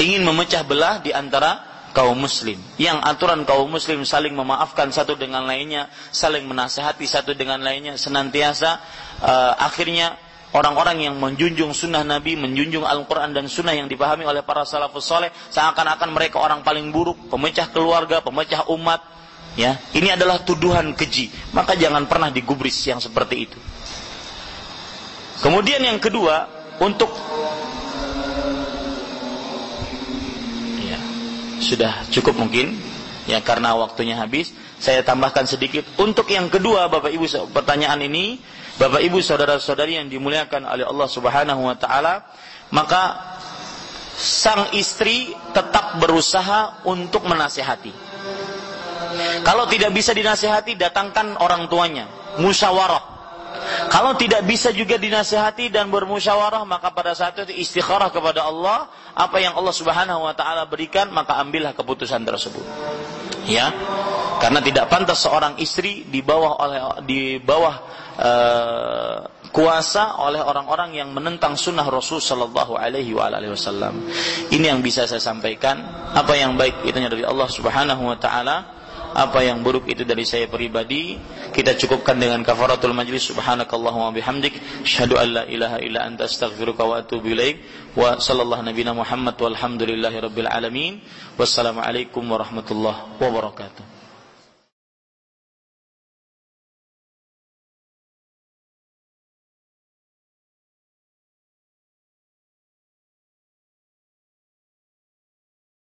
Ingin memecah belah di antara kaum muslim yang aturan kaum muslim saling memaafkan satu dengan lainnya saling menasehati satu dengan lainnya senantiasa uh, akhirnya orang-orang yang menjunjung sunnah Nabi menjunjung Al-Quran dan sunnah yang dipahami oleh para salafus soleh seakan-akan mereka orang paling buruk pemecah keluarga pemecah umat ya ini adalah tuduhan keji maka jangan pernah digubris yang seperti itu Kemudian yang kedua, untuk ya, sudah cukup mungkin ya karena waktunya habis. Saya tambahkan sedikit untuk yang kedua Bapak Ibu pertanyaan ini, Bapak Ibu saudara-saudari yang dimuliakan oleh Allah Subhanahu wa taala, maka sang istri tetap berusaha untuk menasihati. Kalau tidak bisa dinasihati, datangkan orang tuanya, musyawarah kalau tidak bisa juga dinasihati dan bermusyawarah, maka pada saat itu istikharah kepada Allah, apa yang Allah Subhanahu wa taala berikan, maka ambillah keputusan tersebut. Ya. Karena tidak pantas seorang istri di bawah oleh di bawah uh, kuasa oleh orang-orang yang menentang sunnah Rasul Shallallahu Alaihi Wasallam. Ini yang bisa saya sampaikan. Apa yang baik itu dari Allah Subhanahu Wa Taala apa yang buruk itu dari saya pribadi kita cukupkan dengan kafaratul majlis. Subhanakallahumma bihamdik syahadu an la ilaha illa anta astaghfiruka wa atubu ilaik. Wa sallallahu nabiyana muhammad walhamdulillahi rabbil alamin. Wassalamu alaikum warahmatullahi wabarakatuh